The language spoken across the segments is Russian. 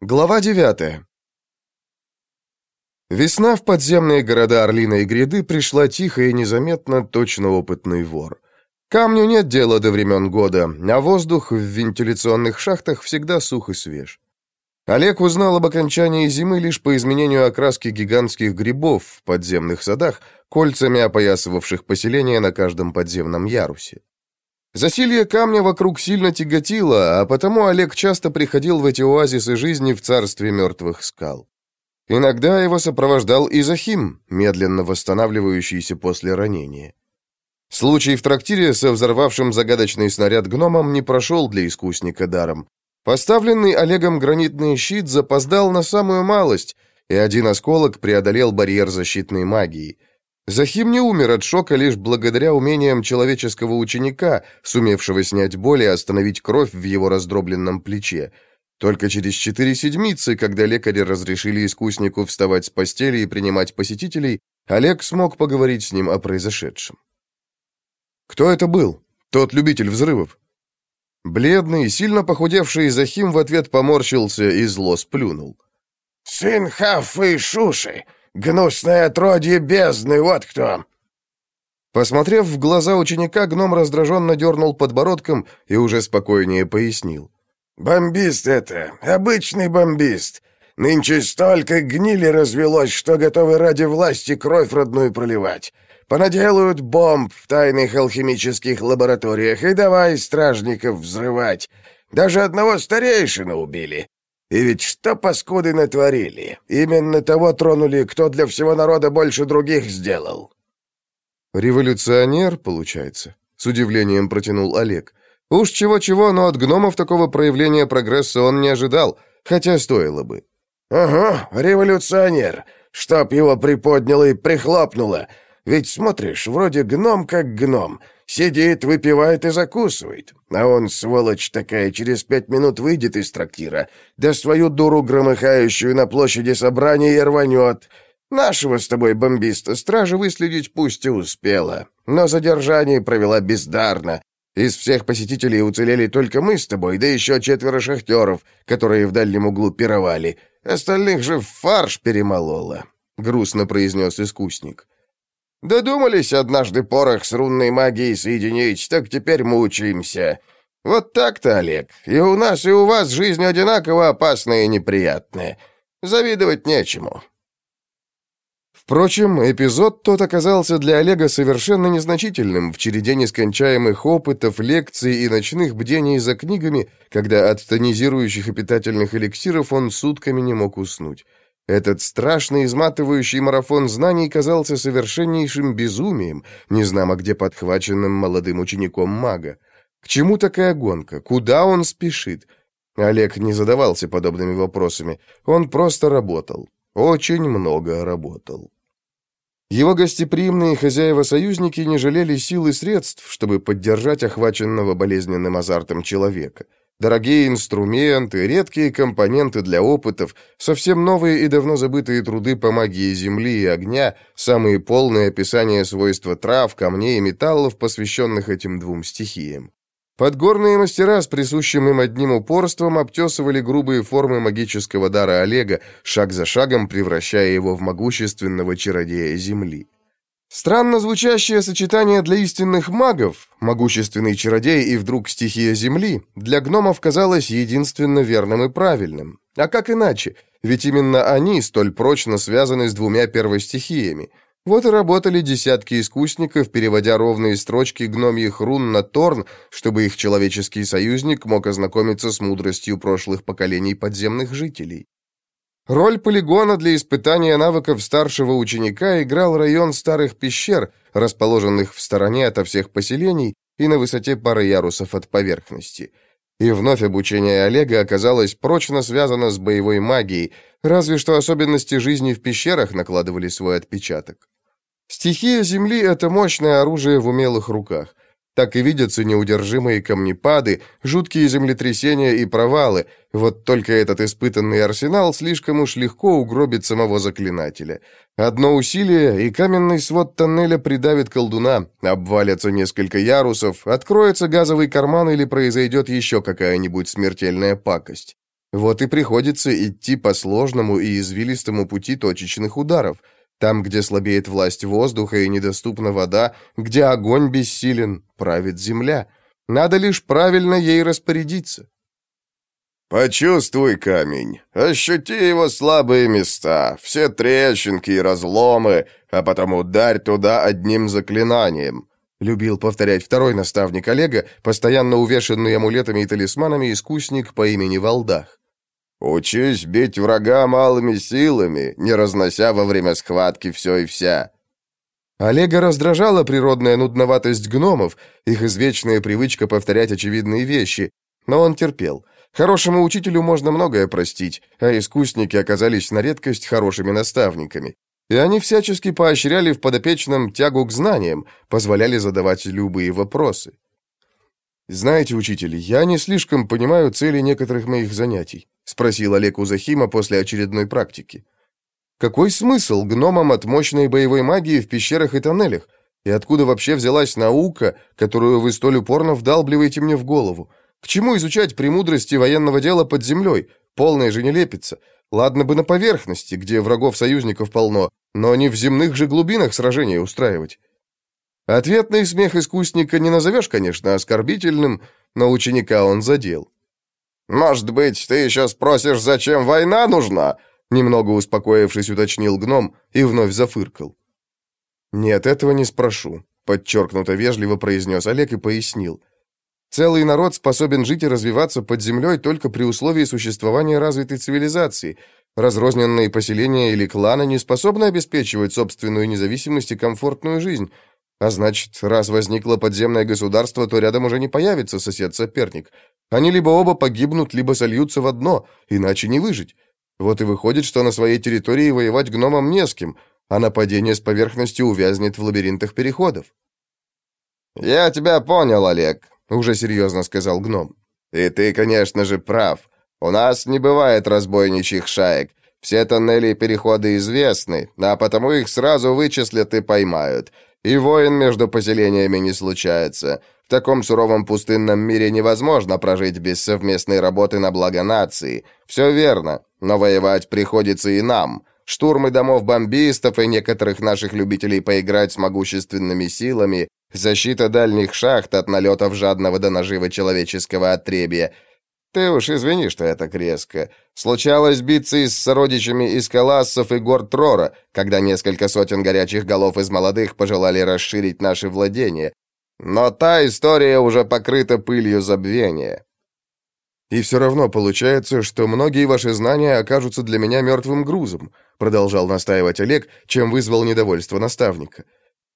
Глава 9 Весна в подземные города Орлина и Гряды пришла тихо и незаметно, точно опытный вор. Камню нет дела до времен года, а воздух в вентиляционных шахтах всегда сух и свеж. Олег узнал об окончании зимы лишь по изменению окраски гигантских грибов в подземных садах, кольцами опоясывавших поселение на каждом подземном ярусе. Засилье камня вокруг сильно тяготило, а потому Олег часто приходил в эти оазисы жизни в царстве мертвых скал. Иногда его сопровождал Изахим, медленно восстанавливающийся после ранения. Случай в трактире со взорвавшим загадочный снаряд гномом не прошел для искусника даром. Поставленный Олегом гранитный щит запоздал на самую малость, и один осколок преодолел барьер защитной магии. Захим не умер от шока лишь благодаря умениям человеческого ученика, сумевшего снять боль и остановить кровь в его раздробленном плече. Только через четыре седмицы, когда лекари разрешили искуснику вставать с постели и принимать посетителей, Олег смог поговорить с ним о произошедшем. «Кто это был? Тот любитель взрывов?» Бледный, сильно похудевший Захим в ответ поморщился и зло сплюнул. «Сын Хаффы и Шуши! Гнусное отродье бездны, вот кто!» Посмотрев в глаза ученика, гном раздраженно дернул подбородком и уже спокойнее пояснил. «Бомбист это, обычный бомбист. Нынче столько гнили развелось, что готовы ради власти кровь родную проливать. Понаделают бомб в тайных алхимических лабораториях и давай стражников взрывать. Даже одного старейшина убили. И ведь что паскуды натворили? Именно того тронули, кто для всего народа больше других сделал. Революционер, получается, с удивлением протянул Олег. Уж чего-чего, но от гномов такого проявления прогресса он не ожидал, хотя стоило бы. «Ага, революционер, чтоб его приподняло и прихлопнуло. Ведь смотришь, вроде гном как гном, сидит, выпивает и закусывает. А он, сволочь такая, через пять минут выйдет из трактира, да свою дуру громыхающую на площади собрания и рванет. Нашего с тобой бомбиста стража выследить пусть и успела, но задержание провела бездарно. Из всех посетителей уцелели только мы с тобой, да еще четверо шахтеров, которые в дальнем углу пировали. Остальных же в фарш перемолола», — грустно произнес искусник. Додумались однажды порох с рунной магией соединить, так теперь мучаемся. Вот так-то, Олег. И у нас, и у вас жизнь одинаково опасная и неприятная. Завидовать нечему». Впрочем, эпизод тот оказался для Олега совершенно незначительным в череде нескончаемых опытов, лекций и ночных бдений за книгами, когда от тонизирующих и питательных эликсиров он сутками не мог уснуть. Этот страшный изматывающий марафон знаний казался совершеннейшим безумием, незнамо где подхваченным молодым учеником мага. К чему такая гонка? Куда он спешит? Олег не задавался подобными вопросами. Он просто работал. Очень много работал. Его гостеприимные хозяева-союзники не жалели сил и средств, чтобы поддержать охваченного болезненным азартом человека. Дорогие инструменты, редкие компоненты для опытов, совсем новые и давно забытые труды по магии земли и огня, самые полные описания свойства трав, камней и металлов, посвященных этим двум стихиям. Подгорные мастера с присущим им одним упорством обтесывали грубые формы магического дара Олега, шаг за шагом превращая его в могущественного чародея земли. Странно звучащее сочетание для истинных магов, могущественный чародей и вдруг стихия земли, для гномов казалось единственно верным и правильным. А как иначе? Ведь именно они столь прочно связаны с двумя первостихиями. Вот и работали десятки искусников, переводя ровные строчки гномьих рун на Торн, чтобы их человеческий союзник мог ознакомиться с мудростью прошлых поколений подземных жителей. Роль полигона для испытания навыков старшего ученика играл район старых пещер, расположенных в стороне ото всех поселений и на высоте пары ярусов от поверхности. И вновь обучение Олега оказалось прочно связано с боевой магией, разве что особенности жизни в пещерах накладывали свой отпечаток. Стихия Земли — это мощное оружие в умелых руках — так и видятся неудержимые камнепады, жуткие землетрясения и провалы. Вот только этот испытанный арсенал слишком уж легко угробит самого заклинателя. Одно усилие, и каменный свод тоннеля придавит колдуна, обвалятся несколько ярусов, откроется газовый карман или произойдет еще какая-нибудь смертельная пакость. Вот и приходится идти по сложному и извилистому пути точечных ударов, там, где слабеет власть воздуха и недоступна вода, где огонь бессилен, правит земля. Надо лишь правильно ей распорядиться. «Почувствуй камень, ощути его слабые места, все трещинки и разломы, а потом ударь туда одним заклинанием», — любил повторять второй наставник Олега, постоянно увешанный амулетами и талисманами искусник по имени Валдах. «Учись бить врага малыми силами, не разнося во время схватки все и вся». Олега раздражала природная нудноватость гномов, их извечная привычка повторять очевидные вещи, но он терпел — Хорошему учителю можно многое простить, а искусники оказались на редкость хорошими наставниками. И они всячески поощряли в подопечном тягу к знаниям, позволяли задавать любые вопросы. «Знаете, учитель, я не слишком понимаю цели некоторых моих занятий», спросил Олег у Захима после очередной практики. «Какой смысл гномам от мощной боевой магии в пещерах и тоннелях? И откуда вообще взялась наука, которую вы столь упорно вдалбливаете мне в голову? К чему изучать премудрости военного дела под землей? Полная же нелепица. Ладно бы на поверхности, где врагов-союзников полно, но не в земных же глубинах сражения устраивать. Ответный смех искусника не назовешь, конечно, оскорбительным, но ученика он задел. «Может быть, ты еще спросишь, зачем война нужна?» Немного успокоившись, уточнил гном и вновь зафыркал. «Нет, этого не спрошу», — подчеркнуто вежливо произнес Олег и пояснил. Целый народ способен жить и развиваться под землей только при условии существования развитой цивилизации. Разрозненные поселения или кланы не способны обеспечивать собственную независимость и комфортную жизнь. А значит, раз возникло подземное государство, то рядом уже не появится сосед-соперник. Они либо оба погибнут, либо сольются в одно, иначе не выжить. Вот и выходит, что на своей территории воевать гномам не с кем, а нападение с поверхности увязнет в лабиринтах переходов. «Я тебя понял, Олег», уже серьезно сказал гном. «И ты, конечно же, прав. У нас не бывает разбойничьих шаек. Все тоннели и переходы известны, а потому их сразу вычислят и поймают. И войн между поселениями не случается. В таком суровом пустынном мире невозможно прожить без совместной работы на благо нации. Все верно, но воевать приходится и нам. Штурмы домов бомбистов и некоторых наших любителей поиграть с могущественными силами Защита дальних шахт от налетов жадного до наживы человеческого отребия. Ты уж извини, что я так резко. Случалось биться и с сородичами из Калассов и гор Трора, когда несколько сотен горячих голов из молодых пожелали расширить наши владения. Но та история уже покрыта пылью забвения. «И все равно получается, что многие ваши знания окажутся для меня мертвым грузом», продолжал настаивать Олег, чем вызвал недовольство наставника.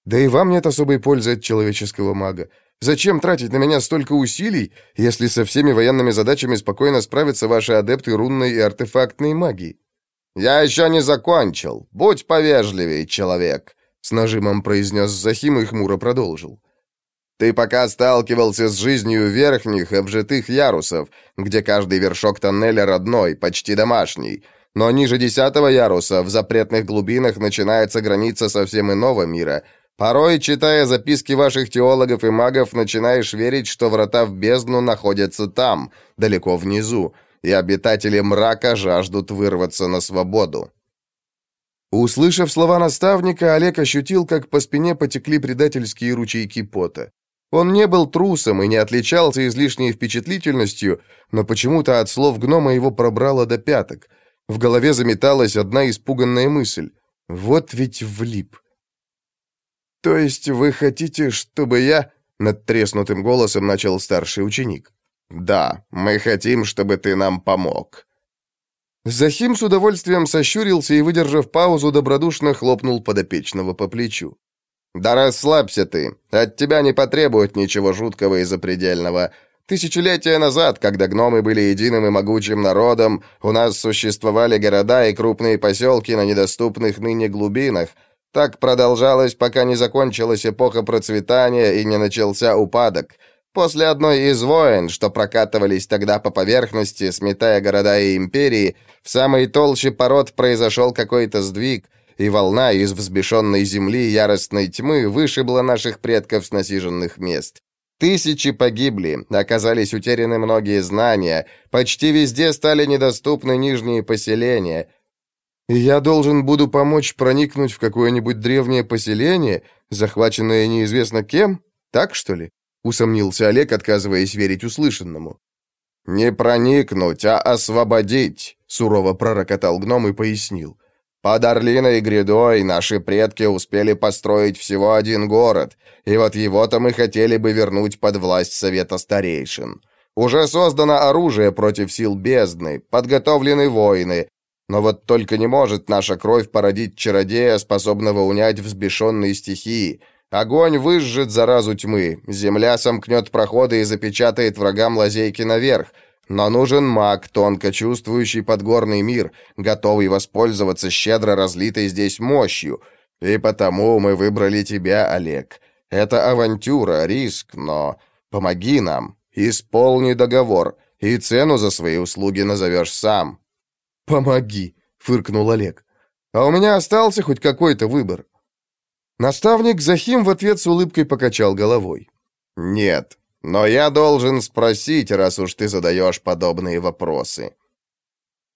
Да и вам нет особой пользы от человеческого мага. Зачем тратить на меня столько усилий, если со всеми военными задачами спокойно справятся ваши адепты рунной и артефактной магии? Я еще не закончил. Будь повежливей, человек, с нажимом произнес Захим и хмуро продолжил. Ты пока сталкивался с жизнью верхних обжитых ярусов, где каждый вершок тоннеля родной, почти домашний. Но ниже десятого яруса, в запретных глубинах, начинается граница совсем иного мира — Порой, читая записки ваших теологов и магов, начинаешь верить, что врата в бездну находятся там, далеко внизу, и обитатели мрака жаждут вырваться на свободу. Услышав слова наставника, Олег ощутил, как по спине потекли предательские ручейки пота. Он не был трусом и не отличался излишней впечатлительностью, но почему-то от слов гнома его пробрало до пяток. В голове заметалась одна испуганная мысль. «Вот ведь влип». «То есть вы хотите, чтобы я...» Над треснутым голосом начал старший ученик. «Да, мы хотим, чтобы ты нам помог». Захим с удовольствием сощурился и, выдержав паузу, добродушно хлопнул подопечного по плечу. «Да расслабься ты. От тебя не потребуют ничего жуткого и запредельного. Тысячелетия назад, когда гномы были единым и могучим народом, у нас существовали города и крупные поселки на недоступных ныне глубинах, так продолжалось, пока не закончилась эпоха процветания и не начался упадок. После одной из войн, что прокатывались тогда по поверхности, сметая города и империи, в самой толще пород произошел какой-то сдвиг, и волна из взбешенной земли яростной тьмы вышибла наших предков с насиженных мест. Тысячи погибли, оказались утеряны многие знания, почти везде стали недоступны нижние поселения. Я должен буду помочь проникнуть в какое-нибудь древнее поселение, захваченное неизвестно кем? Так, что ли?» — усомнился Олег, отказываясь верить услышанному. «Не проникнуть, а освободить», — сурово пророкотал гном и пояснил. Под Орлиной грядой наши предки успели построить всего один город, и вот его-то мы хотели бы вернуть под власть Совета Старейшин. Уже создано оружие против сил бездны, подготовлены воины, но вот только не может наша кровь породить чародея, способного унять взбешенные стихии. Огонь выжжет заразу тьмы, земля сомкнет проходы и запечатает врагам лазейки наверх, но нужен маг, тонко чувствующий подгорный мир, готовый воспользоваться щедро разлитой здесь мощью. И потому мы выбрали тебя, Олег. Это авантюра, риск, но помоги нам, исполни договор, и цену за свои услуги назовешь сам». «Помоги», — фыркнул Олег. «А у меня остался хоть какой-то выбор». Наставник Захим в ответ с улыбкой покачал головой. «Нет, но я должен спросить, раз уж ты задаешь подобные вопросы».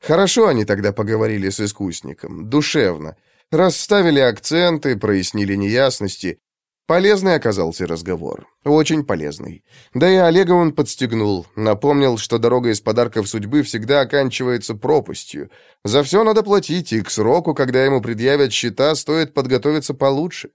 Хорошо они тогда поговорили с искусником, душевно. Расставили акценты, прояснили неясности. Полезный оказался разговор. Очень полезный. Да и Олега он подстегнул. Напомнил, что дорога из подарков судьбы всегда оканчивается пропастью. За все надо платить, и к сроку, когда ему предъявят счета, стоит подготовиться получше.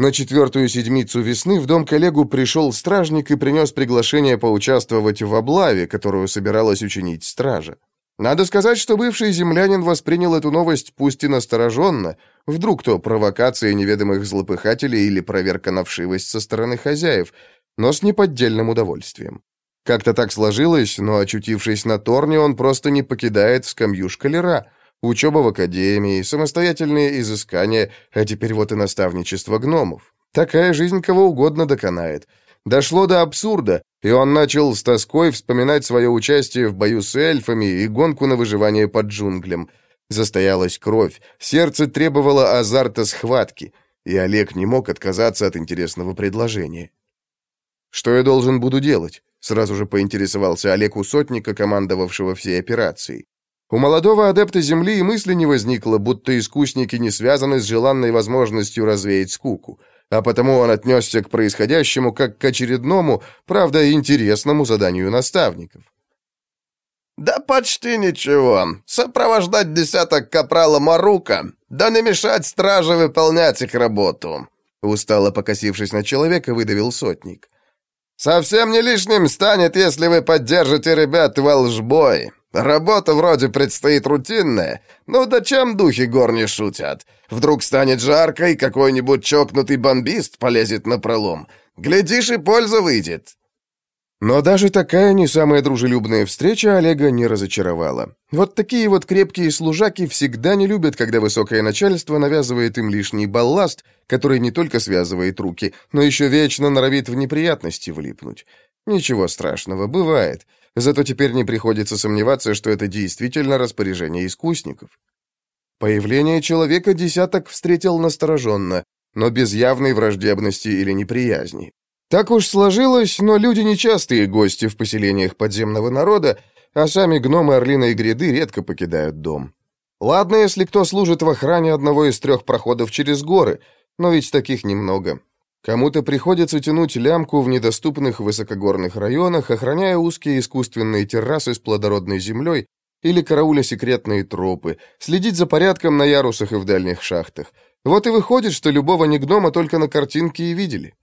На четвертую седмицу весны в дом коллегу пришел стражник и принес приглашение поучаствовать в облаве, которую собиралась учинить стража. Надо сказать, что бывший землянин воспринял эту новость пусть и настороженно, вдруг то провокация неведомых злопыхателей или проверка на вшивость со стороны хозяев, но с неподдельным удовольствием. Как-то так сложилось, но, очутившись на Торне, он просто не покидает скамью шкалера — Учеба в академии, самостоятельные изыскания, а теперь вот и наставничество гномов. Такая жизнь кого угодно доконает. Дошло до абсурда, и он начал с тоской вспоминать свое участие в бою с эльфами и гонку на выживание под джунглям. Застоялась кровь, сердце требовало азарта схватки, и Олег не мог отказаться от интересного предложения. «Что я должен буду делать?» Сразу же поинтересовался Олег у сотника, командовавшего всей операцией. У молодого адепта Земли и мысли не возникло, будто искусники не связаны с желанной возможностью развеять скуку, а потому он отнесся к происходящему как к очередному, правда, интересному заданию наставников. «Да почти ничего. Сопровождать десяток капрала Марука, да не мешать страже выполнять их работу», устало покосившись на человека, выдавил сотник. «Совсем не лишним станет, если вы поддержите ребят волжбой. Работа вроде предстоит рутинная. Ну да чем духи гор не шутят? Вдруг станет жарко, и какой-нибудь чокнутый бомбист полезет на пролом. Глядишь, и польза выйдет». Но даже такая не самая дружелюбная встреча Олега не разочаровала. Вот такие вот крепкие служаки всегда не любят, когда высокое начальство навязывает им лишний балласт, который не только связывает руки, но еще вечно норовит в неприятности влипнуть. Ничего страшного, бывает. Зато теперь не приходится сомневаться, что это действительно распоряжение искусников. Появление человека десяток встретил настороженно, но без явной враждебности или неприязни. Так уж сложилось, но люди нечастые гости в поселениях подземного народа, а сами гномы Орлиной гряды редко покидают дом. Ладно, если кто служит в охране одного из трех проходов через горы, но ведь таких немного. Кому-то приходится тянуть лямку в недоступных высокогорных районах, охраняя узкие искусственные террасы с плодородной землей или карауля секретные тропы, следить за порядком на ярусах и в дальних шахтах. Вот и выходит, что любого негнома только на картинке и видели.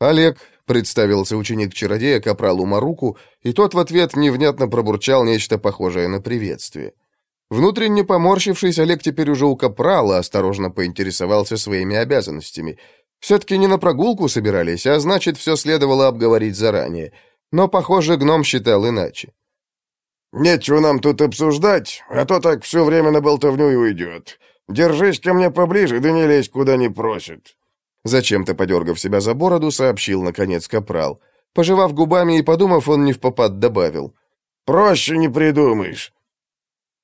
«Олег», — представился ученик-чародея капралу Маруку, и тот в ответ невнятно пробурчал нечто похожее на приветствие. Внутренне поморщившись, Олег теперь уже у капрала осторожно поинтересовался своими обязанностями — все-таки не на прогулку собирались, а значит, все следовало обговорить заранее. Но, похоже, гном считал иначе. «Нечего нам тут обсуждать, а то так все время на болтовню и уйдет. Держись ко мне поближе, да не лезь, куда не просит». Зачем-то, подергав себя за бороду, сообщил, наконец, капрал. Пожевав губами и подумав, он не в попад добавил. «Проще не придумаешь».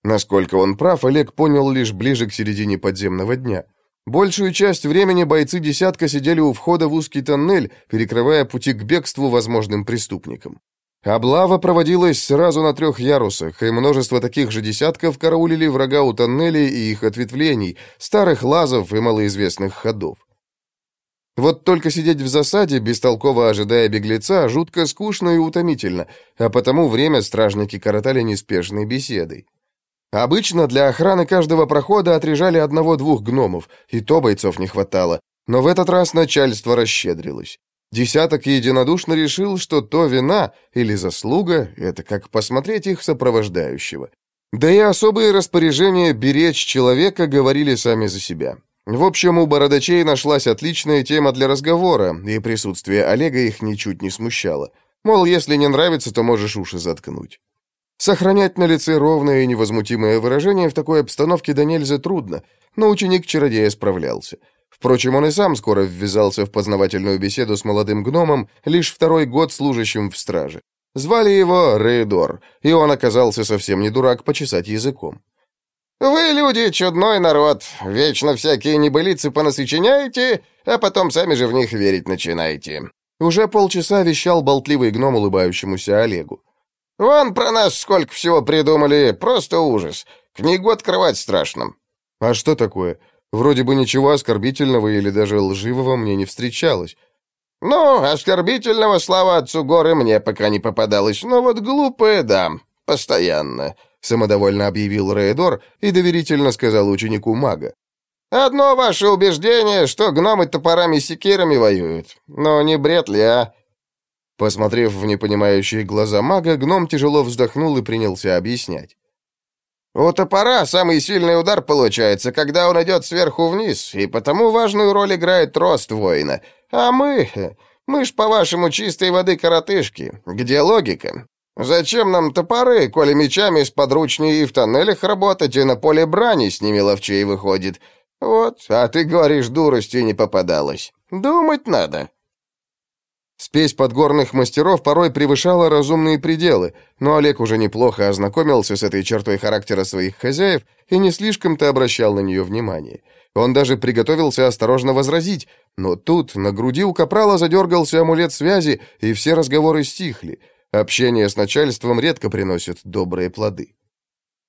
Насколько он прав, Олег понял лишь ближе к середине подземного дня. Большую часть времени бойцы десятка сидели у входа в узкий тоннель, перекрывая пути к бегству возможным преступникам. Облава проводилась сразу на трех ярусах, и множество таких же десятков караулили врага у тоннелей и их ответвлений, старых лазов и малоизвестных ходов. Вот только сидеть в засаде, бестолково ожидая беглеца, жутко скучно и утомительно, а потому время стражники коротали неспешной беседой. Обычно для охраны каждого прохода отрежали одного-двух гномов, и то бойцов не хватало, но в этот раз начальство расщедрилось. Десяток единодушно решил, что то вина или заслуга — это как посмотреть их сопровождающего. Да и особые распоряжения беречь человека говорили сами за себя. В общем, у бородачей нашлась отличная тема для разговора, и присутствие Олега их ничуть не смущало. Мол, если не нравится, то можешь уши заткнуть. Сохранять на лице ровное и невозмутимое выражение в такой обстановке да нельзя трудно, но ученик-чародея справлялся. Впрочем, он и сам скоро ввязался в познавательную беседу с молодым гномом, лишь второй год служащим в страже. Звали его Рейдор, и он оказался совсем не дурак почесать языком. «Вы, люди, чудной народ, вечно всякие небылицы понасочиняете, а потом сами же в них верить начинаете». Уже полчаса вещал болтливый гном улыбающемуся Олегу. Вон про нас сколько всего придумали, просто ужас. Книгу открывать страшно». «А что такое? Вроде бы ничего оскорбительного или даже лживого мне не встречалось». «Ну, оскорбительного, слава отцу горы, мне пока не попадалось, но вот глупое, да, постоянно», — самодовольно объявил Рейдор и доверительно сказал ученику мага. «Одно ваше убеждение, что гномы топорами секирами воюют. Но не бред ли, а? Посмотрев в непонимающие глаза мага, гном тяжело вздохнул и принялся объяснять. «У топора самый сильный удар получается, когда он идет сверху вниз, и потому важную роль играет рост воина. А мы... мы ж, по-вашему, чистой воды коротышки. Где логика? Зачем нам топоры, коли мечами с подручней и в тоннелях работать, и на поле брани с ними ловчей выходит? Вот, а ты говоришь, дурости не попадалось. Думать надо». Спесь подгорных мастеров порой превышала разумные пределы, но Олег уже неплохо ознакомился с этой чертой характера своих хозяев и не слишком-то обращал на нее внимание. Он даже приготовился осторожно возразить, но тут на груди у капрала задергался амулет связи, и все разговоры стихли. Общение с начальством редко приносит добрые плоды.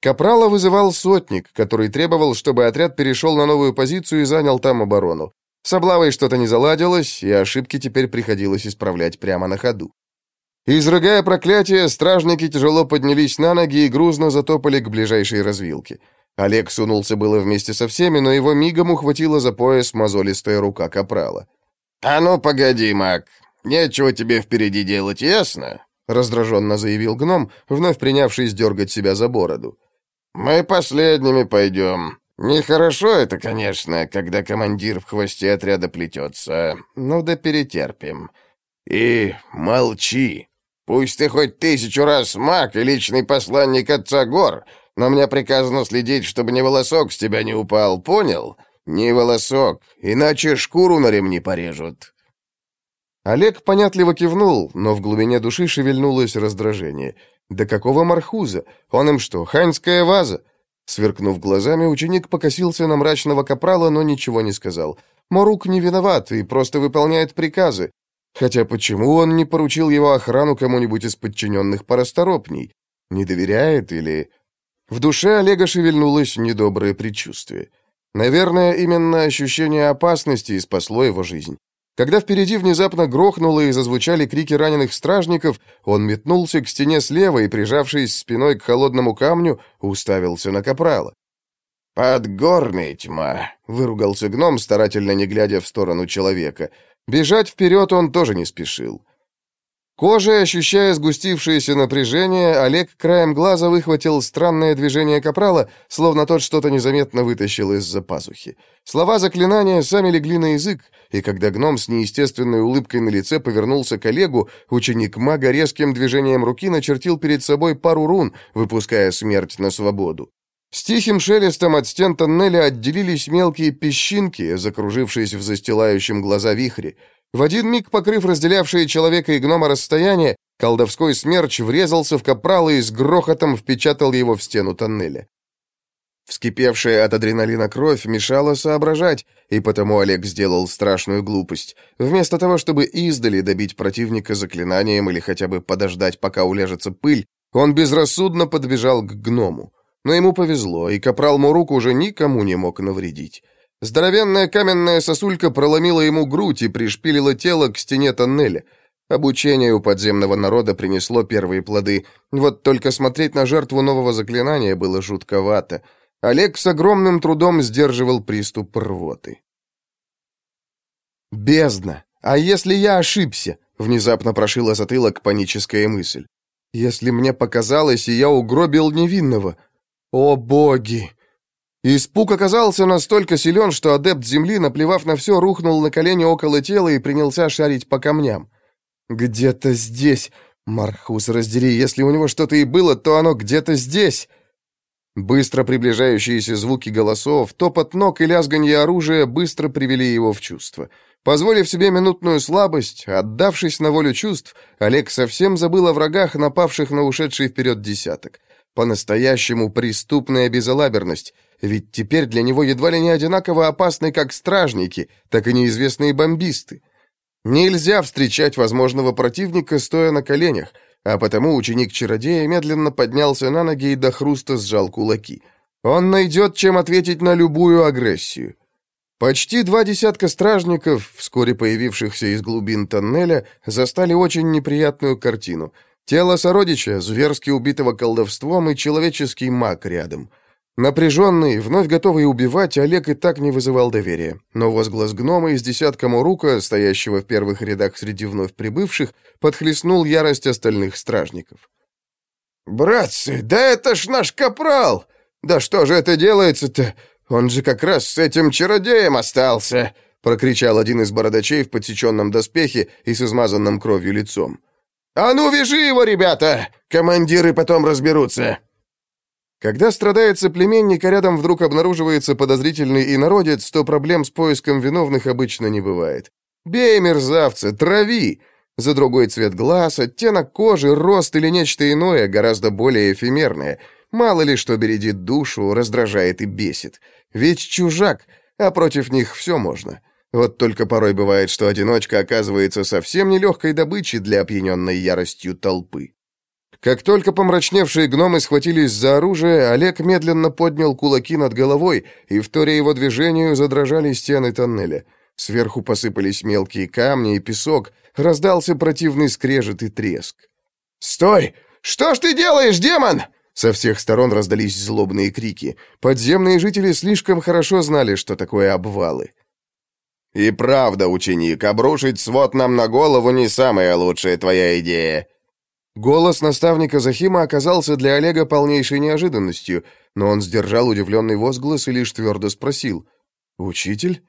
Капрала вызывал сотник, который требовал, чтобы отряд перешел на новую позицию и занял там оборону. С облавой что-то не заладилось, и ошибки теперь приходилось исправлять прямо на ходу. Изрыгая проклятие, стражники тяжело поднялись на ноги и грузно затопали к ближайшей развилке. Олег сунулся было вместе со всеми, но его мигом ухватила за пояс мозолистая рука капрала. «А ну, погоди, маг, нечего тебе впереди делать, ясно?» раздраженно заявил гном, вновь принявшись дергать себя за бороду. «Мы последними пойдем. Нехорошо это, конечно, когда командир в хвосте отряда плетется, но да перетерпим. И молчи. Пусть ты хоть тысячу раз маг и личный посланник отца гор, но мне приказано следить, чтобы ни волосок с тебя не упал, понял? Ни волосок, иначе шкуру на ремни порежут». Олег понятливо кивнул, но в глубине души шевельнулось раздражение. «Да какого мархуза? Он им что, ханьская ваза? Сверкнув глазами, ученик покосился на мрачного капрала, но ничего не сказал. Морук не виноват и просто выполняет приказы. Хотя почему он не поручил его охрану кому-нибудь из подчиненных порасторопней? Не доверяет или... В душе Олега шевельнулось недоброе предчувствие. Наверное, именно ощущение опасности спасло его жизнь. Когда впереди внезапно грохнуло и зазвучали крики раненых стражников, он метнулся к стене слева и, прижавшись спиной к холодному камню, уставился на капрала. «Подгорная тьма!» — выругался гном, старательно не глядя в сторону человека. Бежать вперед он тоже не спешил. Кожей, ощущая сгустившееся напряжение, Олег краем глаза выхватил странное движение капрала, словно тот что-то незаметно вытащил из-за пазухи. Слова заклинания сами легли на язык, и когда гном с неестественной улыбкой на лице повернулся к Олегу, ученик мага резким движением руки начертил перед собой пару рун, выпуская смерть на свободу. С тихим шелестом от стен тоннеля отделились мелкие песчинки, закружившись в застилающем глаза вихре. В один миг, покрыв разделявшие человека и гнома расстояние, колдовской смерч врезался в капрала и с грохотом впечатал его в стену тоннеля. Вскипевшая от адреналина кровь мешала соображать, и потому Олег сделал страшную глупость. Вместо того, чтобы издали добить противника заклинанием или хотя бы подождать, пока уляжется пыль, он безрассудно подбежал к гному. Но ему повезло, и капрал Мурук уже никому не мог навредить. Здоровенная каменная сосулька проломила ему грудь и пришпилила тело к стене тоннеля. Обучение у подземного народа принесло первые плоды. Вот только смотреть на жертву нового заклинания было жутковато — Олег с огромным трудом сдерживал приступ рвоты. «Бездна! А если я ошибся?» — внезапно прошила затылок паническая мысль. «Если мне показалось, и я угробил невинного? О, боги!» Испуг оказался настолько силен, что адепт земли, наплевав на все, рухнул на колени около тела и принялся шарить по камням. «Где-то здесь...» Мархус, раздери, если у него что-то и было, то оно где-то здесь. Быстро приближающиеся звуки голосов, топот ног и лязганье оружия быстро привели его в чувство. Позволив себе минутную слабость, отдавшись на волю чувств, Олег совсем забыл о врагах, напавших на ушедший вперед десяток. По-настоящему преступная безалаберность, ведь теперь для него едва ли не одинаково опасны как стражники, так и неизвестные бомбисты. Нельзя встречать возможного противника, стоя на коленях — а потому ученик-чародея медленно поднялся на ноги и до хруста сжал кулаки. Он найдет, чем ответить на любую агрессию. Почти два десятка стражников, вскоре появившихся из глубин тоннеля, застали очень неприятную картину. Тело сородича, зверски убитого колдовством, и человеческий маг рядом — Напряженный, вновь готовый убивать, Олег и так не вызывал доверия. Но возглас гнома из десятка Мурука, стоящего в первых рядах среди вновь прибывших, подхлестнул ярость остальных стражников. «Братцы, да это ж наш капрал! Да что же это делается-то? Он же как раз с этим чародеем остался!» — прокричал один из бородачей в подсеченном доспехе и с измазанным кровью лицом. «А ну, вяжи его, ребята! Командиры потом разберутся!» Когда страдает соплеменник, а рядом вдруг обнаруживается подозрительный инородец, то проблем с поиском виновных обычно не бывает. Бей, мерзавца, трави! За другой цвет глаз, оттенок кожи, рост или нечто иное, гораздо более эфемерное. Мало ли что бередит душу, раздражает и бесит. Ведь чужак, а против них все можно. Вот только порой бывает, что одиночка оказывается совсем нелегкой добычей для опьяненной яростью толпы. Как только помрачневшие гномы схватились за оружие, Олег медленно поднял кулаки над головой, и, вторя его движению, задрожали стены тоннеля. Сверху посыпались мелкие камни и песок, раздался противный скрежет и треск. «Стой! Что ж ты делаешь, демон?» Со всех сторон раздались злобные крики. Подземные жители слишком хорошо знали, что такое обвалы. «И правда, ученик, обрушить свод нам на голову не самая лучшая твоя идея», Голос наставника Захима оказался для Олега полнейшей неожиданностью, но он сдержал удивленный возглас и лишь твердо спросил. «Учитель?»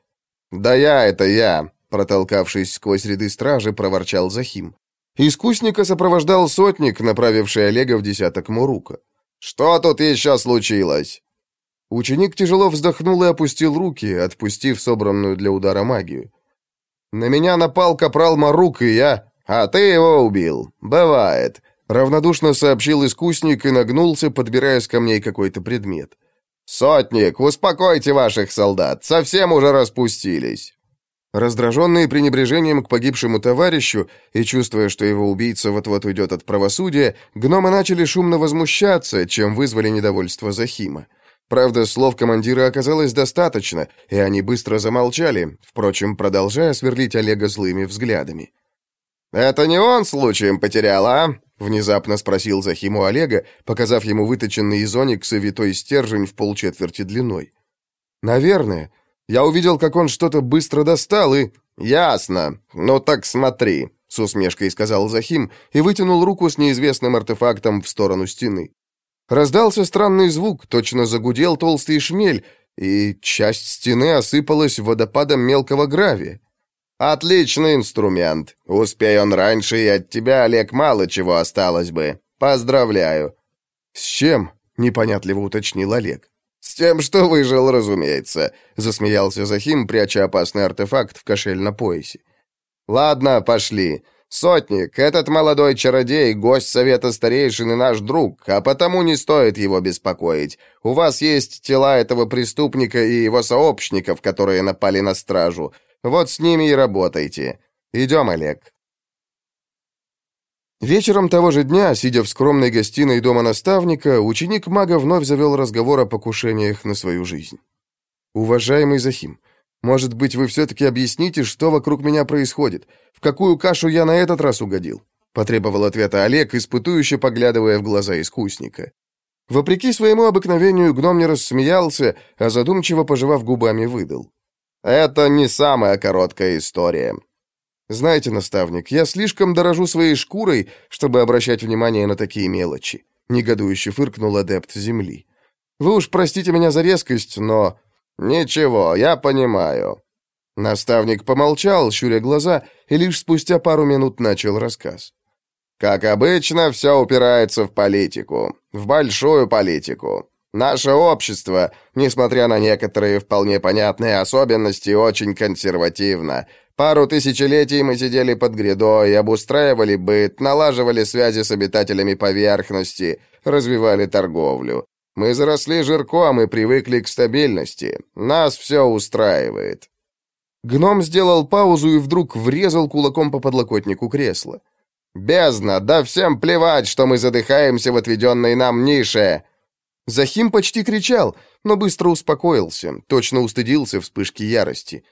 «Да я, это я», — протолкавшись сквозь ряды стражи, проворчал Захим. Искусника сопровождал сотник, направивший Олега в десяток Мурука. «Что тут еще случилось?» Ученик тяжело вздохнул и опустил руки, отпустив собранную для удара магию. «На меня напал капрал Марук, и я...» «А ты его убил. Бывает», — равнодушно сообщил искусник и нагнулся, подбирая с камней какой-то предмет. «Сотник, успокойте ваших солдат, совсем уже распустились». Раздраженные пренебрежением к погибшему товарищу и чувствуя, что его убийца вот-вот уйдет от правосудия, гномы начали шумно возмущаться, чем вызвали недовольство Захима. Правда, слов командира оказалось достаточно, и они быстро замолчали, впрочем, продолжая сверлить Олега злыми взглядами. «Это не он случаем потерял, а?» — внезапно спросил Захиму Олега, показав ему выточенный из оникса витой стержень в полчетверти длиной. «Наверное. Я увидел, как он что-то быстро достал и...» «Ясно. Ну так смотри», — с усмешкой сказал Захим и вытянул руку с неизвестным артефактом в сторону стены. Раздался странный звук, точно загудел толстый шмель, и часть стены осыпалась водопадом мелкого гравия. «Отличный инструмент. Успей он раньше, и от тебя, Олег, мало чего осталось бы. Поздравляю». «С чем?» — непонятливо уточнил Олег. «С тем, что выжил, разумеется», — засмеялся Захим, пряча опасный артефакт в кошель на поясе. «Ладно, пошли. «Сотник, этот молодой чародей, гость совета старейшин и наш друг, а потому не стоит его беспокоить. У вас есть тела этого преступника и его сообщников, которые напали на стражу. Вот с ними и работайте. Идем, Олег». Вечером того же дня, сидя в скромной гостиной дома наставника, ученик мага вновь завел разговор о покушениях на свою жизнь. «Уважаемый Захим, может быть, вы все-таки объясните, что вокруг меня происходит? В какую кашу я на этот раз угодил?» Потребовал ответа Олег, испытующе поглядывая в глаза искусника. Вопреки своему обыкновению, гном не рассмеялся, а задумчиво пожевав губами, выдал. «Это не самая короткая история. Знаете, наставник, я слишком дорожу своей шкурой, чтобы обращать внимание на такие мелочи», — негодующе фыркнул адепт земли. «Вы уж простите меня за резкость, но «Ничего, я понимаю». Наставник помолчал, щуря глаза, и лишь спустя пару минут начал рассказ. «Как обычно, все упирается в политику. В большую политику. Наше общество, несмотря на некоторые вполне понятные особенности, очень консервативно. Пару тысячелетий мы сидели под грядой, обустраивали быт, налаживали связи с обитателями поверхности, развивали торговлю. Мы заросли жирком и привыкли к стабильности. Нас все устраивает». Гном сделал паузу и вдруг врезал кулаком по подлокотнику кресла. «Бездна! Да всем плевать, что мы задыхаемся в отведенной нам нише!» Захим почти кричал, но быстро успокоился, точно устыдился вспышки ярости.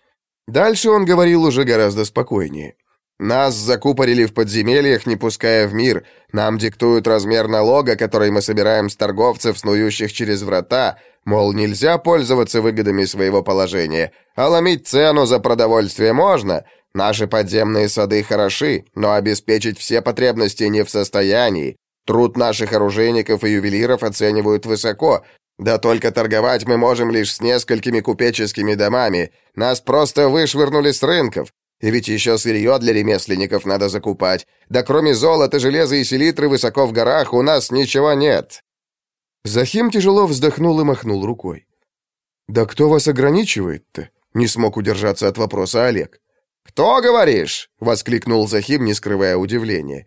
Дальше он говорил уже гораздо спокойнее. Нас закупорили в подземельях, не пуская в мир. Нам диктуют размер налога, который мы собираем с торговцев, снующих через врата. Мол, нельзя пользоваться выгодами своего положения. А ломить цену за продовольствие можно. Наши подземные сады хороши, но обеспечить все потребности не в состоянии. Труд наших оружейников и ювелиров оценивают высоко. Да только торговать мы можем лишь с несколькими купеческими домами. Нас просто вышвырнули с рынков. И ведь еще сырье для ремесленников надо закупать. Да кроме золота, железа и селитры высоко в горах у нас ничего нет». Захим тяжело вздохнул и махнул рукой. «Да кто вас ограничивает-то?» — не смог удержаться от вопроса Олег. «Кто, говоришь?» — воскликнул Захим, не скрывая удивления.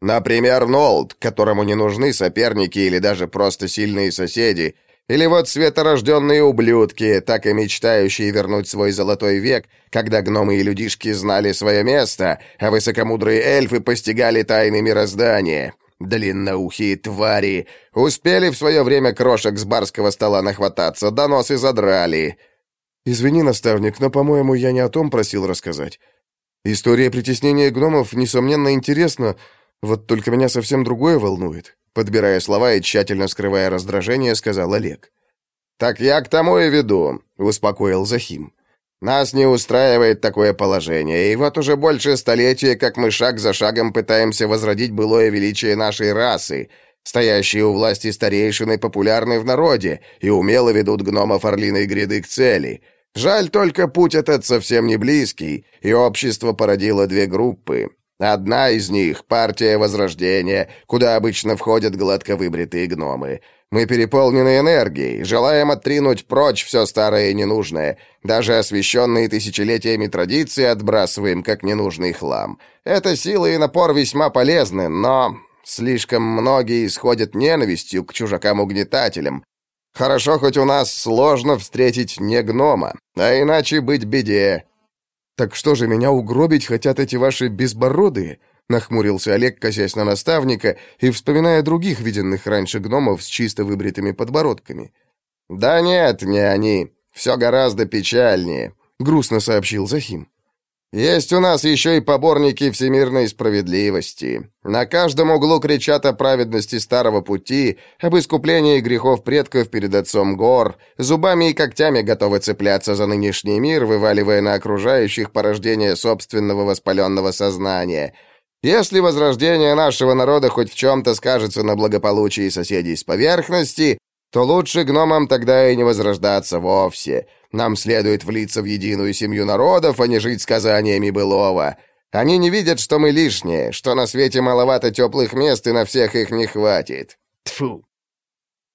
«Например, Нолд, которому не нужны соперники или даже просто сильные соседи, или вот светорожденные ублюдки, так и мечтающие вернуть свой золотой век, когда гномы и людишки знали свое место, а высокомудрые эльфы постигали тайны мироздания. Длинноухие твари успели в свое время крошек с барского стола нахвататься, доносы задрали. «Извини, наставник, но, по-моему, я не о том просил рассказать. История притеснения гномов, несомненно, интересна, вот только меня совсем другое волнует. Подбирая слова и тщательно скрывая раздражение, сказал Олег. «Так я к тому и веду», — успокоил Захим. «Нас не устраивает такое положение, и вот уже больше столетия, как мы шаг за шагом пытаемся возродить былое величие нашей расы. Стоящие у власти старейшины популярны в народе и умело ведут гномов Орлиной гряды к цели». Жаль только, путь этот совсем не близкий, и общество породило две группы. Одна из них — партия Возрождения, куда обычно входят гладко выбритые гномы. Мы переполнены энергией, желаем оттринуть прочь все старое и ненужное. Даже освященные тысячелетиями традиции отбрасываем, как ненужный хлам. Эта сила и напор весьма полезны, но слишком многие исходят ненавистью к чужакам-угнетателям. Хорошо, хоть у нас сложно встретить не гнома, а иначе быть беде. «Так что же, меня угробить хотят эти ваши безбородые?» Нахмурился Олег, косясь на наставника и вспоминая других виденных раньше гномов с чисто выбритыми подбородками. «Да нет, не они. Все гораздо печальнее», — грустно сообщил Захим. Есть у нас еще и поборники всемирной справедливости. На каждом углу кричат о праведности старого пути, об искуплении грехов предков перед отцом гор, зубами и когтями готовы цепляться за нынешний мир, вываливая на окружающих порождение собственного воспаленного сознания. Если возрождение нашего народа хоть в чем-то скажется на благополучии соседей с поверхности, то лучше гномам тогда и не возрождаться вовсе. Нам следует влиться в единую семью народов, а не жить сказаниями былого. Они не видят, что мы лишние, что на свете маловато теплых мест, и на всех их не хватит. Тфу.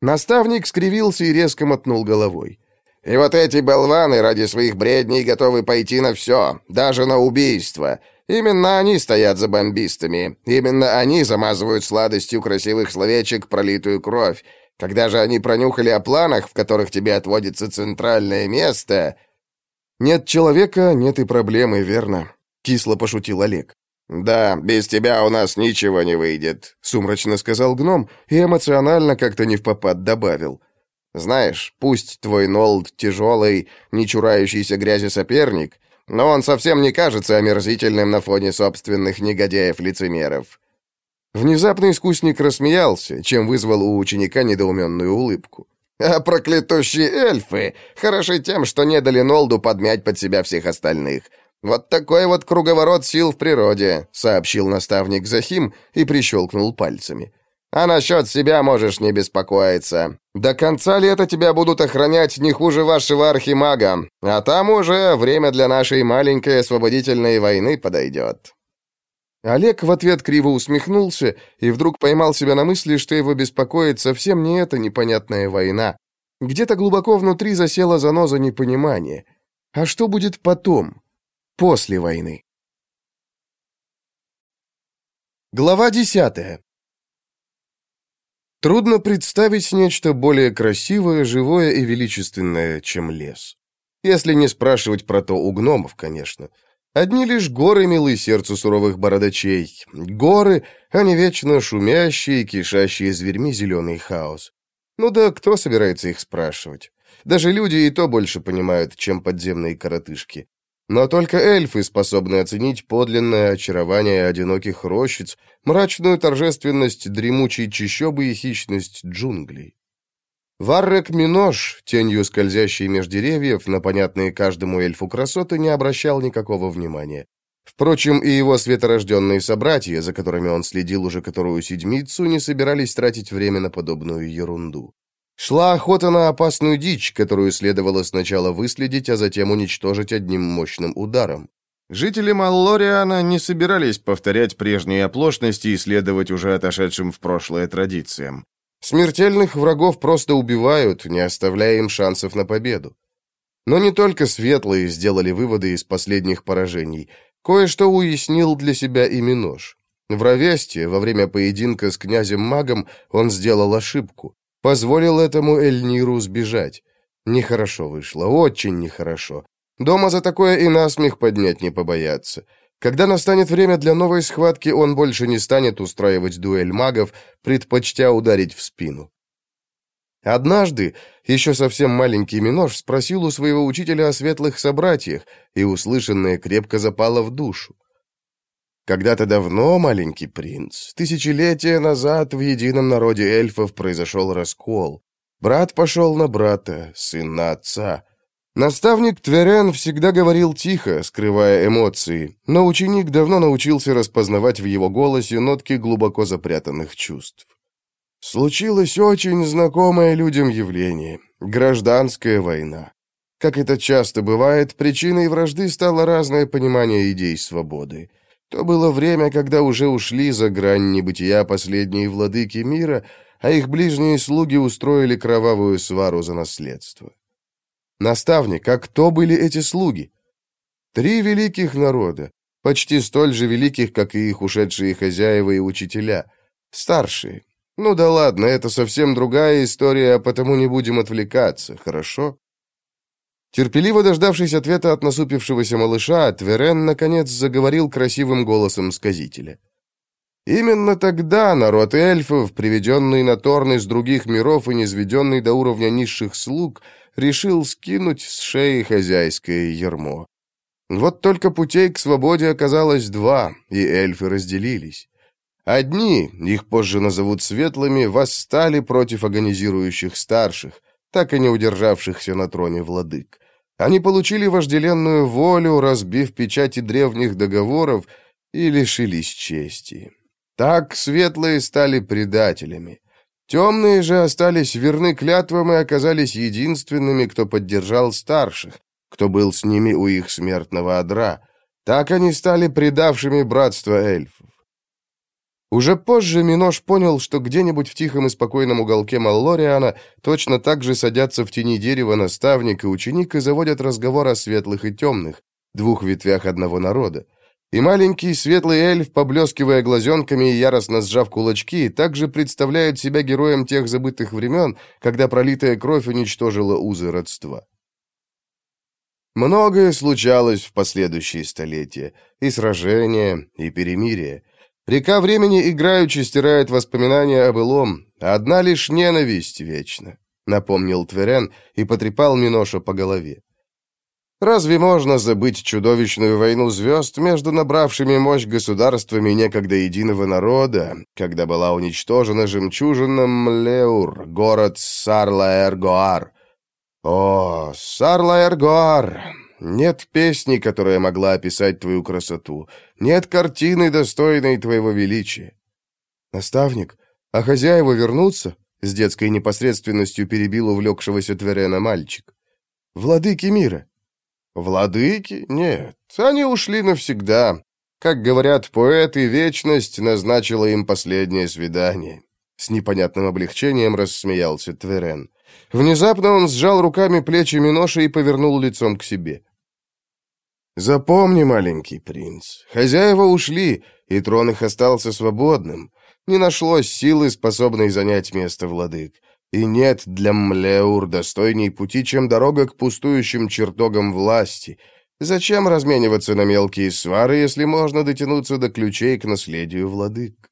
Наставник скривился и резко мотнул головой. И вот эти болваны ради своих бредней готовы пойти на все, даже на убийство. Именно они стоят за бомбистами. Именно они замазывают сладостью красивых словечек пролитую кровь. Когда же они пронюхали о планах, в которых тебе отводится центральное место...» «Нет человека, нет и проблемы, верно?» — кисло пошутил Олег. «Да, без тебя у нас ничего не выйдет», — сумрачно сказал гном и эмоционально как-то не в попад добавил. «Знаешь, пусть твой Нолд тяжелый, не чурающийся грязи соперник, но он совсем не кажется омерзительным на фоне собственных негодяев-лицемеров». Внезапно искусник рассмеялся, чем вызвал у ученика недоуменную улыбку. «А проклятущие эльфы хороши тем, что не дали Нолду подмять под себя всех остальных. Вот такой вот круговорот сил в природе», — сообщил наставник Захим и прищелкнул пальцами. «А насчет себя можешь не беспокоиться. До конца лета тебя будут охранять не хуже вашего архимага, а там уже время для нашей маленькой освободительной войны подойдет». Олег в ответ криво усмехнулся и вдруг поймал себя на мысли, что его беспокоит совсем не эта непонятная война. Где-то глубоко внутри засела заноза непонимания. А что будет потом, после войны? Глава десятая. Трудно представить нечто более красивое, живое и величественное, чем лес. Если не спрашивать про то у гномов, конечно. Одни лишь горы милы сердцу суровых бородачей. Горы, а не вечно шумящие, кишащие зверьми зеленый хаос. Ну да кто собирается их спрашивать? Даже люди и то больше понимают, чем подземные коротышки. Но только эльфы способны оценить подлинное очарование одиноких рощиц, мрачную торжественность дремучей чащобы и хищность джунглей. Варрек Минош, тенью скользящей меж деревьев, на понятные каждому эльфу красоты, не обращал никакого внимания. Впрочем, и его светорожденные собратья, за которыми он следил уже которую седмицу, не собирались тратить время на подобную ерунду. Шла охота на опасную дичь, которую следовало сначала выследить, а затем уничтожить одним мощным ударом. Жители Маллориана не собирались повторять прежние оплошности и следовать уже отошедшим в прошлое традициям. Смертельных врагов просто убивают, не оставляя им шансов на победу. Но не только светлые сделали выводы из последних поражений. Кое-что уяснил для себя и Минош. В Равесте, во время поединка с князем-магом, он сделал ошибку. Позволил этому Эльниру сбежать. Нехорошо вышло, очень нехорошо. Дома за такое и насмех поднять не побояться. Когда настанет время для новой схватки, он больше не станет устраивать дуэль магов, предпочтя ударить в спину. Однажды, еще совсем маленький Минош спросил у своего учителя о светлых собратьях, и услышанное крепко запало в душу. Когда-то давно, маленький принц, тысячелетия назад в едином народе эльфов произошел раскол. Брат пошел на брата, сын на отца. Наставник Тверен всегда говорил тихо, скрывая эмоции, но ученик давно научился распознавать в его голосе нотки глубоко запрятанных чувств. Случилось очень знакомое людям явление — гражданская война. Как это часто бывает, причиной вражды стало разное понимание идей свободы. То было время, когда уже ушли за грань небытия последние владыки мира, а их ближние слуги устроили кровавую свару за наследство. Наставник, а кто были эти слуги? Три великих народа, почти столь же великих, как и их ушедшие хозяева и учителя. Старшие. Ну да ладно, это совсем другая история, а потому не будем отвлекаться, хорошо? Терпеливо дождавшись ответа от насупившегося малыша, Тверен, наконец, заговорил красивым голосом сказителя. Именно тогда народ эльфов, приведенный на Торн из других миров и низведенный до уровня низших слуг, решил скинуть с шеи хозяйское ермо. Вот только путей к свободе оказалось два, и эльфы разделились. Одни, их позже назовут светлыми, восстали против агонизирующих старших, так и не удержавшихся на троне владык. Они получили вожделенную волю, разбив печати древних договоров, и лишились чести. Так светлые стали предателями. Темные же остались верны клятвам и оказались единственными, кто поддержал старших, кто был с ними у их смертного одра. Так они стали предавшими братство эльфов. Уже позже Минош понял, что где-нибудь в тихом и спокойном уголке Маллориана точно так же садятся в тени дерева наставник и ученик и заводят разговор о светлых и темных, двух ветвях одного народа. И маленький светлый эльф, поблескивая глазенками и яростно сжав кулачки, также представляет себя героем тех забытых времен, когда пролитая кровь уничтожила узы родства. Многое случалось в последующие столетия. И сражения, и перемирия. Река времени играючи стирает воспоминания о былом. Одна лишь ненависть вечна, — напомнил Тверен и потрепал Миноша по голове. Разве можно забыть чудовищную войну звезд между набравшими мощь государствами некогда единого народа, когда была уничтожена жемчужина Млеур, город Сарла-Эргоар? О, Сарла-Эргоар! Нет песни, которая могла описать твою красоту. Нет картины, достойной твоего величия. Наставник, а хозяева вернутся? С детской непосредственностью перебил увлекшегося Тверена мальчик. Владыки мира. Владыки? Нет, они ушли навсегда. Как говорят поэты, вечность назначила им последнее свидание. С непонятным облегчением рассмеялся Тверен. Внезапно он сжал руками плечи Миноша и повернул лицом к себе. «Запомни, маленький принц, хозяева ушли, и трон их остался свободным. Не нашлось силы, способной занять место владык. И нет для Млеур достойней пути, чем дорога к пустующим чертогам власти. Зачем размениваться на мелкие свары, если можно дотянуться до ключей к наследию владык?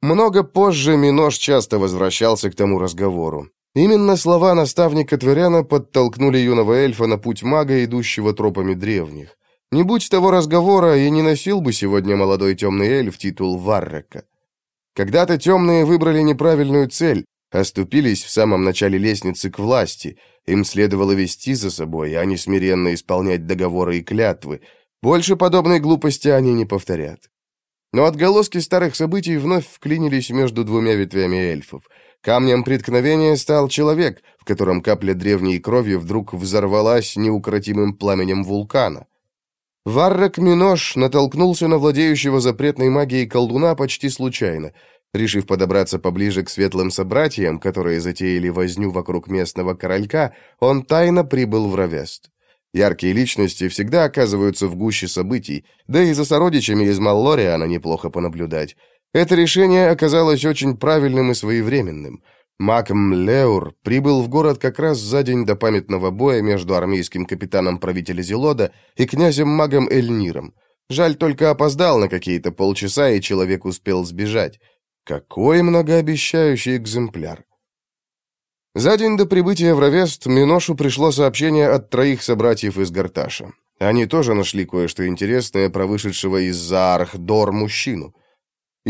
Много позже Минош часто возвращался к тому разговору. Именно слова наставника Тверяна подтолкнули юного эльфа на путь мага, идущего тропами древних. Не будь того разговора, и не носил бы сегодня молодой темный эльф титул Варрека. Когда-то темные выбрали неправильную цель, оступились в самом начале лестницы к власти. Им следовало вести за собой, а не смиренно исполнять договоры и клятвы. Больше подобной глупости они не повторят. Но отголоски старых событий вновь вклинились между двумя ветвями эльфов. Камнем преткновения стал человек, в котором капля древней крови вдруг взорвалась неукротимым пламенем вулкана. Варрак Минош натолкнулся на владеющего запретной магией колдуна почти случайно. Решив подобраться поближе к светлым собратьям, которые затеяли возню вокруг местного королька, он тайно прибыл в Равест. Яркие личности всегда оказываются в гуще событий, да и за сородичами из Маллориана неплохо понаблюдать. Это решение оказалось очень правильным и своевременным — Мак Млеур прибыл в город как раз за день до памятного боя между армейским капитаном правителя Зелода и князем-магом Эльниром. Жаль, только опоздал на какие-то полчаса, и человек успел сбежать. Какой многообещающий экземпляр. За день до прибытия в Равест Миношу пришло сообщение от троих собратьев из Гарташа. Они тоже нашли кое-что интересное про вышедшего из Заархдор мужчину.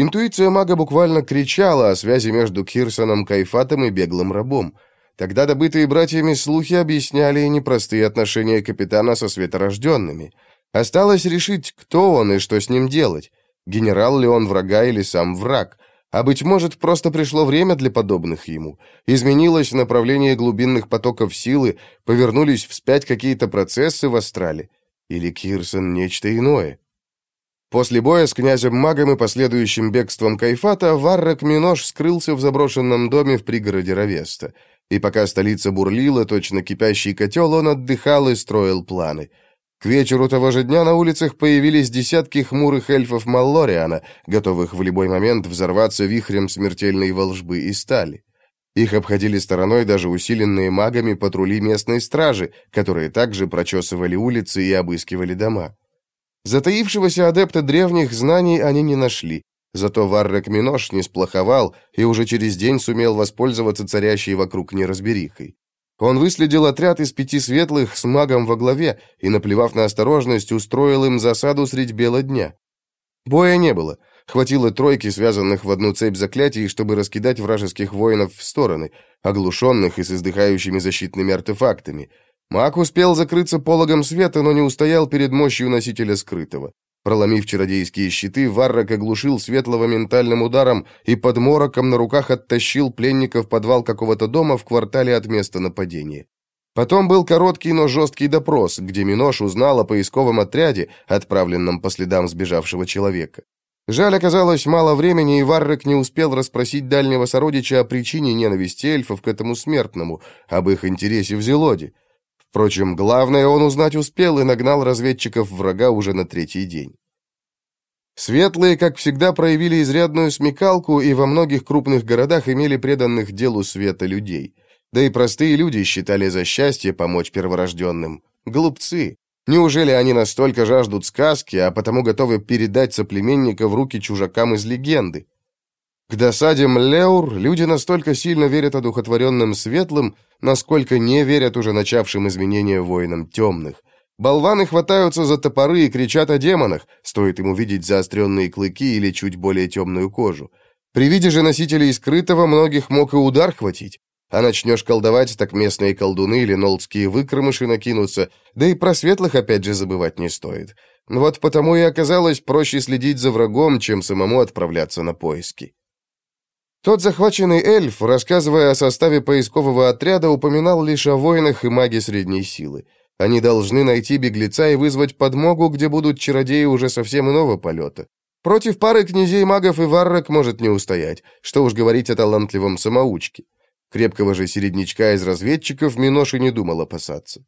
Интуиция мага буквально кричала о связи между Кирсоном Кайфатом и беглым рабом. Тогда добытые братьями слухи объясняли непростые отношения капитана со светорожденными. Осталось решить, кто он и что с ним делать. Генерал ли он врага или сам враг. А быть может, просто пришло время для подобных ему. Изменилось направление глубинных потоков силы, повернулись вспять какие-то процессы в астрале. Или Кирсон нечто иное. После боя с князем-магом и последующим бегством Кайфата Варрак Минош скрылся в заброшенном доме в пригороде Равеста. И пока столица бурлила, точно кипящий котел, он отдыхал и строил планы. К вечеру того же дня на улицах появились десятки хмурых эльфов Маллориана, готовых в любой момент взорваться вихрем смертельной волжбы и стали. Их обходили стороной даже усиленные магами патрули местной стражи, которые также прочесывали улицы и обыскивали дома. Затаившегося адепта древних знаний они не нашли. Зато Варрек Минош не сплоховал и уже через день сумел воспользоваться царящей вокруг неразберихой. Он выследил отряд из пяти светлых с магом во главе и, наплевав на осторожность, устроил им засаду средь бела дня. Боя не было. Хватило тройки, связанных в одну цепь заклятий, чтобы раскидать вражеских воинов в стороны, оглушенных и с издыхающими защитными артефактами – Маг успел закрыться пологом света, но не устоял перед мощью носителя скрытого. Проломив чародейские щиты, Варрак оглушил светлого ментальным ударом и под мороком на руках оттащил пленника в подвал какого-то дома в квартале от места нападения. Потом был короткий, но жесткий допрос, где Минош узнал о поисковом отряде, отправленном по следам сбежавшего человека. Жаль, оказалось мало времени, и Варрек не успел расспросить дальнего сородича о причине ненависти эльфов к этому смертному, об их интересе в Зелоде. Впрочем, главное он узнать успел и нагнал разведчиков врага уже на третий день. Светлые, как всегда, проявили изрядную смекалку и во многих крупных городах имели преданных делу света людей. Да и простые люди считали за счастье помочь перворожденным. Глупцы. Неужели они настолько жаждут сказки, а потому готовы передать соплеменника в руки чужакам из легенды? К досаде Млеур люди настолько сильно верят одухотворенным светлым, насколько не верят уже начавшим изменения воинам темных. Болваны хватаются за топоры и кричат о демонах, стоит им увидеть заостренные клыки или чуть более темную кожу. При виде же носителей скрытого многих мог и удар хватить. А начнешь колдовать, так местные колдуны или нолдские выкромыши накинутся, да и про светлых опять же забывать не стоит. Вот потому и оказалось проще следить за врагом, чем самому отправляться на поиски. Тот захваченный эльф, рассказывая о составе поискового отряда, упоминал лишь о воинах и маге средней силы. Они должны найти беглеца и вызвать подмогу, где будут чародеи уже совсем иного полета. Против пары князей-магов и варрок может не устоять, что уж говорить о талантливом самоучке. Крепкого же середнячка из разведчиков Миноши не думал опасаться.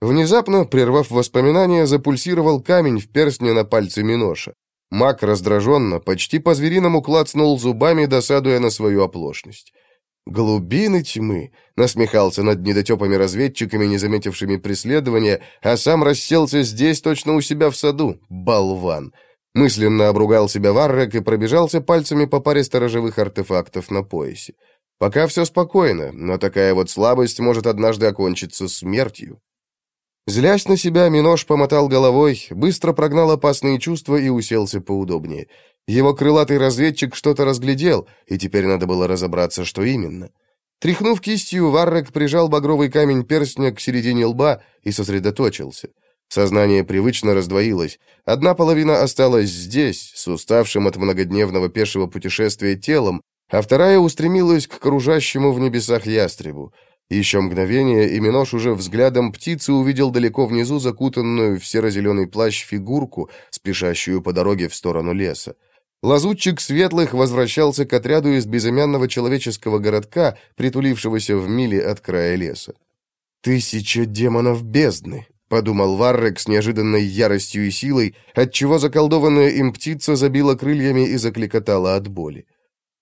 Внезапно, прервав воспоминания, запульсировал камень в перстне на пальце Миноша. Маг раздраженно, почти по-звериному клацнул зубами, досадуя на свою оплошность. «Глубины тьмы!» — насмехался над недотепами-разведчиками, не заметившими преследования, а сам расселся здесь, точно у себя в саду. Болван! Мысленно обругал себя Варрек и пробежался пальцами по паре сторожевых артефактов на поясе. Пока все спокойно, но такая вот слабость может однажды окончиться смертью. Злясь на себя, Минош помотал головой, быстро прогнал опасные чувства и уселся поудобнее. Его крылатый разведчик что-то разглядел, и теперь надо было разобраться, что именно. Тряхнув кистью, Варрек прижал багровый камень перстня к середине лба и сосредоточился. Сознание привычно раздвоилось. Одна половина осталась здесь, с уставшим от многодневного пешего путешествия телом, а вторая устремилась к кружащему в небесах ястребу. Еще мгновение, и Минош уже взглядом птицы увидел далеко внизу закутанную в серо-зеленый плащ фигурку, спешащую по дороге в сторону леса. Лазутчик Светлых возвращался к отряду из безымянного человеческого городка, притулившегося в миле от края леса. «Тысяча демонов бездны», — подумал Варрек с неожиданной яростью и силой, отчего заколдованная им птица забила крыльями и закликотала от боли.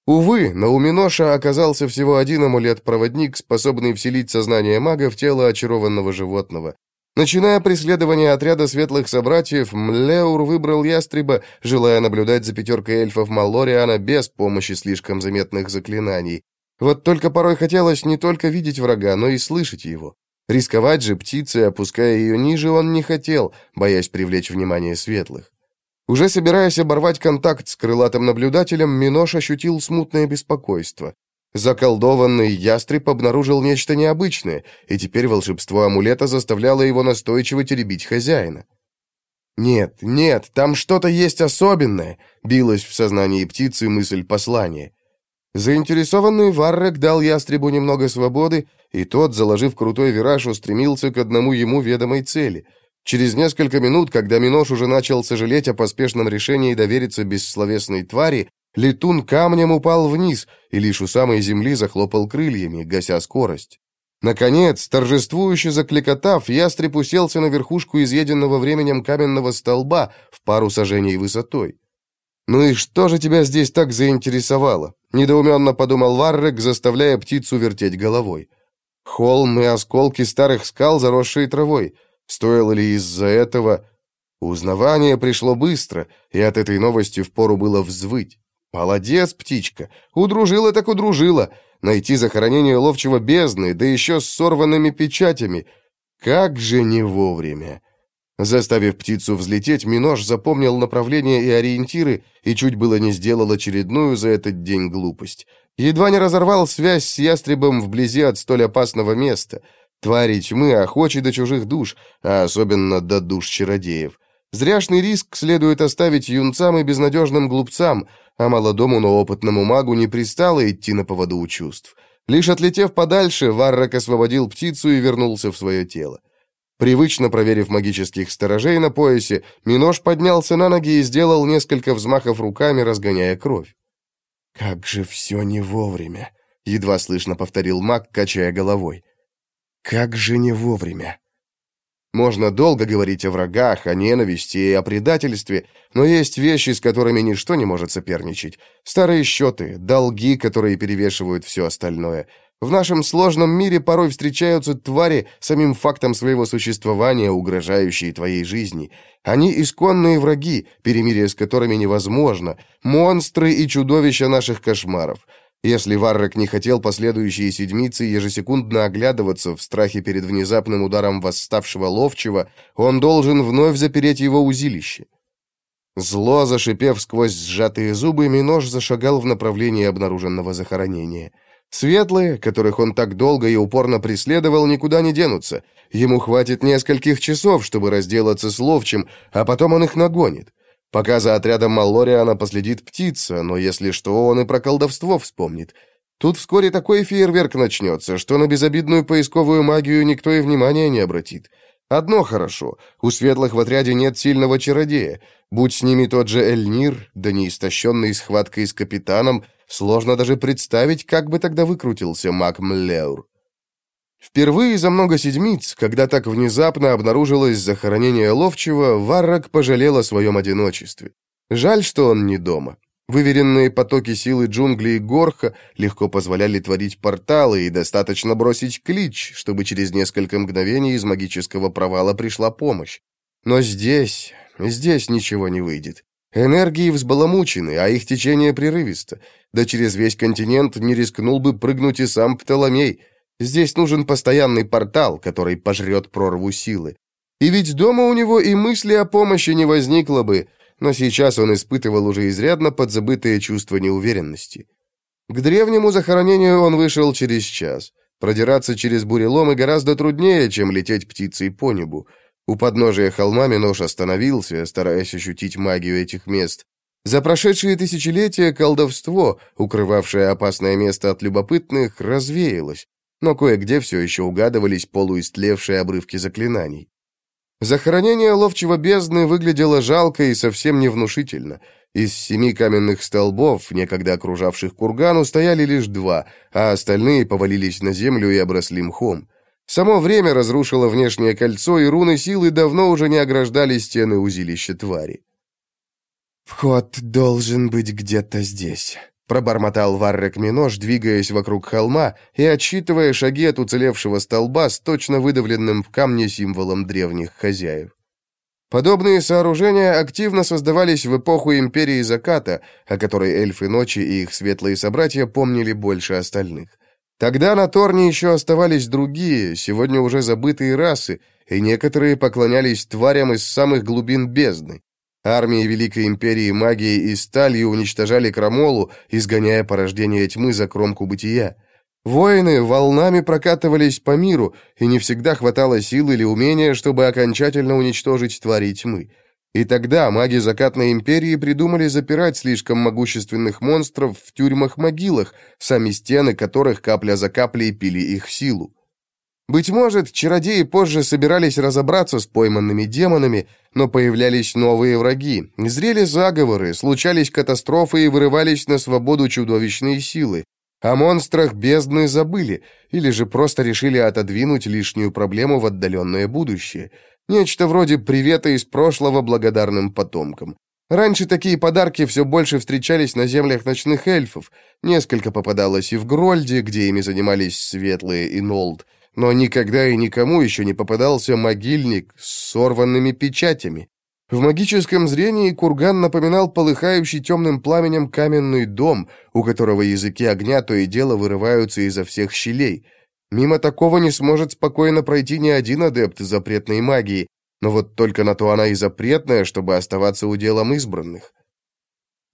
Увы, но у Миноша оказался всего один амулет-проводник, способный вселить сознание мага в тело очарованного животного. Начиная преследование отряда светлых собратьев, Млеур выбрал ястреба, желая наблюдать за пятеркой эльфов Маллориана без помощи слишком заметных заклинаний. Вот только порой хотелось не только видеть врага, но и слышать его. Рисковать же птицей, опуская ее ниже, он не хотел, боясь привлечь внимание светлых. Уже собираясь оборвать контакт с крылатым наблюдателем, Минош ощутил смутное беспокойство. Заколдованный ястреб обнаружил нечто необычное, и теперь волшебство амулета заставляло его настойчиво теребить хозяина. «Нет, нет, там что-то есть особенное», — билась в сознании птицы мысль послания. Заинтересованный Варрек дал ястребу немного свободы, и тот, заложив крутой вираж, устремился к одному ему ведомой цели — Через несколько минут, когда Минош уже начал сожалеть о поспешном решении довериться бессловесной твари, летун камнем упал вниз и лишь у самой земли захлопал крыльями, гася скорость. Наконец, торжествующе закликотав, ястреб уселся на верхушку изъеденного временем каменного столба в пару сажений высотой. «Ну и что же тебя здесь так заинтересовало?» — недоуменно подумал Варрек, заставляя птицу вертеть головой. «Холм и осколки старых скал, заросшие травой — Стоило ли из-за этого... Узнавание пришло быстро, и от этой новости впору было взвыть. Молодец, птичка. Удружила так удружила. Найти захоронение ловчего бездны, да еще с сорванными печатями. Как же не вовремя. Заставив птицу взлететь, Минош запомнил направление и ориентиры и чуть было не сделал очередную за этот день глупость. Едва не разорвал связь с ястребом вблизи от столь опасного места — Твари тьмы охочи до чужих душ, а особенно до душ чародеев. Зряшный риск следует оставить юнцам и безнадежным глупцам, а молодому, но опытному магу не пристало идти на поводу у чувств. Лишь отлетев подальше, Варрак освободил птицу и вернулся в свое тело. Привычно проверив магических сторожей на поясе, Минош поднялся на ноги и сделал несколько взмахов руками, разгоняя кровь. «Как же все не вовремя!» — едва слышно повторил маг, качая головой. «Как же не вовремя!» Можно долго говорить о врагах, о ненависти и о предательстве, но есть вещи, с которыми ничто не может соперничать. Старые счеты, долги, которые перевешивают все остальное. В нашем сложном мире порой встречаются твари, самим фактом своего существования, угрожающие твоей жизни. Они исконные враги, перемирие с которыми невозможно, монстры и чудовища наших кошмаров. Если Варрак не хотел последующие седмицы ежесекундно оглядываться в страхе перед внезапным ударом восставшего ловчего, он должен вновь запереть его узилище. Зло, зашипев сквозь сжатые зубы, Минож зашагал в направлении обнаруженного захоронения. Светлые, которых он так долго и упорно преследовал, никуда не денутся. Ему хватит нескольких часов, чтобы разделаться с ловчим, а потом он их нагонит. Пока за отрядом Маллориана последит птица, но если что, он и про колдовство вспомнит. Тут вскоре такой фейерверк начнется, что на безобидную поисковую магию никто и внимания не обратит. Одно хорошо, у светлых в отряде нет сильного чародея. Будь с ними тот же Эльнир, да не истощенный схваткой с капитаном, сложно даже представить, как бы тогда выкрутился маг Млеур. Впервые за много седмиц, когда так внезапно обнаружилось захоронение Ловчего, Варрак пожалел о своем одиночестве. Жаль, что он не дома. Выверенные потоки силы джунглей Горха легко позволяли творить порталы и достаточно бросить клич, чтобы через несколько мгновений из магического провала пришла помощь. Но здесь, здесь ничего не выйдет. Энергии взбаламучены, а их течение прерывисто. Да через весь континент не рискнул бы прыгнуть и сам Птоломей — Здесь нужен постоянный портал, который пожрет прорву силы. И ведь дома у него и мысли о помощи не возникло бы, но сейчас он испытывал уже изрядно подзабытое чувство неуверенности. К древнему захоронению он вышел через час. Продираться через буреломы гораздо труднее, чем лететь птицей по небу. У подножия холма Минош остановился, стараясь ощутить магию этих мест. За прошедшие тысячелетия колдовство, укрывавшее опасное место от любопытных, развеялось но кое-где все еще угадывались полуистлевшие обрывки заклинаний. Захоронение ловчего бездны выглядело жалко и совсем невнушительно. Из семи каменных столбов, некогда окружавших курган, устояли лишь два, а остальные повалились на землю и обросли мхом. Само время разрушило внешнее кольцо, и руны силы давно уже не ограждали стены узилища твари. «Вход должен быть где-то здесь», Пробормотал Варрек Минош, двигаясь вокруг холма и отсчитывая шаги от уцелевшего столба с точно выдавленным в камне символом древних хозяев. Подобные сооружения активно создавались в эпоху Империи Заката, о которой эльфы ночи и их светлые собратья помнили больше остальных. Тогда на Торне еще оставались другие, сегодня уже забытые расы, и некоторые поклонялись тварям из самых глубин бездны. Армии Великой Империи магией и сталью уничтожали Крамолу, изгоняя порождение тьмы за кромку бытия. Воины волнами прокатывались по миру, и не всегда хватало сил или умения, чтобы окончательно уничтожить твари тьмы. И тогда маги Закатной Империи придумали запирать слишком могущественных монстров в тюрьмах-могилах, сами стены которых капля за каплей пили их силу. Быть может, чародеи позже собирались разобраться с пойманными демонами, но появлялись новые враги, зрели заговоры, случались катастрофы и вырывались на свободу чудовищные силы. О монстрах бездны забыли, или же просто решили отодвинуть лишнюю проблему в отдаленное будущее. Нечто вроде привета из прошлого благодарным потомкам. Раньше такие подарки все больше встречались на землях ночных эльфов. Несколько попадалось и в Грольде, где ими занимались Светлые и Нолд но никогда и никому еще не попадался могильник с сорванными печатями. В магическом зрении курган напоминал полыхающий темным пламенем каменный дом, у которого языки огня то и дело вырываются изо всех щелей. Мимо такого не сможет спокойно пройти ни один адепт запретной магии, но вот только на то она и запретная, чтобы оставаться уделом избранных.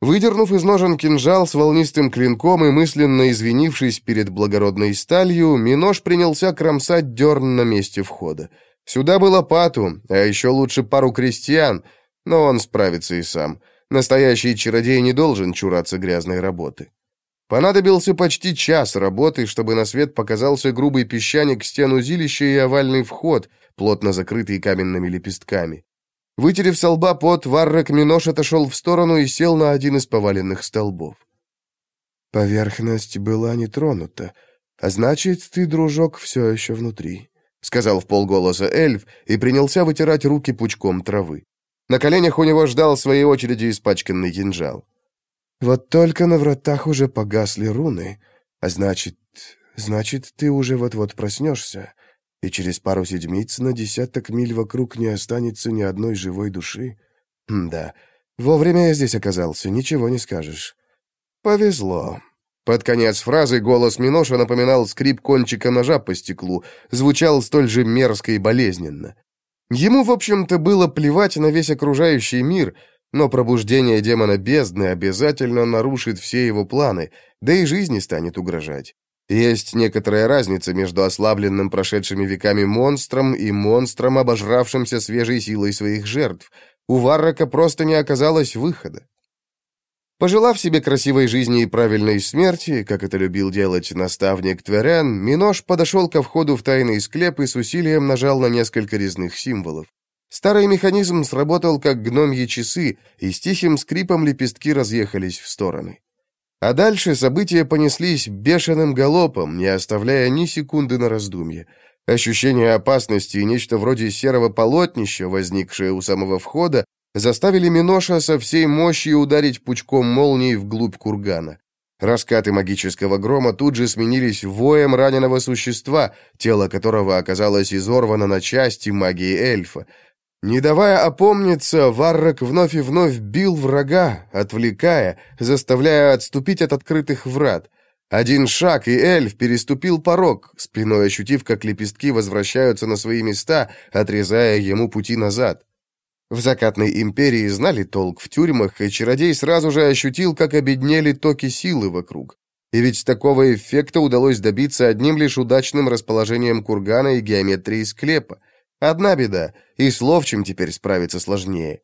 Выдернув из ножен кинжал с волнистым клинком и мысленно извинившись перед благородной сталью, Минош принялся кромсать дерн на месте входа. Сюда было пату, а еще лучше пару крестьян, но он справится и сам. Настоящий чародей не должен чураться грязной работы. Понадобился почти час работы, чтобы на свет показался грубый песчаник стен узилища и овальный вход, плотно закрытый каменными лепестками. Вытерев со лба пот, Варрак Минош отошел в сторону и сел на один из поваленных столбов. «Поверхность была не тронута, а значит, ты, дружок, все еще внутри», — сказал в полголоса эльф и принялся вытирать руки пучком травы. На коленях у него ждал своей очереди испачканный кинжал. Вот только на вратах уже погасли руны, а значит, значит, ты уже вот-вот проснешься, и через пару седмиц на десяток миль вокруг не останется ни одной живой души. М да, вовремя я здесь оказался, ничего не скажешь. Повезло. Под конец фразы голос Миноша напоминал скрип кончика ножа по стеклу, звучал столь же мерзко и болезненно. Ему, в общем-то, было плевать на весь окружающий мир — но пробуждение демона бездны обязательно нарушит все его планы, да и жизни станет угрожать. Есть некоторая разница между ослабленным прошедшими веками монстром и монстром, обожравшимся свежей силой своих жертв. У Варрака просто не оказалось выхода. Пожелав себе красивой жизни и правильной смерти, как это любил делать наставник Тверен, Минош подошел ко входу в тайный склеп и с усилием нажал на несколько резных символов. Старый механизм сработал как гномьи часы, и с тихим скрипом лепестки разъехались в стороны. А дальше события понеслись бешеным галопом, не оставляя ни секунды на раздумье. Ощущение опасности и нечто вроде серого полотнища, возникшее у самого входа, заставили Миноша со всей мощью ударить пучком молнии вглубь кургана. Раскаты магического грома тут же сменились воем раненого существа, тело которого оказалось изорвано на части магией эльфа. Не давая опомниться, Варрак вновь и вновь бил врага, отвлекая, заставляя отступить от открытых врат. Один шаг, и эльф переступил порог, спиной ощутив, как лепестки возвращаются на свои места, отрезая ему пути назад. В закатной империи знали толк в тюрьмах, и чародей сразу же ощутил, как обеднели токи силы вокруг. И ведь такого эффекта удалось добиться одним лишь удачным расположением кургана и геометрией склепа. Одна беда, и с ловчим теперь справиться сложнее.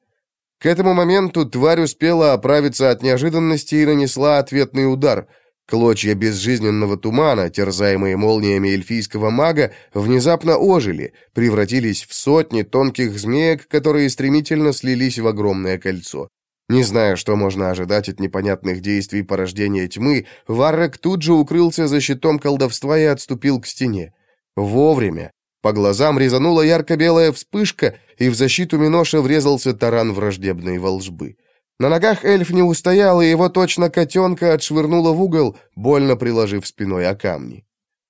К этому моменту тварь успела оправиться от неожиданности и нанесла ответный удар. Клочья безжизненного тумана, терзаемые молниями эльфийского мага, внезапно ожили, превратились в сотни тонких змеек, которые стремительно слились в огромное кольцо. Не зная, что можно ожидать от непонятных действий порождения тьмы, Варрек тут же укрылся за щитом колдовства и отступил к стене. Вовремя, по глазам резанула ярко-белая вспышка, и в защиту Миноша врезался таран враждебной волжбы. На ногах эльф не устоял, и его точно котенка отшвырнуло в угол, больно приложив спиной о камни.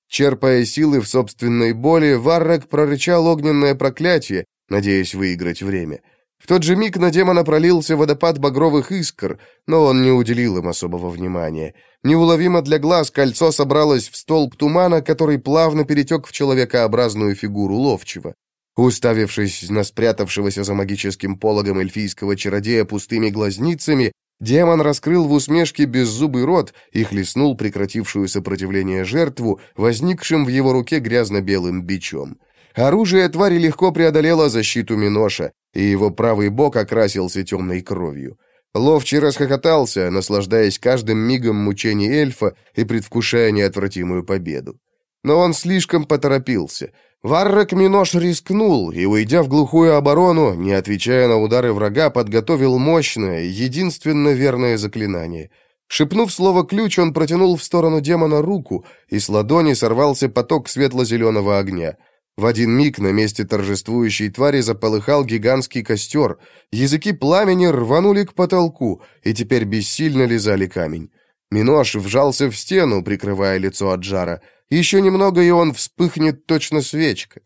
Черпая силы в собственной боли, Варрак прорычал огненное проклятие, надеясь выиграть время — в тот же миг на демона пролился водопад багровых искр, но он не уделил им особого внимания. Неуловимо для глаз кольцо собралось в столб тумана, который плавно перетек в человекообразную фигуру ловчего. Уставившись на спрятавшегося за магическим пологом эльфийского чародея пустыми глазницами, демон раскрыл в усмешке беззубый рот и хлестнул прекратившую сопротивление жертву, возникшим в его руке грязно-белым бичом. Оружие твари легко преодолело защиту Миноша, и его правый бок окрасился темной кровью. Ловчий расхохотался, наслаждаясь каждым мигом мучений эльфа и предвкушая неотвратимую победу. Но он слишком поторопился. Варрак Минош рискнул и, уйдя в глухую оборону, не отвечая на удары врага, подготовил мощное, единственно верное заклинание. Шепнув слово «ключ», он протянул в сторону демона руку, и с ладони сорвался поток светло-зеленого огня — в один миг на месте торжествующей твари заполыхал гигантский костер. Языки пламени рванули к потолку и теперь бессильно лизали камень. Минош вжался в стену, прикрывая лицо от жара. Еще немного, и он вспыхнет точно свечка.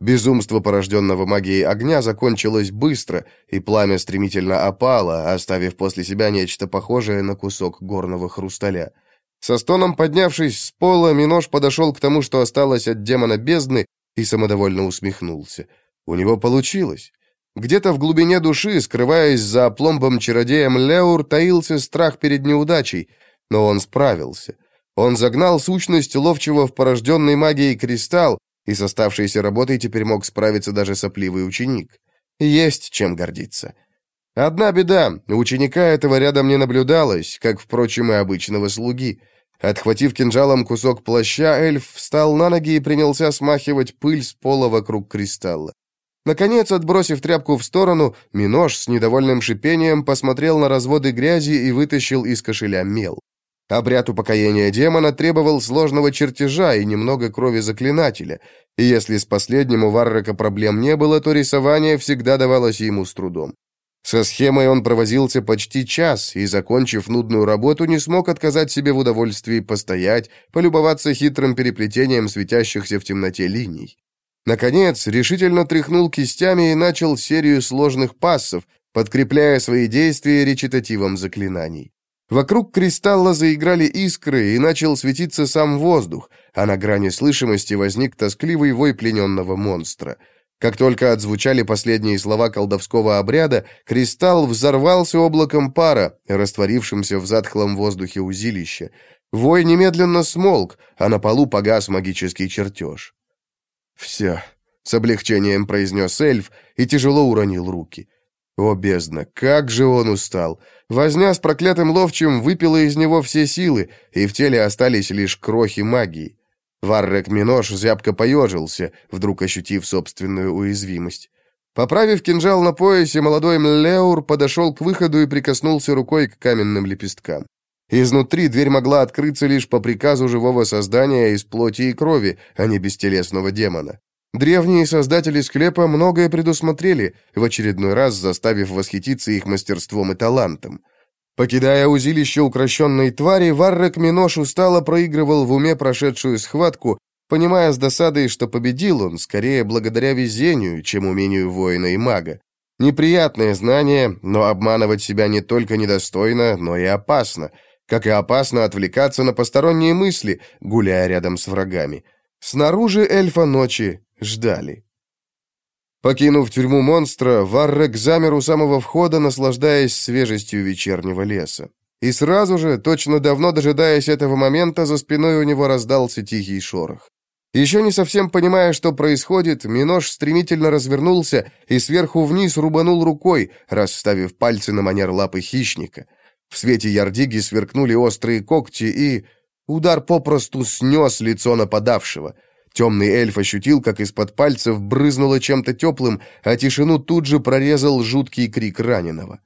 Безумство порожденного магией огня закончилось быстро, и пламя стремительно опало, оставив после себя нечто похожее на кусок горного хрусталя. Со стоном поднявшись с пола, Минош подошел к тому, что осталось от демона бездны, и самодовольно усмехнулся. У него получилось. Где-то в глубине души, скрываясь за опломбом чародеем Леур, таился страх перед неудачей, но он справился. Он загнал сущность ловчего в порожденной магией кристалл, и с оставшейся работой теперь мог справиться даже сопливый ученик. Есть чем гордиться. Одна беда, ученика этого рядом не наблюдалось, как, впрочем, и обычного слуги — Отхватив кинжалом кусок плаща, эльф встал на ноги и принялся смахивать пыль с пола вокруг кристалла. Наконец, отбросив тряпку в сторону, Минош с недовольным шипением посмотрел на разводы грязи и вытащил из кошеля мел. Обряд упокоения демона требовал сложного чертежа и немного крови заклинателя, и если с последним у Варрака проблем не было, то рисование всегда давалось ему с трудом. Со схемой он провозился почти час и, закончив нудную работу, не смог отказать себе в удовольствии постоять, полюбоваться хитрым переплетением светящихся в темноте линий. Наконец, решительно тряхнул кистями и начал серию сложных пассов, подкрепляя свои действия речитативом заклинаний. Вокруг кристалла заиграли искры, и начал светиться сам воздух, а на грани слышимости возник тоскливый вой плененного монстра — как только отзвучали последние слова колдовского обряда, кристалл взорвался облаком пара, растворившимся в затхлом воздухе узилища. Вой немедленно смолк, а на полу погас магический чертеж. «Все», — с облегчением произнес эльф и тяжело уронил руки. О, бездна, как же он устал! Возня с проклятым ловчим выпила из него все силы, и в теле остались лишь крохи магии. Варрек Минош зябко поежился, вдруг ощутив собственную уязвимость. Поправив кинжал на поясе, молодой Млеур подошел к выходу и прикоснулся рукой к каменным лепесткам. Изнутри дверь могла открыться лишь по приказу живого создания из плоти и крови, а не бестелесного демона. Древние создатели склепа многое предусмотрели, в очередной раз заставив восхититься их мастерством и талантом. Покидая узилище укращенной твари, Варрек Минош устало проигрывал в уме прошедшую схватку, понимая с досадой, что победил он скорее благодаря везению, чем умению воина и мага. Неприятное знание, но обманывать себя не только недостойно, но и опасно. Как и опасно отвлекаться на посторонние мысли, гуляя рядом с врагами. Снаружи эльфа ночи ждали. Покинув тюрьму монстра, Варрек замер у самого входа, наслаждаясь свежестью вечернего леса. И сразу же, точно давно дожидаясь этого момента, за спиной у него раздался тихий шорох. Еще не совсем понимая, что происходит, Минош стремительно развернулся и сверху вниз рубанул рукой, расставив пальцы на манер лапы хищника. В свете ярдиги сверкнули острые когти, и... Удар попросту снес лицо нападавшего — Темный эльф ощутил, как из-под пальцев брызнуло чем-то теплым, а тишину тут же прорезал жуткий крик раненого.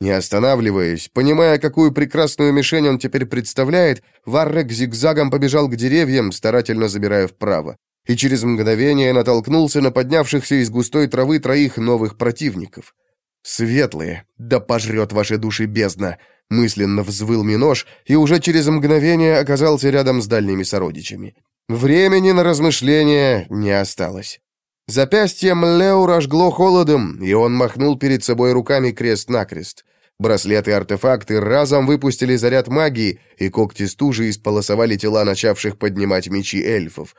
Не останавливаясь, понимая, какую прекрасную мишень он теперь представляет, Варрек зигзагом побежал к деревьям, старательно забирая вправо, и через мгновение натолкнулся на поднявшихся из густой травы троих новых противников. «Светлые, да пожрет ваши души бездна!» мысленно взвыл Минош и уже через мгновение оказался рядом с дальними сородичами. Времени на размышления не осталось. Запястье Млеура жгло холодом, и он махнул перед собой руками крест-накрест. Браслеты и артефакты разом выпустили заряд магии, и когти стужи исполосовали тела начавших поднимать мечи эльфов.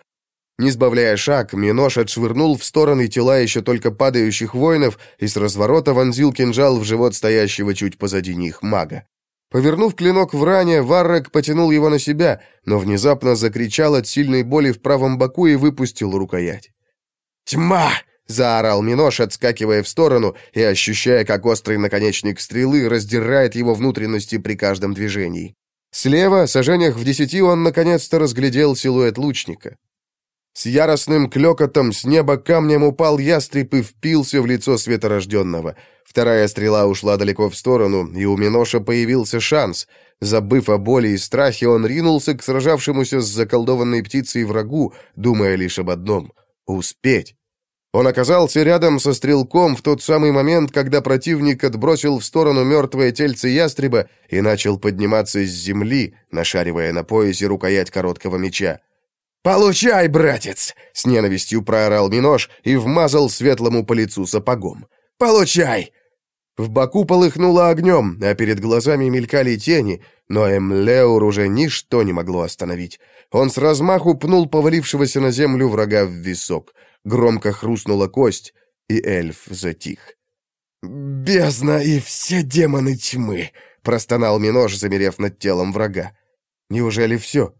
Не сбавляя шаг, Минош отшвырнул в стороны тела еще только падающих воинов и с разворота вонзил кинжал в живот стоящего чуть позади них мага. Повернув клинок в ране, Варрек потянул его на себя, но внезапно закричал от сильной боли в правом боку и выпустил рукоять. «Тьма!» — заорал Минош, отскакивая в сторону и ощущая, как острый наконечник стрелы раздирает его внутренности при каждом движении. Слева, сажениях в десяти, он наконец-то разглядел силуэт лучника. С яростным клёкотом с неба камнем упал ястреб и впился в лицо светорожденного. Вторая стрела ушла далеко в сторону, и у Миноша появился шанс. Забыв о боли и страхе, он ринулся к сражавшемуся с заколдованной птицей врагу, думая лишь об одном — успеть. Он оказался рядом со стрелком в тот самый момент, когда противник отбросил в сторону мертвое тельце ястреба и начал подниматься с земли, нашаривая на поясе рукоять короткого меча. «Получай, братец!» — с ненавистью проорал Минош и вмазал светлому по лицу сапогом. «Получай!» В боку полыхнуло огнем, а перед глазами мелькали тени, но Эмлеур уже ничто не могло остановить. Он с размаху пнул повалившегося на землю врага в висок. Громко хрустнула кость, и эльф затих. «Бездна и все демоны тьмы!» — простонал Минош, замерев над телом врага. «Неужели все?»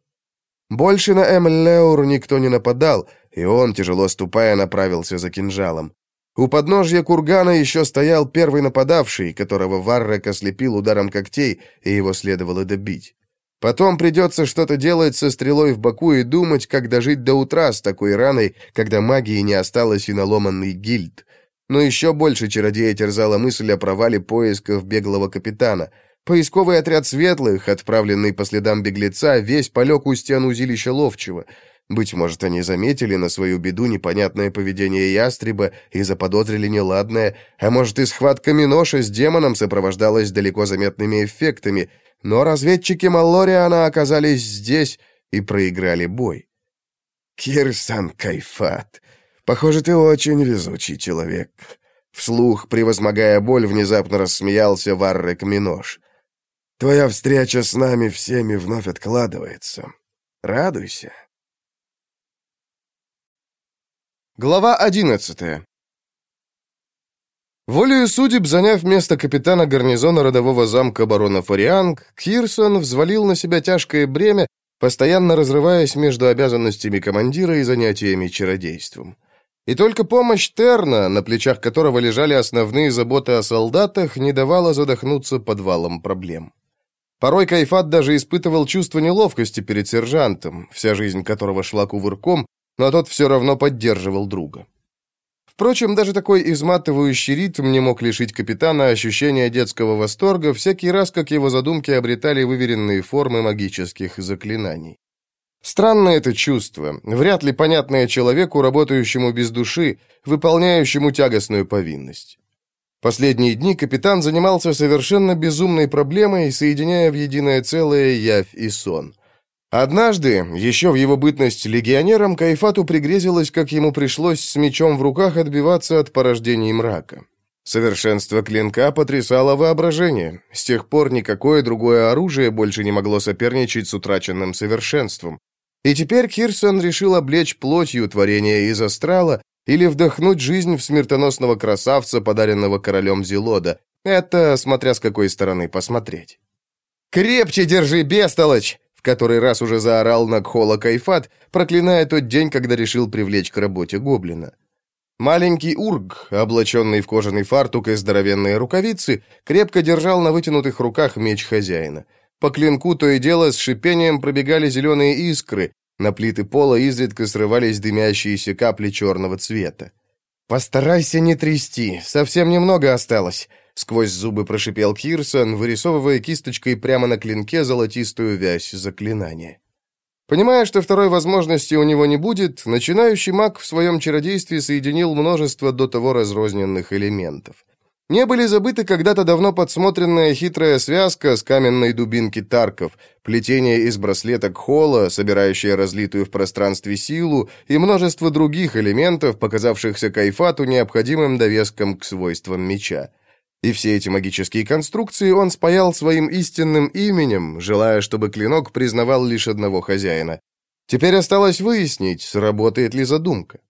Больше на Эмлеур никто не нападал, и он, тяжело ступая, направился за кинжалом. У подножья кургана еще стоял первый нападавший, которого Варрек ослепил ударом когтей, и его следовало добить. Потом придется что-то делать со стрелой в боку и думать, как дожить до утра с такой раной, когда магии не осталось и наломанный гильд. Но еще больше чародея терзала мысль о провале поисков беглого капитана. Поисковый отряд светлых, отправленный по следам беглеца, весь полег у стен узилища Ловчего. Быть может, они заметили на свою беду непонятное поведение ястреба и заподозрили неладное, а может, и схватка Миноша с демоном сопровождалась далеко заметными эффектами — но разведчики Маллориана оказались здесь и проиграли бой. «Кирсан Кайфат, похоже, ты очень везучий человек». Вслух, превозмогая боль, внезапно рассмеялся Варрек Минош. «Твоя встреча с нами всеми вновь откладывается. Радуйся». Глава одиннадцатая Волею судеб, заняв место капитана гарнизона родового замка барона Фарианг, Кирсон взвалил на себя тяжкое бремя, постоянно разрываясь между обязанностями командира и занятиями чародейством. И только помощь Терна, на плечах которого лежали основные заботы о солдатах, не давала задохнуться подвалом проблем. Порой Кайфат даже испытывал чувство неловкости перед сержантом, вся жизнь которого шла кувырком, но тот все равно поддерживал друга. Впрочем, даже такой изматывающий ритм не мог лишить капитана ощущения детского восторга всякий раз, как его задумки обретали выверенные формы магических заклинаний. Странное это чувство, вряд ли понятное человеку, работающему без души, выполняющему тягостную повинность. Последние дни капитан занимался совершенно безумной проблемой, соединяя в единое целое явь и сон – Однажды, еще в его бытность легионером, Кайфату пригрезилось, как ему пришлось с мечом в руках отбиваться от порождений мрака. Совершенство клинка потрясало воображение. С тех пор никакое другое оружие больше не могло соперничать с утраченным совершенством. И теперь Кирсон решил облечь плотью творение из астрала или вдохнуть жизнь в смертоносного красавца, подаренного королем Зелода. Это смотря с какой стороны посмотреть. «Крепче держи, бестолочь!» который раз уже заорал на Кхола Кайфат, проклиная тот день, когда решил привлечь к работе гоблина. Маленький ург, облаченный в кожаный фартук и здоровенные рукавицы, крепко держал на вытянутых руках меч хозяина. По клинку то и дело с шипением пробегали зеленые искры, на плиты пола изредка срывались дымящиеся капли черного цвета. «Постарайся не трясти, совсем немного осталось», Сквозь зубы прошипел Кирсон, вырисовывая кисточкой прямо на клинке золотистую вязь заклинания. Понимая, что второй возможности у него не будет, начинающий маг в своем чародействе соединил множество до того разрозненных элементов. Не были забыты когда-то давно подсмотренная хитрая связка с каменной дубинки Тарков, плетение из браслета Кхола, собирающее разлитую в пространстве силу, и множество других элементов, показавшихся Кайфату необходимым довеском к свойствам меча. И все эти магические конструкции он спаял своим истинным именем, желая, чтобы клинок признавал лишь одного хозяина. Теперь осталось выяснить, сработает ли задумка.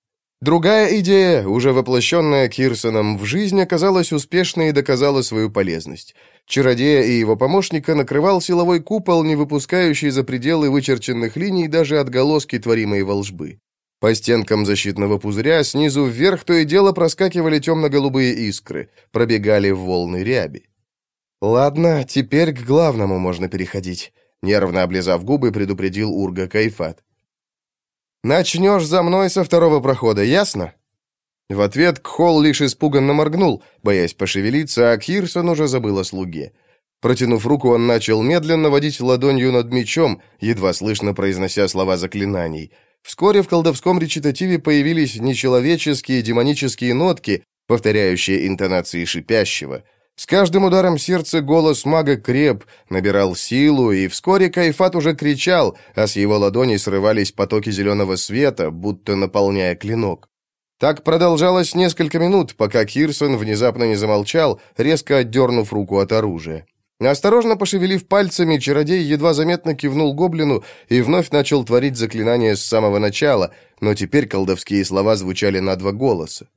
Другая идея, уже воплощенная Кирсоном в жизнь, оказалась успешной и доказала свою полезность. Чародея и его помощника накрывал силовой купол, не выпускающий за пределы вычерченных линий даже отголоски творимой волжбы. По стенкам защитного пузыря снизу вверх то и дело проскакивали темно-голубые искры, пробегали в волны ряби. «Ладно, теперь к главному можно переходить», — нервно облизав губы, предупредил Урга Кайфат. «Начнешь за мной со второго прохода, ясно?» В ответ Кхол лишь испуганно моргнул, боясь пошевелиться, а Кирсон уже забыл о слуге. Протянув руку, он начал медленно водить ладонью над мечом, едва слышно произнося слова заклинаний — Вскоре в колдовском речитативе появились нечеловеческие демонические нотки, повторяющие интонации шипящего. С каждым ударом сердца голос мага креп, набирал силу, и вскоре Кайфат уже кричал, а с его ладони срывались потоки зеленого света, будто наполняя клинок. Так продолжалось несколько минут, пока Кирсон внезапно не замолчал, резко отдернув руку от оружия. Осторожно пошевелив пальцами, чародей едва заметно кивнул гоблину и вновь начал творить заклинание с самого начала, но теперь колдовские слова звучали на два голоса.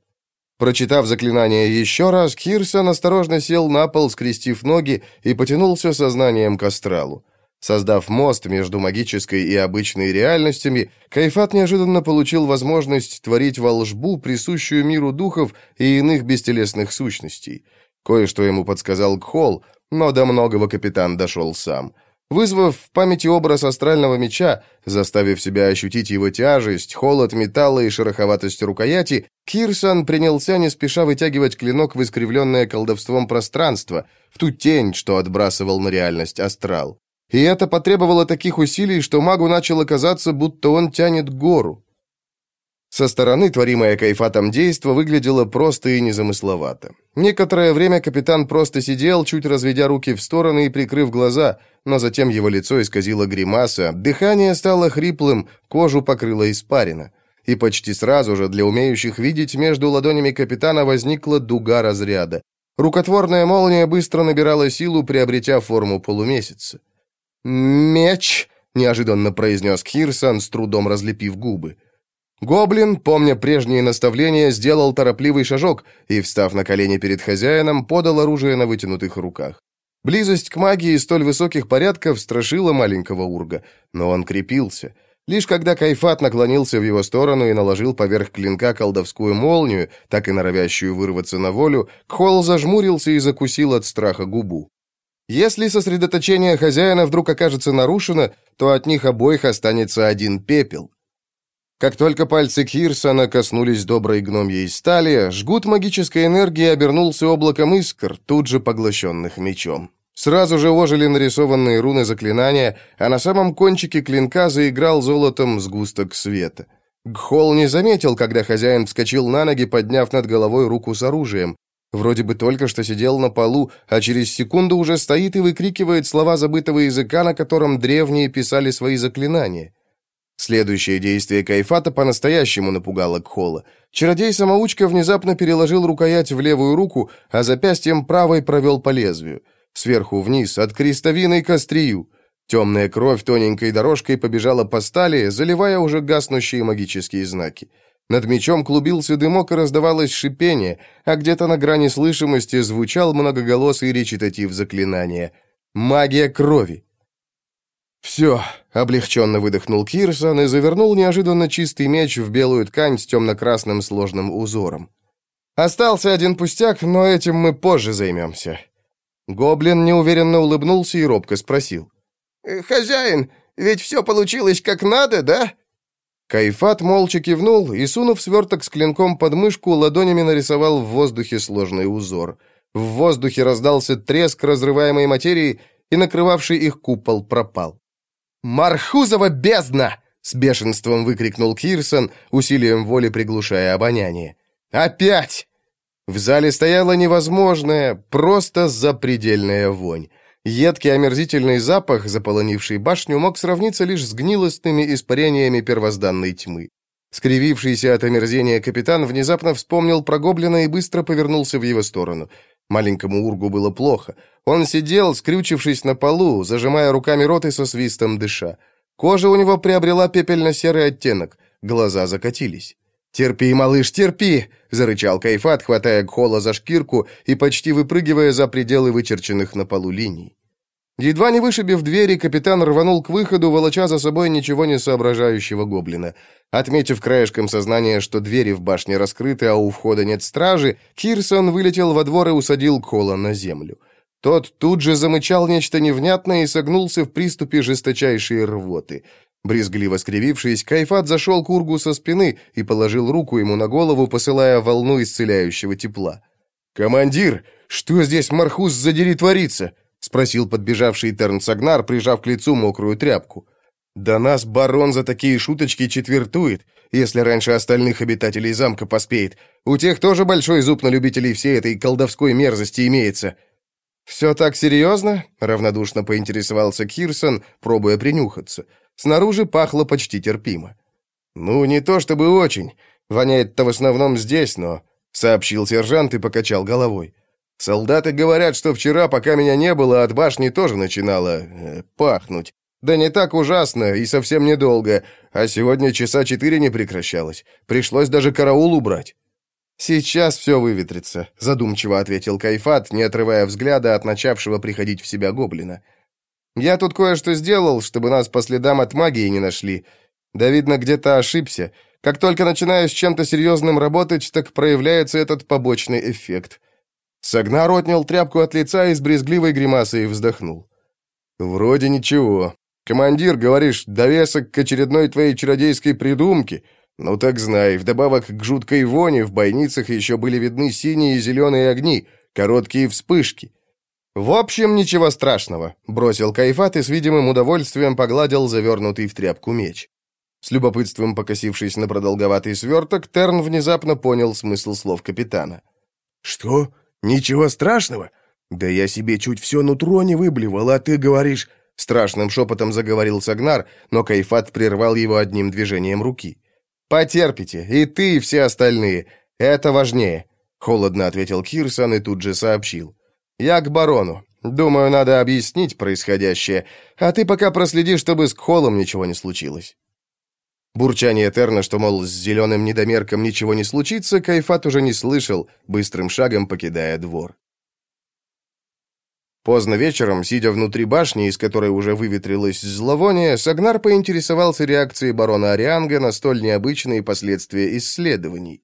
Прочитав заклинание еще раз, Кирсон осторожно сел на пол, скрестив ноги, и потянулся сознанием к астралу. Создав мост между магической и обычной реальностями, Кайфат неожиданно получил возможность творить волшбу, присущую миру духов и иных бестелесных сущностей. Кое-что ему подсказал Кхол — но до многого капитан дошел сам. Вызвав в памяти образ астрального меча, заставив себя ощутить его тяжесть, холод металла и шероховатость рукояти, Кирсан принялся не спеша вытягивать клинок в искривленное колдовством пространство, в ту тень, что отбрасывал на реальность астрал. И это потребовало таких усилий, что магу начало казаться, будто он тянет гору. Со стороны творимое кайфатом действо выглядело просто и незамысловато. Некоторое время капитан просто сидел, чуть разведя руки в стороны и прикрыв глаза, но затем его лицо исказило гримаса, дыхание стало хриплым, кожу покрыло испарина. И почти сразу же для умеющих видеть между ладонями капитана возникла дуга разряда. Рукотворная молния быстро набирала силу, приобретя форму полумесяца. «Меч!» — неожиданно произнес Кирсан, с трудом разлепив губы. Гоблин, помня прежние наставления, сделал торопливый шажок и, встав на колени перед хозяином, подал оружие на вытянутых руках. Близость к магии столь высоких порядков страшила маленького урга, но он крепился. Лишь когда Кайфат наклонился в его сторону и наложил поверх клинка колдовскую молнию, так и норовящую вырваться на волю, Кхол зажмурился и закусил от страха губу. Если сосредоточение хозяина вдруг окажется нарушено, то от них обоих останется один пепел. Как только пальцы Кирсона коснулись доброй гномьей стали, жгут магической энергии обернулся облаком искр, тут же поглощенных мечом. Сразу же ожили нарисованные руны заклинания, а на самом кончике клинка заиграл золотом сгусток света. Гхол не заметил, когда хозяин вскочил на ноги, подняв над головой руку с оружием. Вроде бы только что сидел на полу, а через секунду уже стоит и выкрикивает слова забытого языка, на котором древние писали свои заклинания. Следующее действие Кайфата по-настоящему напугало Кхола. Чародей-самоучка внезапно переложил рукоять в левую руку, а запястьем правой провел по лезвию. Сверху вниз, от крестовины к острию. Темная кровь тоненькой дорожкой побежала по стали, заливая уже гаснущие магические знаки. Над мечом клубился дымок и раздавалось шипение, а где-то на грани слышимости звучал многоголосый речитатив заклинания. «Магия крови!» «Все», — облегченно выдохнул Кирсон и завернул неожиданно чистый меч в белую ткань с темно-красным сложным узором. «Остался один пустяк, но этим мы позже займемся». Гоблин неуверенно улыбнулся и робко спросил. «Э, «Хозяин, ведь все получилось как надо, да?» Кайфат молча кивнул и, сунув сверток с клинком под мышку, ладонями нарисовал в воздухе сложный узор. В воздухе раздался треск разрываемой материи, и накрывавший их купол пропал. «Мархузова бездна!» — с бешенством выкрикнул Кирсон, усилием воли приглушая обоняние. «Опять!» В зале стояла невозможная, просто запредельная вонь. Едкий омерзительный запах, заполонивший башню, мог сравниться лишь с гнилостными испарениями первозданной тьмы. Скривившийся от омерзения капитан внезапно вспомнил про гоблина и быстро повернулся в его сторону. Маленькому ургу было плохо. Он сидел, скрючившись на полу, зажимая руками рот и со свистом дыша. Кожа у него приобрела пепельно-серый оттенок, глаза закатились. «Терпи, малыш, терпи!» — зарычал Кайфат, хватая Гхола за шкирку и почти выпрыгивая за пределы вычерченных на полу линий. Едва не вышибив двери, капитан рванул к выходу, волоча за собой ничего не соображающего гоблина. Отметив краешком сознания, что двери в башне раскрыты, а у входа нет стражи, Кирсон вылетел во двор и усадил Кола на землю. Тот тут же замычал нечто невнятное и согнулся в приступе жесточайшей рвоты. Брезгливо скривившись, Кайфат зашел к Ургу со спины и положил руку ему на голову, посылая волну исцеляющего тепла. «Командир, что здесь, Мархус, задери творится?» — спросил подбежавший Тернсагнар, прижав к лицу мокрую тряпку. Да нас барон за такие шуточки четвертует, если раньше остальных обитателей замка поспеет. У тех тоже большой зуб на любителей всей этой колдовской мерзости имеется». «Все так серьезно?» — равнодушно поинтересовался Кирсон, пробуя принюхаться. Снаружи пахло почти терпимо. «Ну, не то чтобы очень. Воняет-то в основном здесь, но...» — сообщил сержант и покачал головой. «Солдаты говорят, что вчера, пока меня не было, от башни тоже начинало... Э, пахнуть. Да не так ужасно и совсем недолго, а сегодня часа четыре не прекращалось. Пришлось даже караул убрать. «Сейчас все выветрится», — задумчиво ответил Кайфат, не отрывая взгляда от начавшего приходить в себя гоблина. «Я тут кое-что сделал, чтобы нас по следам от магии не нашли. Да, видно, где-то ошибся. Как только начинаю с чем-то серьезным работать, так проявляется этот побочный эффект». Сагнар отнял тряпку от лица и с брезгливой гримасой вздохнул. «Вроде ничего. Командир, говоришь, довесок к очередной твоей чародейской придумке? Ну так знай, вдобавок к жуткой воне в бойницах еще были видны синие и зеленые огни, короткие вспышки. «В общем, ничего страшного», — бросил Кайфат и с видимым удовольствием погладил завернутый в тряпку меч. С любопытством покосившись на продолговатый сверток, Терн внезапно понял смысл слов капитана. «Что? Ничего страшного? Да я себе чуть все нутро не выблевал, а ты говоришь...» Страшным шепотом заговорил Сагнар, но Кайфат прервал его одним движением руки. «Потерпите, и ты, и все остальные. Это важнее», — холодно ответил Кирсон и тут же сообщил. «Я к барону. Думаю, надо объяснить происходящее, а ты пока проследи, чтобы с Кхолом ничего не случилось». Бурчание Терна, что, мол, с зеленым недомерком ничего не случится, Кайфат уже не слышал, быстрым шагом покидая двор. Поздно вечером, сидя внутри башни, из которой уже выветрилось зловоние, Сагнар поинтересовался реакцией барона Арианга на столь необычные последствия исследований.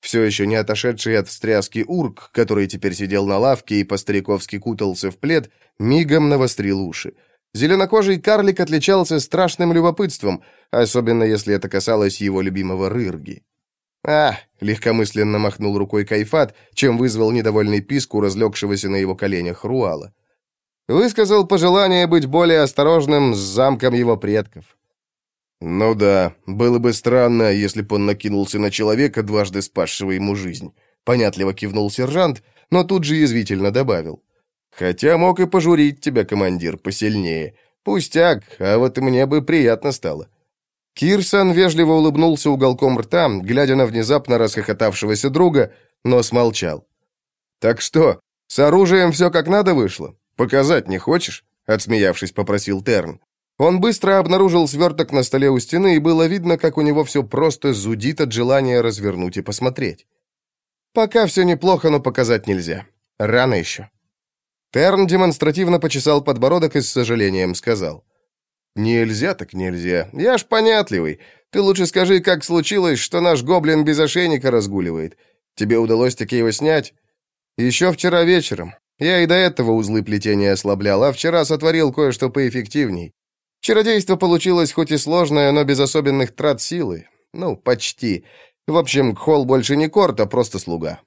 Все еще не отошедший от встряски урк, который теперь сидел на лавке и по-стариковски кутался в плед, мигом навострил уши. Зеленокожий карлик отличался страшным любопытством, особенно если это касалось его любимого рырги. «А!» — легкомысленно махнул рукой Кайфат, чем вызвал недовольный писк у разлегшегося на его коленях Руала. Высказал пожелание быть более осторожным с замком его предков. «Ну да, было бы странно, если бы он накинулся на человека, дважды спасшего ему жизнь», — понятливо кивнул сержант, но тут же язвительно добавил. Хотя мог и пожурить тебя, командир, посильнее. Пустяк, а вот и мне бы приятно стало». Кирсон вежливо улыбнулся уголком рта, глядя на внезапно расхохотавшегося друга, но смолчал. «Так что, с оружием все как надо вышло? Показать не хочешь?» Отсмеявшись, попросил Терн. Он быстро обнаружил сверток на столе у стены, и было видно, как у него все просто зудит от желания развернуть и посмотреть. «Пока все неплохо, но показать нельзя. Рано еще». Терн демонстративно почесал подбородок и с сожалением сказал. «Нельзя так нельзя. Я ж понятливый. Ты лучше скажи, как случилось, что наш гоблин без ошейника разгуливает. Тебе удалось таки его снять?» «Еще вчера вечером. Я и до этого узлы плетения ослаблял, а вчера сотворил кое-что поэффективней. Чародейство получилось хоть и сложное, но без особенных трат силы. Ну, почти. В общем, Кхол больше не корт, а просто слуга».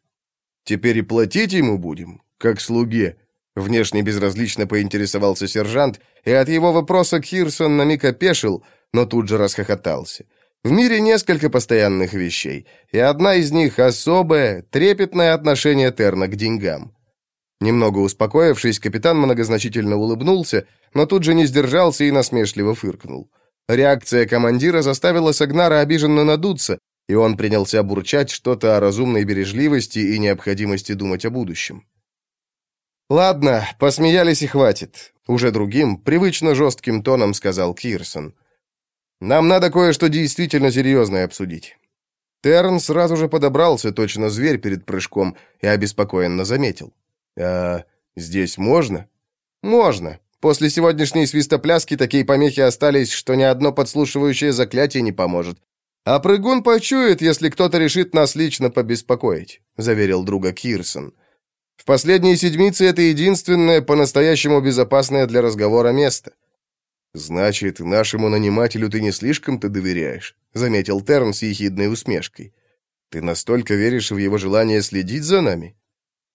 «Теперь и платить ему будем, как слуге», Внешне безразлично поинтересовался сержант, и от его вопроса Кирсон на миг опешил, но тут же расхохотался. В мире несколько постоянных вещей, и одна из них особое, трепетное отношение Терна к деньгам. Немного успокоившись, капитан многозначительно улыбнулся, но тут же не сдержался и насмешливо фыркнул. Реакция командира заставила Сагнара обиженно надуться, и он принялся бурчать что-то о разумной бережливости и необходимости думать о будущем. «Ладно, посмеялись и хватит», — уже другим, привычно жестким тоном сказал Кирсон. «Нам надо кое-что действительно серьезное обсудить». Терн сразу же подобрался, точно зверь перед прыжком, и обеспокоенно заметил. «А здесь можно?» «Можно. После сегодняшней свистопляски такие помехи остались, что ни одно подслушивающее заклятие не поможет. А прыгун почует, если кто-то решит нас лично побеспокоить», — заверил друга Кирсон. В последние седмицы это единственное по-настоящему безопасное для разговора место. «Значит, нашему нанимателю ты не слишком-то доверяешь», — заметил Терн с ехидной усмешкой. «Ты настолько веришь в его желание следить за нами?»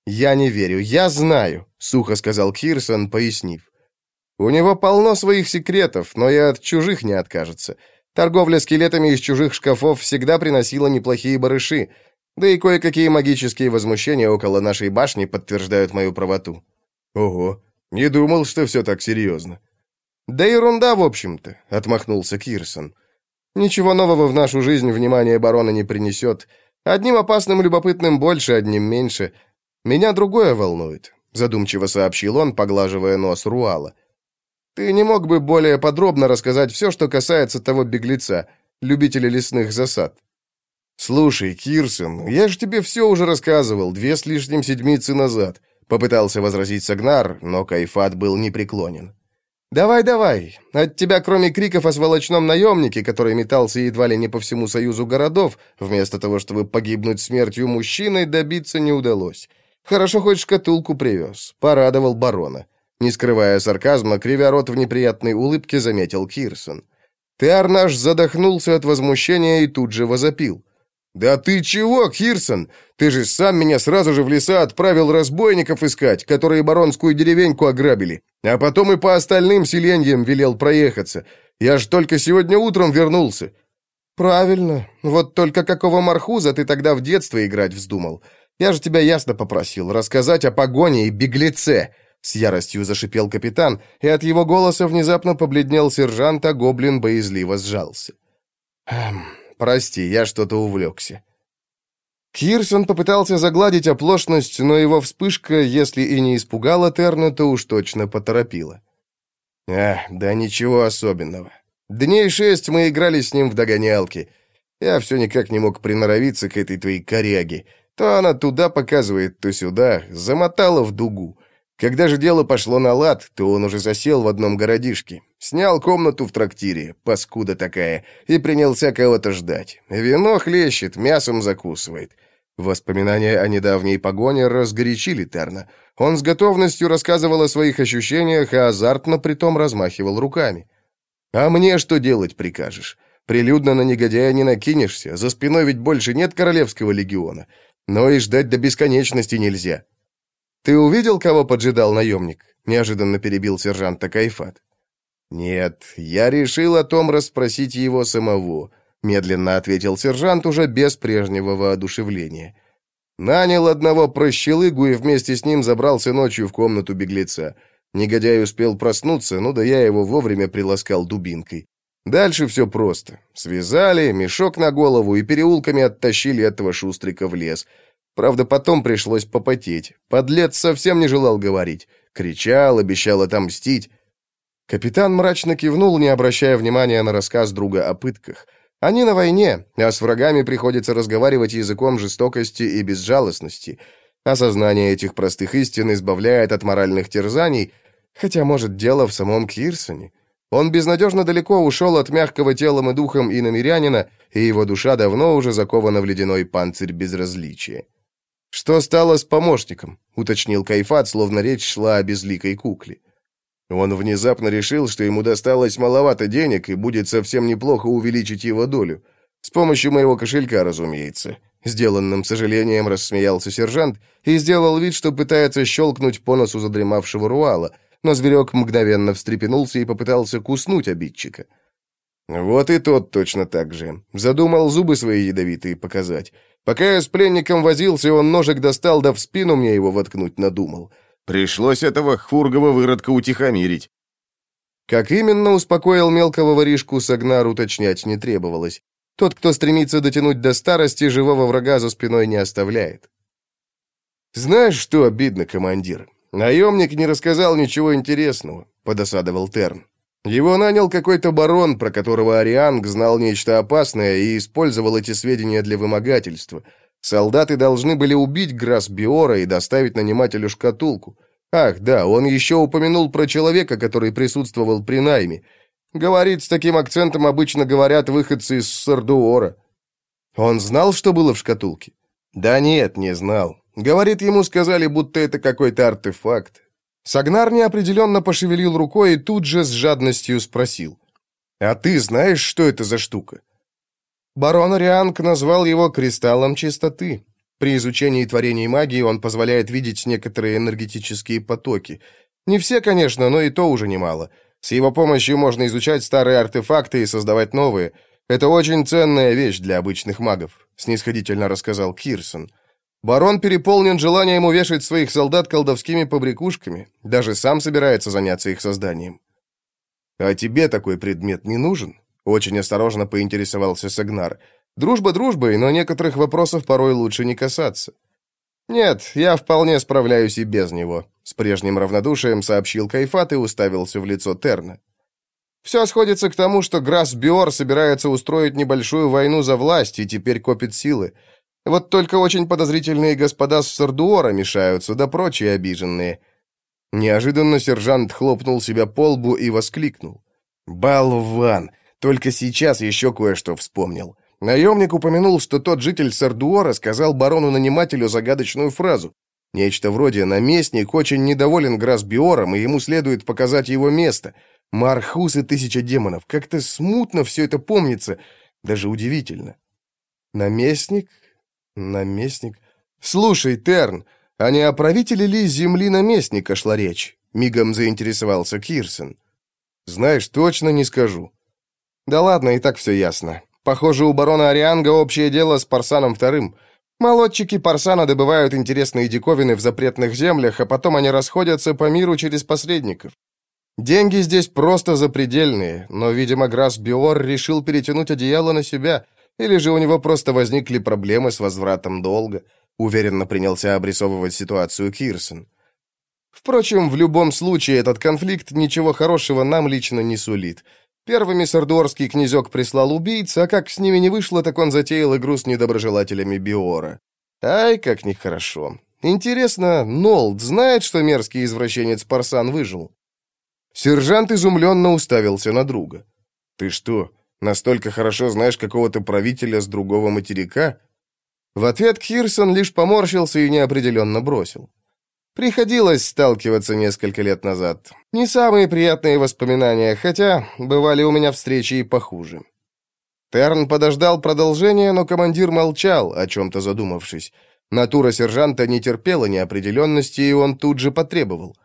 «Я не верю, я знаю», — сухо сказал Кирсон, пояснив. «У него полно своих секретов, но и от чужих не откажется. Торговля скелетами из чужих шкафов всегда приносила неплохие барыши, да и кое-какие магические возмущения около нашей башни подтверждают мою правоту. Ого, не думал, что все так серьезно. Да ерунда, в общем-то, отмахнулся Кирсон. Ничего нового в нашу жизнь внимание барона не принесет. Одним опасным любопытным больше, одним меньше. Меня другое волнует, задумчиво сообщил он, поглаживая нос Руала. Ты не мог бы более подробно рассказать все, что касается того беглеца, любителя лесных засад? «Слушай, Кирсон, я же тебе все уже рассказывал, две с лишним седмицы назад», — попытался возразить Сагнар, но Кайфат был непреклонен. «Давай, давай. От тебя, кроме криков о сволочном наемнике, который метался едва ли не по всему союзу городов, вместо того, чтобы погибнуть смертью мужчины, добиться не удалось. Хорошо хоть шкатулку привез, порадовал барона. Не скрывая сарказма, кривя рот в неприятной улыбке, заметил Кирсон. Теар наш задохнулся от возмущения и тут же возопил. «Да ты чего, Кирсон? Ты же сам меня сразу же в леса отправил разбойников искать, которые баронскую деревеньку ограбили, а потом и по остальным селеньям велел проехаться. Я ж только сегодня утром вернулся». «Правильно. Вот только какого мархуза ты тогда в детстве играть вздумал? Я же тебя ясно попросил рассказать о погоне и беглеце». С яростью зашипел капитан, и от его голоса внезапно побледнел сержант, а гоблин боязливо сжался. «Эм, прости, я что-то увлекся». Кирсон попытался загладить оплошность, но его вспышка, если и не испугала Терна, то уж точно поторопила. «Эх, да ничего особенного. Дней шесть мы играли с ним в догонялки. Я все никак не мог приноровиться к этой твоей коряге. То она туда показывает, то сюда, замотала в дугу. Когда же дело пошло на лад, то он уже засел в одном городишке. Снял комнату в трактире, паскуда такая, и принялся кого-то ждать. Вино хлещет, мясом закусывает. Воспоминания о недавней погоне разгорячили Терна. Он с готовностью рассказывал о своих ощущениях, а азартно притом размахивал руками. «А мне что делать прикажешь? Прилюдно на негодяя не накинешься, за спиной ведь больше нет королевского легиона. Но и ждать до бесконечности нельзя. «Ты увидел, кого поджидал наемник?» — неожиданно перебил сержанта Кайфат. «Нет, я решил о том расспросить его самого», — медленно ответил сержант уже без прежнего воодушевления. «Нанял одного прощелыгу и вместе с ним забрался ночью в комнату беглеца. Негодяй успел проснуться, ну да я его вовремя приласкал дубинкой. Дальше все просто. Связали, мешок на голову и переулками оттащили этого шустрика в лес. Правда, потом пришлось попотеть. Подлец совсем не желал говорить. Кричал, обещал отомстить. Капитан мрачно кивнул, не обращая внимания на рассказ друга о пытках. Они на войне, а с врагами приходится разговаривать языком жестокости и безжалостности. Осознание этих простых истин избавляет от моральных терзаний, хотя, может, дело в самом Кирсоне. Он безнадежно далеко ушел от мягкого телом и духом иномирянина, и его душа давно уже закована в ледяной панцирь безразличия. «Что стало с помощником?» — уточнил Кайфат, словно речь шла о безликой кукле. Он внезапно решил, что ему досталось маловато денег, и будет совсем неплохо увеличить его долю. С помощью моего кошелька, разумеется. Сделанным сожалением рассмеялся сержант и сделал вид, что пытается щелкнуть по носу задремавшего Руала, но зверек мгновенно встрепенулся и попытался куснуть обидчика. Вот и тот точно так же. Задумал зубы свои ядовитые показать. Пока я с пленником возился, он ножик достал, да в спину мне его воткнуть надумал. Пришлось этого хфургого выродка утихомирить. Как именно успокоил мелкого воришку Сагнар, уточнять не требовалось. Тот, кто стремится дотянуть до старости, живого врага за спиной не оставляет. «Знаешь, что обидно, командир? Наемник не рассказал ничего интересного», — подосадовал Терн. Его нанял какой-то барон, про которого Арианг знал нечто опасное и использовал эти сведения для вымогательства. Солдаты должны были убить Грас Биора и доставить нанимателю шкатулку. Ах, да, он еще упомянул про человека, который присутствовал при найме. Говорит, с таким акцентом обычно говорят выходцы из Сардуора. Он знал, что было в шкатулке? Да нет, не знал. Говорит, ему сказали, будто это какой-то артефакт. Сагнар неопределенно пошевелил рукой и тут же с жадностью спросил. «А ты знаешь, что это за штука?» Барон Рианг назвал его «кристаллом чистоты». При изучении творений магии он позволяет видеть некоторые энергетические потоки. Не все, конечно, но и то уже немало. С его помощью можно изучать старые артефакты и создавать новые. Это очень ценная вещь для обычных магов», — снисходительно рассказал Кирсон. Барон переполнен желанием увешать своих солдат колдовскими побрякушками. Даже сам собирается заняться их созданием. «А тебе такой предмет не нужен?» Очень осторожно поинтересовался Сагнар. «Дружба дружбой, но некоторых вопросов порой лучше не касаться». «Нет, я вполне справляюсь и без него», — с прежним равнодушием сообщил Кайфат и уставился в лицо Терна. «Все сходится к тому, что Грасс Биор собирается устроить небольшую войну за власть и теперь копит силы. Вот только очень подозрительные господа с Сардуора мешаются, да прочие обиженные». Неожиданно сержант хлопнул себя по лбу и воскликнул. «Болван! Только сейчас еще кое-что вспомнил. Наемник упомянул, что тот житель Сардуора сказал барону-нанимателю загадочную фразу. Нечто вроде «наместник очень недоволен Грасбиором, и ему следует показать его место». Мархус и тысяча демонов. Как-то смутно все это помнится. Даже удивительно. Наместник? Наместник? Слушай, Терн, а не о правителе ли земли наместника шла речь? Мигом заинтересовался Кирсон. Знаешь, точно не скажу. Да ладно, и так все ясно. Похоже, у барона Арианга общее дело с Парсаном Вторым. Молодчики Парсана добывают интересные диковины в запретных землях, а потом они расходятся по миру через посредников. Деньги здесь просто запредельные, но, видимо, Грасс Биор решил перетянуть одеяло на себя, или же у него просто возникли проблемы с возвратом долга. Уверенно принялся обрисовывать ситуацию Кирсон. Впрочем, в любом случае этот конфликт ничего хорошего нам лично не сулит. Первыми сардуорский князек прислал убийц, а как с ними не вышло, так он затеял игру с недоброжелателями Биора. Ай, как нехорошо. Интересно, Нолд знает, что мерзкий извращенец Парсан выжил? Сержант изумленно уставился на друга. «Ты что, настолько хорошо знаешь какого-то правителя с другого материка?» В ответ Кирсон лишь поморщился и неопределенно бросил. Приходилось сталкиваться несколько лет назад. Не самые приятные воспоминания, хотя бывали у меня встречи и похуже. Терн подождал продолжения, но командир молчал, о чем-то задумавшись. Натура сержанта не терпела неопределенности, и он тут же потребовал.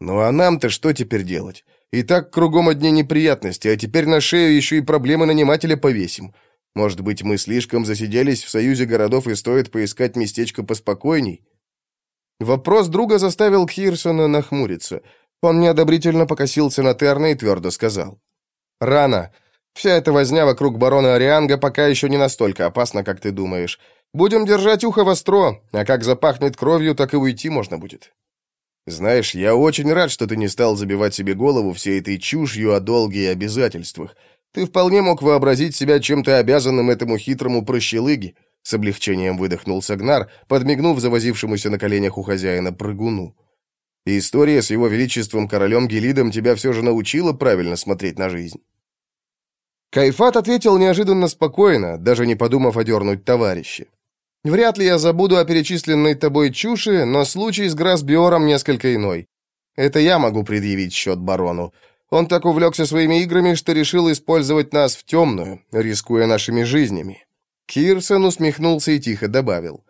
Ну а нам-то что теперь делать? И так кругом одни неприятности, а теперь на шею еще и проблемы нанимателя повесим. Может быть, мы слишком засиделись в союзе городов и стоит поискать местечко поспокойней? Вопрос друга заставил Кирсона нахмуриться. Он неодобрительно покосился на Терна и твердо сказал. «Рано. Вся эта возня вокруг барона Арианга пока еще не настолько опасна, как ты думаешь. Будем держать ухо востро, а как запахнет кровью, так и уйти можно будет». Знаешь, я очень рад, что ты не стал забивать себе голову всей этой чушью о долге и обязательствах. Ты вполне мог вообразить себя чем-то обязанным этому хитрому прощелыге. С облегчением выдохнул Сагнар, подмигнув завозившемуся на коленях у хозяина прыгуну. История с его величеством королем Гелидом тебя все же научила правильно смотреть на жизнь. Кайфат ответил неожиданно спокойно, даже не подумав одернуть товарища. Вряд ли я забуду о перечисленной тобой чуши, но случай с Грасбиором несколько иной. Это я могу предъявить счет барону. Он так увлекся своими играми, что решил использовать нас в темную, рискуя нашими жизнями». Кирсон усмехнулся и тихо добавил.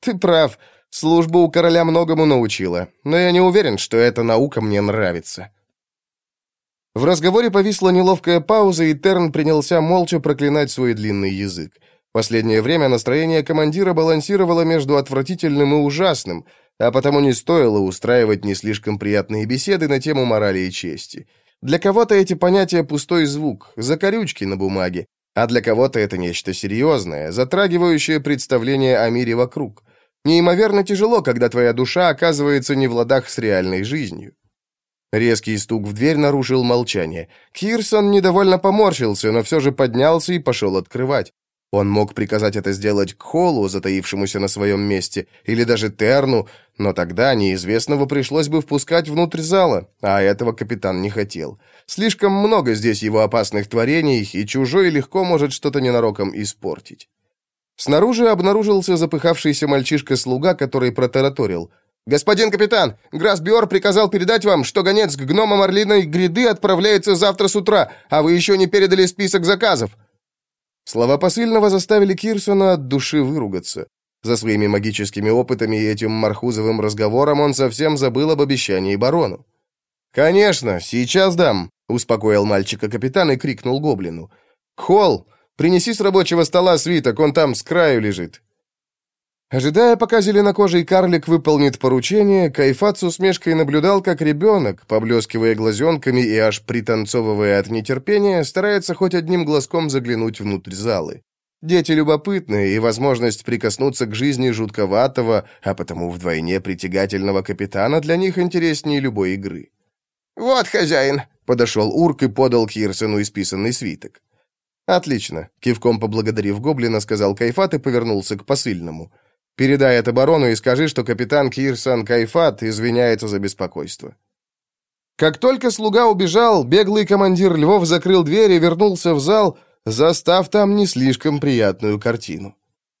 «Ты прав, служба у короля многому научила, но я не уверен, что эта наука мне нравится». В разговоре повисла неловкая пауза, и Терн принялся молча проклинать свой длинный язык. Последнее время настроение командира балансировало между отвратительным и ужасным, а потому не стоило устраивать не слишком приятные беседы на тему морали и чести. Для кого-то эти понятия пустой звук, закорючки на бумаге, а для кого-то это нечто серьезное, затрагивающее представление о мире вокруг. Неимоверно тяжело, когда твоя душа оказывается не в ладах с реальной жизнью. Резкий стук в дверь нарушил молчание. Кирсон недовольно поморщился, но все же поднялся и пошел открывать. Он мог приказать это сделать Кхолу, затаившемуся на своем месте, или даже Терну, но тогда неизвестного пришлось бы впускать внутрь зала, а этого капитан не хотел. Слишком много здесь его опасных творений, и чужой легко может что-то ненароком испортить. Снаружи обнаружился запыхавшийся мальчишка-слуга, который протараторил. «Господин капитан, Грасбиор приказал передать вам, что гонец к гномам Орлиной гряды отправляется завтра с утра, а вы еще не передали список заказов». Слова посыльного заставили Кирсона от души выругаться. За своими магическими опытами и этим мархузовым разговором он совсем забыл об обещании барону. «Конечно, сейчас дам», — успокоил мальчика капитан и крикнул гоблину. «Холл, принеси с рабочего стола свиток, он там с краю лежит». Ожидая, пока зеленокожий карлик выполнит поручение, Кайфат с усмешкой наблюдал, как ребенок, поблескивая глазенками и аж пританцовывая от нетерпения, старается хоть одним глазком заглянуть внутрь залы. Дети любопытные, и возможность прикоснуться к жизни жутковатого, а потому вдвойне притягательного капитана для них интереснее любой игры. «Вот хозяин», — подошел Урк и подал Кирсену исписанный свиток. «Отлично», — кивком поблагодарив гоблина, сказал Кайфат и повернулся к посыльному — Передай это барону и скажи, что капитан Кирсан Кайфат извиняется за беспокойство». Как только слуга убежал, беглый командир Львов закрыл дверь и вернулся в зал, застав там не слишком приятную картину.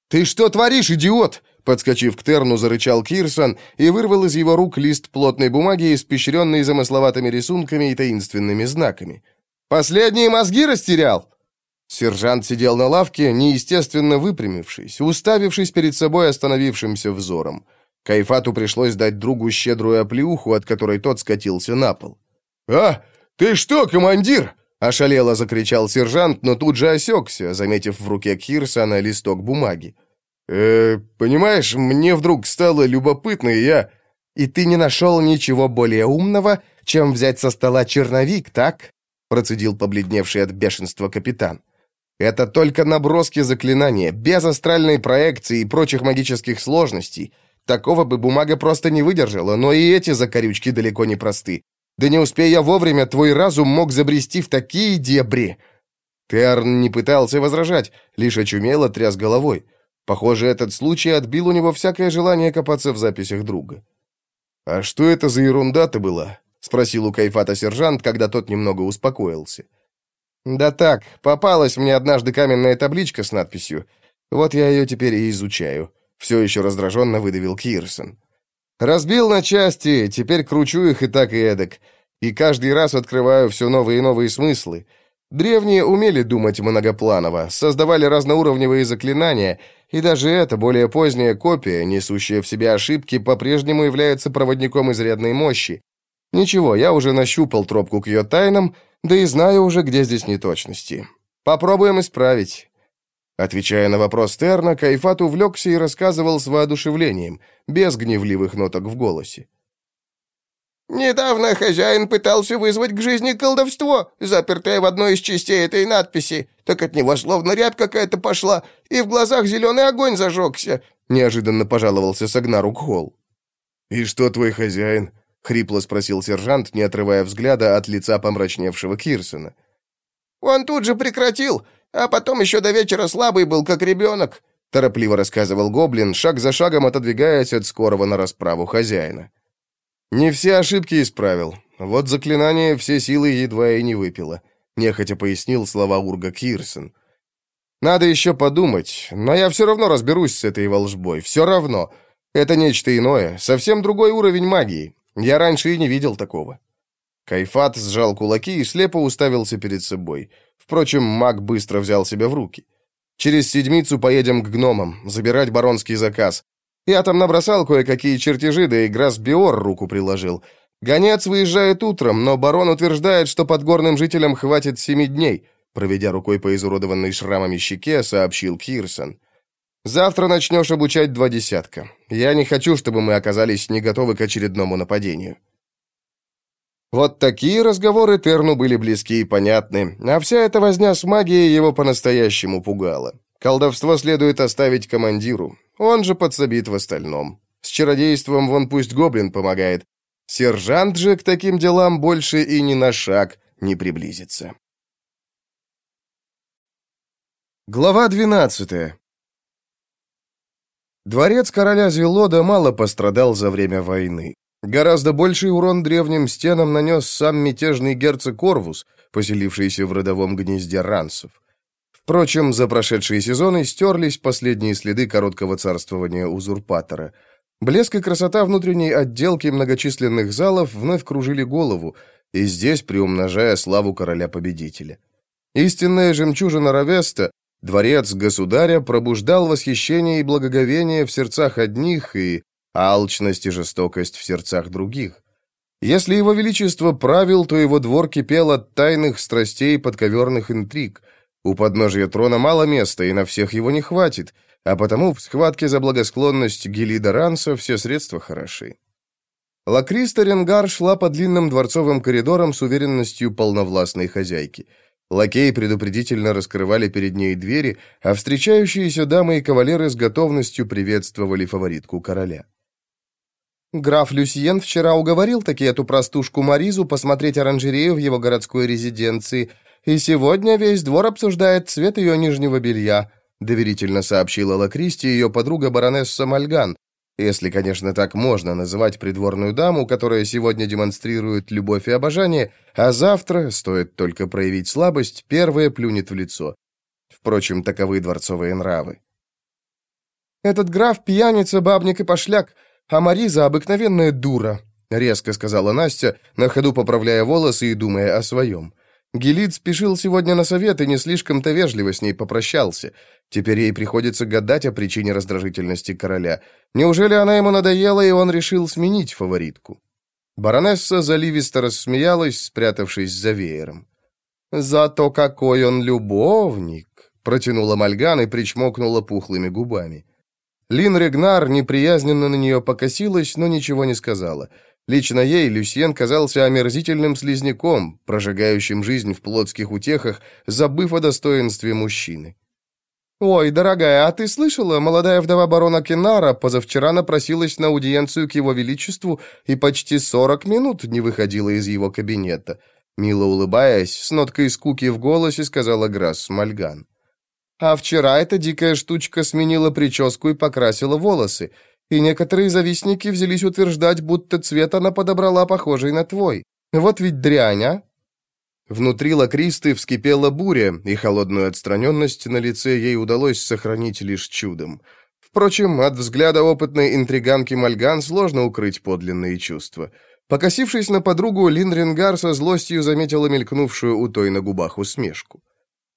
«Ты что творишь, идиот?» Подскочив к Терну, зарычал Кирсон и вырвал из его рук лист плотной бумаги, испещренный замысловатыми рисунками и таинственными знаками. «Последние мозги растерял!» Сержант сидел на лавке, неестественно выпрямившись, уставившись перед собой остановившимся взором. Кайфату пришлось дать другу щедрую оплеуху, от которой тот скатился на пол. «А, ты что, командир?» — ошалело закричал сержант, но тут же осекся, заметив в руке Кирсона листок бумаги. «Э, понимаешь, мне вдруг стало любопытно, и я...» «И ты не нашел ничего более умного, чем взять со стола черновик, так?» процедил побледневший от бешенства капитан. «Это только наброски заклинания, без астральной проекции и прочих магических сложностей. Такого бы бумага просто не выдержала, но и эти закорючки далеко не просты. Да не успея я вовремя, твой разум мог забрести в такие дебри!» Терн не пытался возражать, лишь очумело тряс головой. Похоже, этот случай отбил у него всякое желание копаться в записях друга. «А что это за ерунда-то была?» — спросил у Кайфата сержант, когда тот немного успокоился. «Да так, попалась мне однажды каменная табличка с надписью. Вот я ее теперь и изучаю», — все еще раздраженно выдавил Кирсон. «Разбил на части, теперь кручу их и так и эдак, и каждый раз открываю все новые и новые смыслы». Древние умели думать многопланово, создавали разноуровневые заклинания, и даже эта более поздняя копия, несущая в себе ошибки, по-прежнему является проводником изрядной мощи. Ничего, я уже нащупал тропку к ее тайнам, да и знаю уже, где здесь неточности. Попробуем исправить. Отвечая на вопрос Терна, Кайфат увлекся и рассказывал с воодушевлением, без гневливых ноток в голосе. Недавно хозяин пытался вызвать к жизни колдовство, запертое в одной из частей этой надписи. Так от него словно рябь какая-то пошла, и в глазах зеленый огонь зажегся», — неожиданно пожаловался Сагнару Кхол. «И что твой хозяин?» — хрипло спросил сержант, не отрывая взгляда от лица помрачневшего Кирсона. «Он тут же прекратил, а потом еще до вечера слабый был, как ребенок», — торопливо рассказывал Гоблин, шаг за шагом отодвигаясь от скорого на расправу хозяина. «Не все ошибки исправил. Вот заклинание все силы едва и не выпило», — нехотя пояснил слова Урга Кирсон. «Надо еще подумать, но я все равно разберусь с этой волжбой, все равно. Это нечто иное, совсем другой уровень магии. Я раньше и не видел такого». Кайфат сжал кулаки и слепо уставился перед собой. Впрочем, маг быстро взял себя в руки. «Через седмицу поедем к гномам, забирать баронский заказ. Я там набросал кое-какие чертежи, да и Грасбиор руку приложил. Гонец выезжает утром, но барон утверждает, что подгорным жителям хватит семи дней», проведя рукой по изуродованной шрамами щеке, сообщил Кирсон. «Завтра начнешь обучать два десятка. Я не хочу, чтобы мы оказались не готовы к очередному нападению». Вот такие разговоры Терну были близки и понятны, а вся эта возня с магией его по-настоящему пугала. Колдовство следует оставить командиру, он же подсобит в остальном. С чародейством вон пусть гоблин помогает. Сержант же к таким делам больше и ни на шаг не приблизится. Глава 12 Дворец короля Зелода мало пострадал за время войны. Гораздо больший урон древним стенам нанес сам мятежный герцог Корвус, поселившийся в родовом гнезде ранцев. Впрочем, за прошедшие сезоны стерлись последние следы короткого царствования узурпатора. Блеск и красота внутренней отделки многочисленных залов вновь кружили голову, и здесь приумножая славу короля-победителя. Истинная жемчужина Равеста, дворец государя, пробуждал восхищение и благоговение в сердцах одних и алчность и жестокость в сердцах других. Если его величество правил, то его двор кипел от тайных страстей и подковерных интриг – у подножия трона мало места, и на всех его не хватит, а потому в схватке за благосклонность Гелида Ранса все средства хороши. Лакриста Ренгар шла по длинным дворцовым коридорам с уверенностью полновластной хозяйки. Лакеи предупредительно раскрывали перед ней двери, а встречающиеся дамы и кавалеры с готовностью приветствовали фаворитку короля. Граф Люсьен вчера уговорил таки эту простушку Маризу посмотреть оранжерею в его городской резиденции – и сегодня весь двор обсуждает цвет ее нижнего белья», доверительно сообщила Лакристи ее подруга баронесса Мальган, если, конечно, так можно называть придворную даму, которая сегодня демонстрирует любовь и обожание, а завтра, стоит только проявить слабость, первая плюнет в лицо. Впрочем, таковы дворцовые нравы. Этот граф пьяница, бабник и пошляк, а Мариза обыкновенная дура», — резко сказала Настя, на ходу поправляя волосы и думая о своем. Гелит спешил сегодня на совет и не слишком-то вежливо с ней попрощался. Теперь ей приходится гадать о причине раздражительности короля. Неужели она ему надоела, и он решил сменить фаворитку? Баронесса заливисто рассмеялась, спрятавшись за веером. «Зато какой он любовник!» — протянула Мальган и причмокнула пухлыми губами. Лин Регнар неприязненно на нее покосилась, но ничего не сказала. Лично ей Люсьен казался омерзительным слизняком, прожигающим жизнь в плотских утехах, забыв о достоинстве мужчины. «Ой, дорогая, а ты слышала, молодая вдова барона Кенара позавчера напросилась на аудиенцию к его величеству и почти сорок минут не выходила из его кабинета?» Мило улыбаясь, с ноткой скуки в голосе сказала Грасс Мальган. «А вчера эта дикая штучка сменила прическу и покрасила волосы и некоторые завистники взялись утверждать, будто цвет она подобрала похожий на твой. Вот ведь дрянь, а?» Внутри лакристы вскипела буря, и холодную отстраненность на лице ей удалось сохранить лишь чудом. Впрочем, от взгляда опытной интриганки Мальган сложно укрыть подлинные чувства. Покосившись на подругу, Линрингар со злостью заметила мелькнувшую у той на губах усмешку.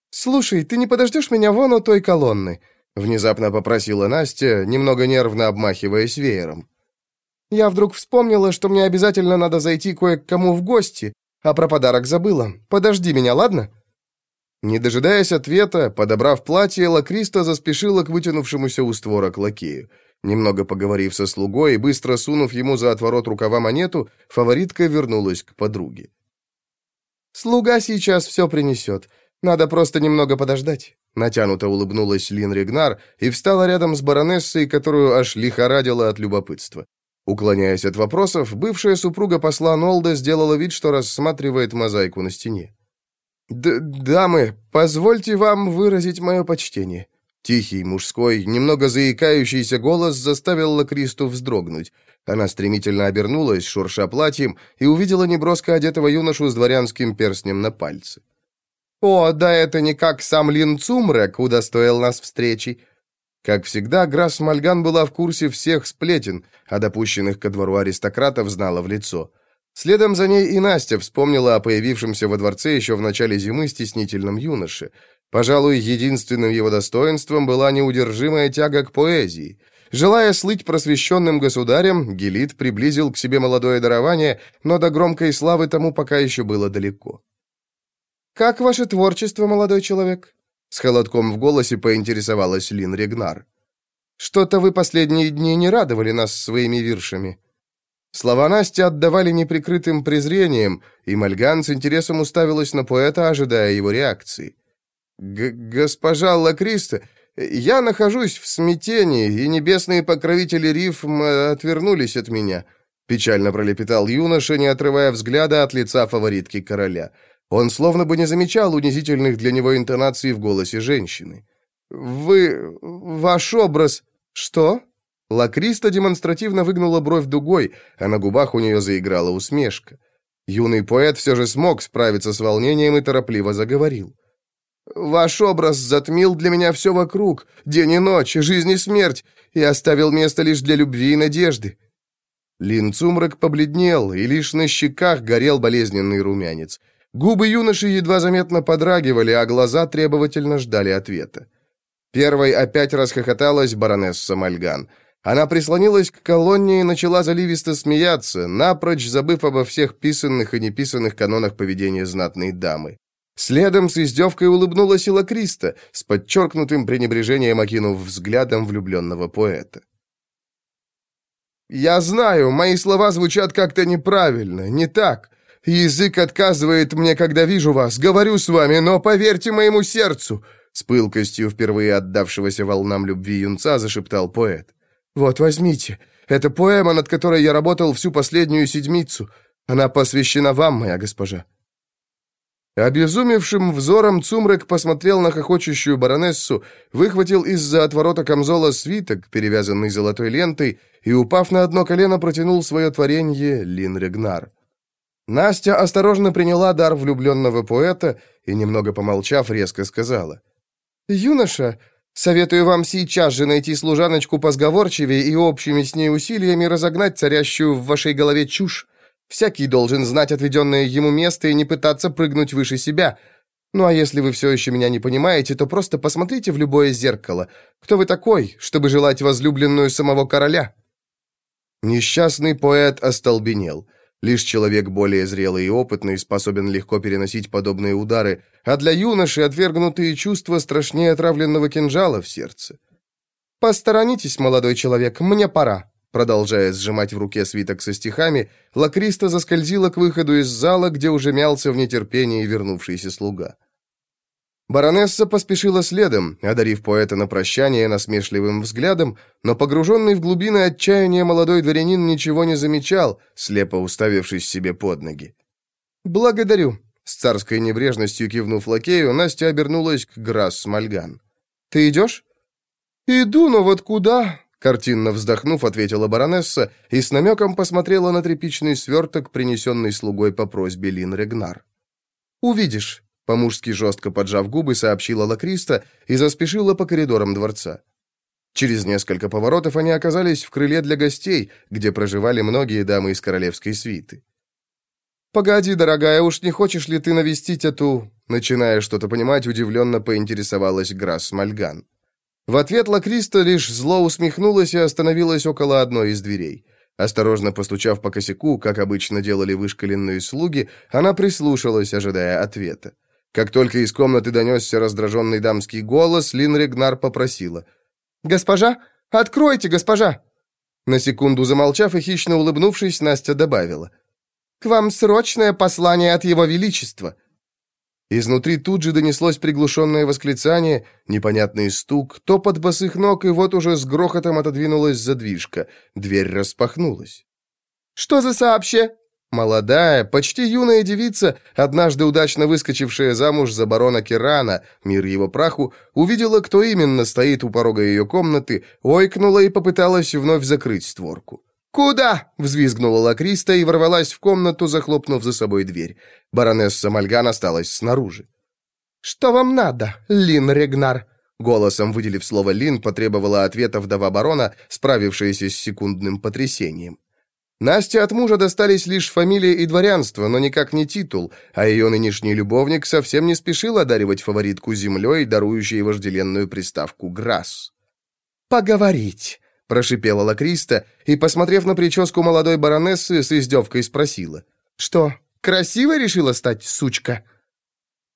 «Слушай, ты не подождешь меня вон у той колонны?» Внезапно попросила Настя, немного нервно обмахиваясь веером. «Я вдруг вспомнила, что мне обязательно надо зайти кое к кому в гости, а про подарок забыла. Подожди меня, ладно?» Не дожидаясь ответа, подобрав платье, Лакриста заспешила к вытянувшемуся у створа к лакею. Немного поговорив со слугой и быстро сунув ему за отворот рукава монету, фаворитка вернулась к подруге. «Слуга сейчас все принесет. Надо просто немного подождать». Натянуто улыбнулась Лин Регнар и встала рядом с баронессой, которую аж лихорадила от любопытства. Уклоняясь от вопросов, бывшая супруга посла Нолда сделала вид, что рассматривает мозаику на стене. «Дамы, позвольте вам выразить мое почтение». Тихий, мужской, немного заикающийся голос заставил Лакристу вздрогнуть. Она стремительно обернулась, шурша платьем, и увидела неброско одетого юношу с дворянским перстнем на пальце. «О, да это не как сам Лин Цумрек удостоил нас встречи». Как всегда, Грасс Мальган была в курсе всех сплетен, а допущенных ко двору аристократов знала в лицо. Следом за ней и Настя вспомнила о появившемся во дворце еще в начале зимы стеснительном юноше. Пожалуй, единственным его достоинством была неудержимая тяга к поэзии. Желая слыть просвещенным государем, Гелит приблизил к себе молодое дарование, но до громкой славы тому пока еще было далеко. «Как ваше творчество, молодой человек?» С холодком в голосе поинтересовалась Лин Регнар. «Что-то вы последние дни не радовали нас своими виршами». Слова Насти отдавали неприкрытым презрением, и Мальган с интересом уставилась на поэта, ожидая его реакции. «Госпожа Лакриста, я нахожусь в смятении, и небесные покровители рифм отвернулись от меня», печально пролепетал юноша, не отрывая взгляда от лица фаворитки короля. Он словно бы не замечал унизительных для него интонаций в голосе женщины. «Вы... ваш образ... что?» Лакриста демонстративно выгнула бровь дугой, а на губах у нее заиграла усмешка. Юный поэт все же смог справиться с волнением и торопливо заговорил. «Ваш образ затмил для меня все вокруг, день и ночь, жизнь и смерть, и оставил место лишь для любви и надежды». Лин Цумрак побледнел, и лишь на щеках горел болезненный румянец. Губы юноши едва заметно подрагивали, а глаза требовательно ждали ответа. Первой опять расхохоталась баронесса Мальган. Она прислонилась к колонне и начала заливисто смеяться, напрочь забыв обо всех писанных и неписанных канонах поведения знатной дамы. Следом с издевкой улыбнулась и Лакриста, с подчеркнутым пренебрежением окинув взглядом влюбленного поэта. «Я знаю, мои слова звучат как-то неправильно, не так. Язык отказывает мне, когда вижу вас. Говорю с вами, но поверьте моему сердцу!» С пылкостью впервые отдавшегося волнам любви юнца зашептал поэт. «Вот, возьмите. Это поэма, над которой я работал всю последнюю седмицу. Она посвящена вам, моя госпожа». Обезумевшим взором Цумрек посмотрел на хохочущую баронессу, выхватил из-за отворота камзола свиток, перевязанный золотой лентой, и, упав на одно колено, протянул свое творение Лин Регнар. Настя осторожно приняла дар влюбленного поэта и, немного помолчав, резко сказала. «Юноша, Советую вам сейчас же найти служаночку позговорчивее и общими с ней усилиями разогнать царящую в вашей голове чушь. Всякий должен знать отведенное ему место и не пытаться прыгнуть выше себя. Ну а если вы все еще меня не понимаете, то просто посмотрите в любое зеркало. Кто вы такой, чтобы желать возлюбленную самого короля?» Несчастный поэт остолбенел. Лишь человек более зрелый и опытный способен легко переносить подобные удары, а для юноши отвергнутые чувства страшнее отравленного кинжала в сердце. «Посторонитесь, молодой человек, мне пора», Продолжая сжимать в руке свиток со стихами, Лакриста заскользила к выходу из зала, где уже мялся в нетерпении вернувшийся слуга. Баронесса поспешила следом, одарив поэта на прощание насмешливым взглядом, но погруженный в глубины отчаяния молодой дворянин ничего не замечал, слепо уставившись себе под ноги. «Благодарю», — с царской небрежностью кивнув лакею, Настя обернулась к Грасс Мальган. «Ты идешь?» «Иду, но вот куда?» Картинно вздохнув, ответила баронесса и с намеком посмотрела на тряпичный сверток, принесенный слугой по просьбе Лин Регнар. «Увидишь», — по-мужски жестко поджав губы, сообщила Лакриста и заспешила по коридорам дворца. Через несколько поворотов они оказались в крыле для гостей, где проживали многие дамы из королевской свиты. «Погоди, дорогая, уж не хочешь ли ты навестить эту...» Начиная что-то понимать, удивленно поинтересовалась Грасс Мальган. В ответ Лакриста лишь зло усмехнулась и остановилась около одной из дверей. Осторожно постучав по косяку, как обычно делали вышкаленные слуги, она прислушалась, ожидая ответа. Как только из комнаты донесся раздраженный дамский голос, Лин Регнар попросила. «Госпожа? Откройте, госпожа!» На секунду замолчав и хищно улыбнувшись, Настя добавила. «К вам срочное послание от его величества!» Изнутри тут же донеслось приглушенное восклицание, непонятный стук, топот босых ног, и вот уже с грохотом отодвинулась задвижка. Дверь распахнулась. «Что за сообще?» Молодая, почти юная девица, однажды удачно выскочившая замуж за барона Кирана, мир его праху, увидела, кто именно стоит у порога ее комнаты, ойкнула и попыталась вновь закрыть створку. «Куда?» — взвизгнула Лакриста и ворвалась в комнату, захлопнув за собой дверь. Баронесса Мальган осталась снаружи. «Что вам надо, Лин Регнар?» Голосом, выделив слово «Лин», потребовала ответа вдова барона, справившаяся с секундным потрясением. Насте от мужа достались лишь фамилия и дворянство, но никак не титул, а ее нынешний любовник совсем не спешил одаривать фаворитку землей, дарующей вожделенную приставку «Грасс». «Поговорить», прошипела Лакриста и, посмотрев на прическу молодой баронессы, с издевкой спросила. «Что, красиво решила стать, сучка?»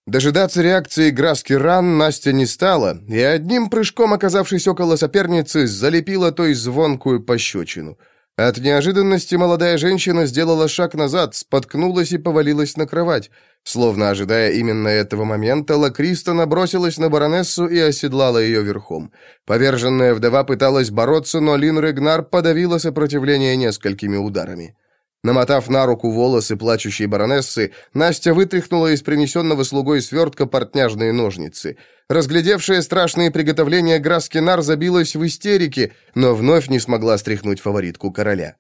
Дожидаться реакции Граски ран Настя не стала, и одним прыжком, оказавшись около соперницы, залепила той звонкую пощечину — от неожиданности молодая женщина сделала шаг назад, споткнулась и повалилась на кровать. Словно ожидая именно этого момента, Лакриста набросилась на баронессу и оседлала ее верхом. Поверженная вдова пыталась бороться, но Лин Регнар подавила сопротивление несколькими ударами. Намотав на руку волосы плачущей баронессы, Настя вытряхнула из принесенного слугой свертка портняжные ножницы. Разглядевшая страшные приготовления Граскинар забилась в истерике, но вновь не смогла стряхнуть фаворитку короля.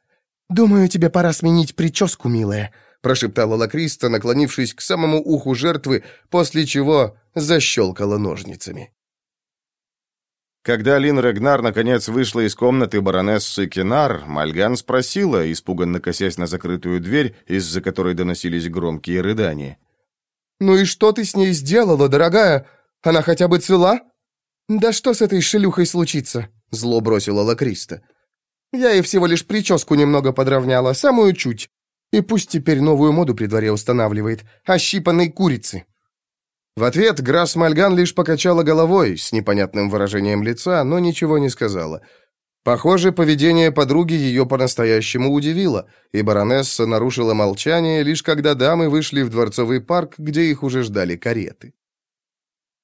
«Думаю, тебе пора сменить прическу, милая», прошептала Лакриста, наклонившись к самому уху жертвы, после чего защелкала ножницами. Когда Лин Регнар наконец вышла из комнаты баронессы Кинар, Мальган спросила, испуганно косясь на закрытую дверь, из-за которой доносились громкие рыдания. «Ну и что ты с ней сделала, дорогая? Она хотя бы цела?» «Да что с этой шелюхой случится?» — зло бросила Лакриста. «Я ей всего лишь прическу немного подровняла, самую чуть. И пусть теперь новую моду при дворе устанавливает, ощипанной курицы». В ответ Грасс Мальган лишь покачала головой с непонятным выражением лица, но ничего не сказала. Похоже, поведение подруги ее по-настоящему удивило, и баронесса нарушила молчание, лишь когда дамы вышли в дворцовый парк, где их уже ждали кареты.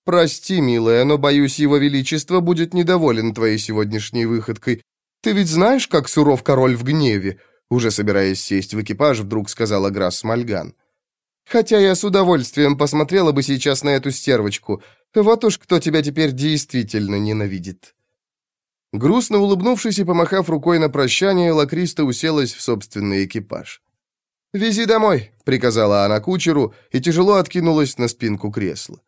«Прости, милая, но, боюсь, его величество будет недоволен твоей сегодняшней выходкой. Ты ведь знаешь, как суров король в гневе?» Уже собираясь сесть в экипаж, вдруг сказала Грасс Мальган. Хотя я с удовольствием посмотрела бы сейчас на эту стервочку. Вот уж кто тебя теперь действительно ненавидит». Грустно улыбнувшись и помахав рукой на прощание, Лакриста уселась в собственный экипаж. «Вези домой», — приказала она кучеру и тяжело откинулась на спинку кресла.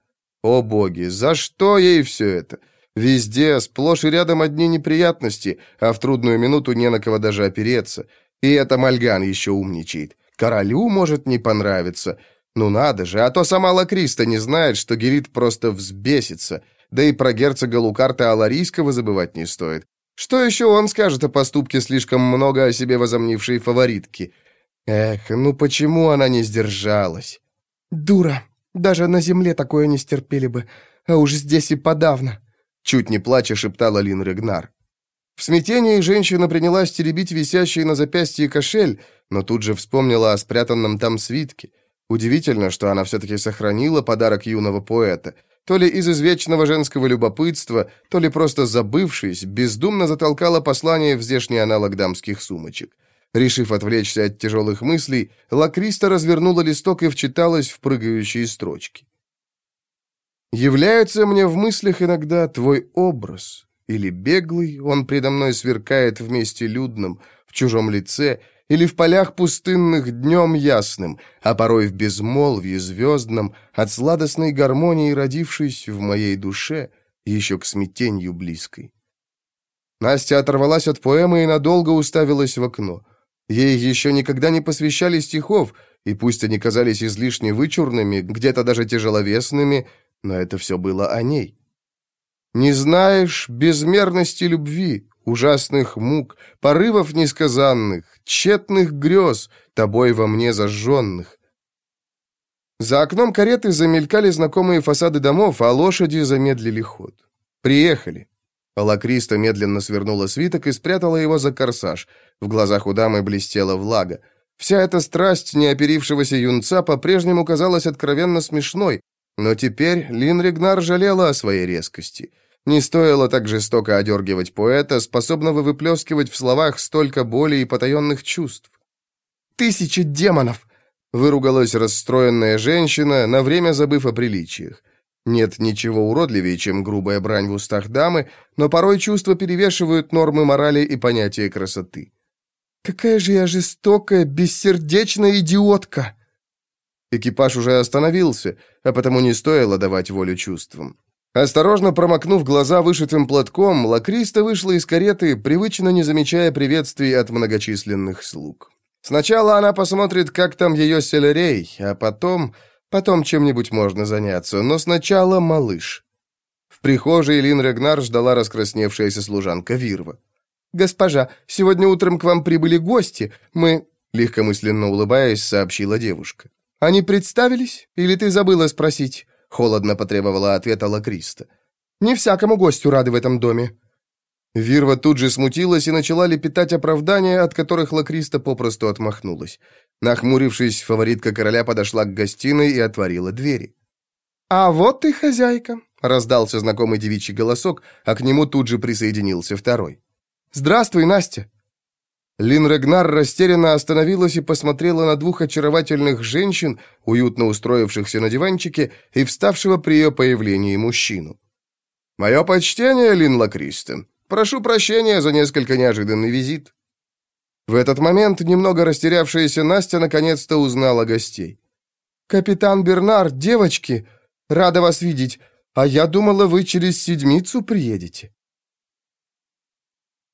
«О боги, за что ей все это? Везде, сплошь и рядом одни неприятности, а в трудную минуту не на кого даже опереться. И это Мальган еще умничает. Королю может не понравиться. Ну надо же, а то сама Лакриста не знает, что Герит просто взбесится. Да и про герцога Лукарта Аларийского забывать не стоит. Что еще он скажет о поступке слишком много о себе возомнившей фаворитки? Эх, ну почему она не сдержалась? Дура, даже на земле такое не стерпели бы, а уж здесь и подавно. Чуть не плача шептала Лин Регнар. В смятении женщина принялась теребить висящий на запястье кошель, но тут же вспомнила о спрятанном там свитке. Удивительно, что она все-таки сохранила подарок юного поэта. То ли из извечного женского любопытства, то ли просто забывшись, бездумно затолкала послание в здешний аналог дамских сумочек. Решив отвлечься от тяжелых мыслей, Лакриста развернула листок и вчиталась в прыгающие строчки. «Является мне в мыслях иногда твой образ, или беглый, он предо мной сверкает в месте людном, в чужом лице, или в полях пустынных днем ясным, а порой в безмолвии звездном, от сладостной гармонии родившись в моей душе, еще к смятенью близкой. Настя оторвалась от поэмы и надолго уставилась в окно. Ей еще никогда не посвящали стихов, и пусть они казались излишне вычурными, где-то даже тяжеловесными, но это все было о ней. Не знаешь безмерности любви, ужасных мук, порывов несказанных, тщетных грез, тобой во мне зажженных. За окном кареты замелькали знакомые фасады домов, а лошади замедлили ход. Приехали. Лакриста медленно свернула свиток и спрятала его за корсаж. В глазах у дамы блестела влага. Вся эта страсть неоперившегося юнца по-прежнему казалась откровенно смешной, но теперь Лин Ригнар жалела о своей резкости. Не стоило так жестоко одергивать поэта, способного выплескивать в словах столько боли и потаенных чувств. «Тысячи демонов!» — выругалась расстроенная женщина, на время забыв о приличиях. Нет ничего уродливее, чем грубая брань в устах дамы, но порой чувства перевешивают нормы морали и понятия красоты. «Какая же я жестокая, бессердечная идиотка!» Экипаж уже остановился, а потому не стоило давать волю чувствам. Осторожно промокнув глаза вышитым платком, Лакриста вышла из кареты, привычно не замечая приветствий от многочисленных слуг. Сначала она посмотрит, как там ее селерей, а потом... Потом чем-нибудь можно заняться, но сначала малыш. В прихожей Лин Регнар ждала раскрасневшаяся служанка Вирва. «Госпожа, сегодня утром к вам прибыли гости. Мы...» Легкомысленно улыбаясь, сообщила девушка. «Они представились? Или ты забыла спросить?» Холодно потребовала ответа Лакриста. «Не всякому гостю рады в этом доме». Вирва тут же смутилась и начала лепетать оправдания, от которых Лакриста попросту отмахнулась. Нахмурившись, фаворитка короля подошла к гостиной и отворила двери. «А вот ты хозяйка», — раздался знакомый девичий голосок, а к нему тут же присоединился второй. «Здравствуй, Настя». Лин Регнар растерянно остановилась и посмотрела на двух очаровательных женщин, уютно устроившихся на диванчике, и вставшего при ее появлении мужчину. «Мое почтение, Лин Лакристен. Прошу прощения за несколько неожиданный визит». В этот момент немного растерявшаяся Настя наконец-то узнала гостей. «Капитан Бернар, девочки, рада вас видеть. А я думала, вы через седмицу приедете».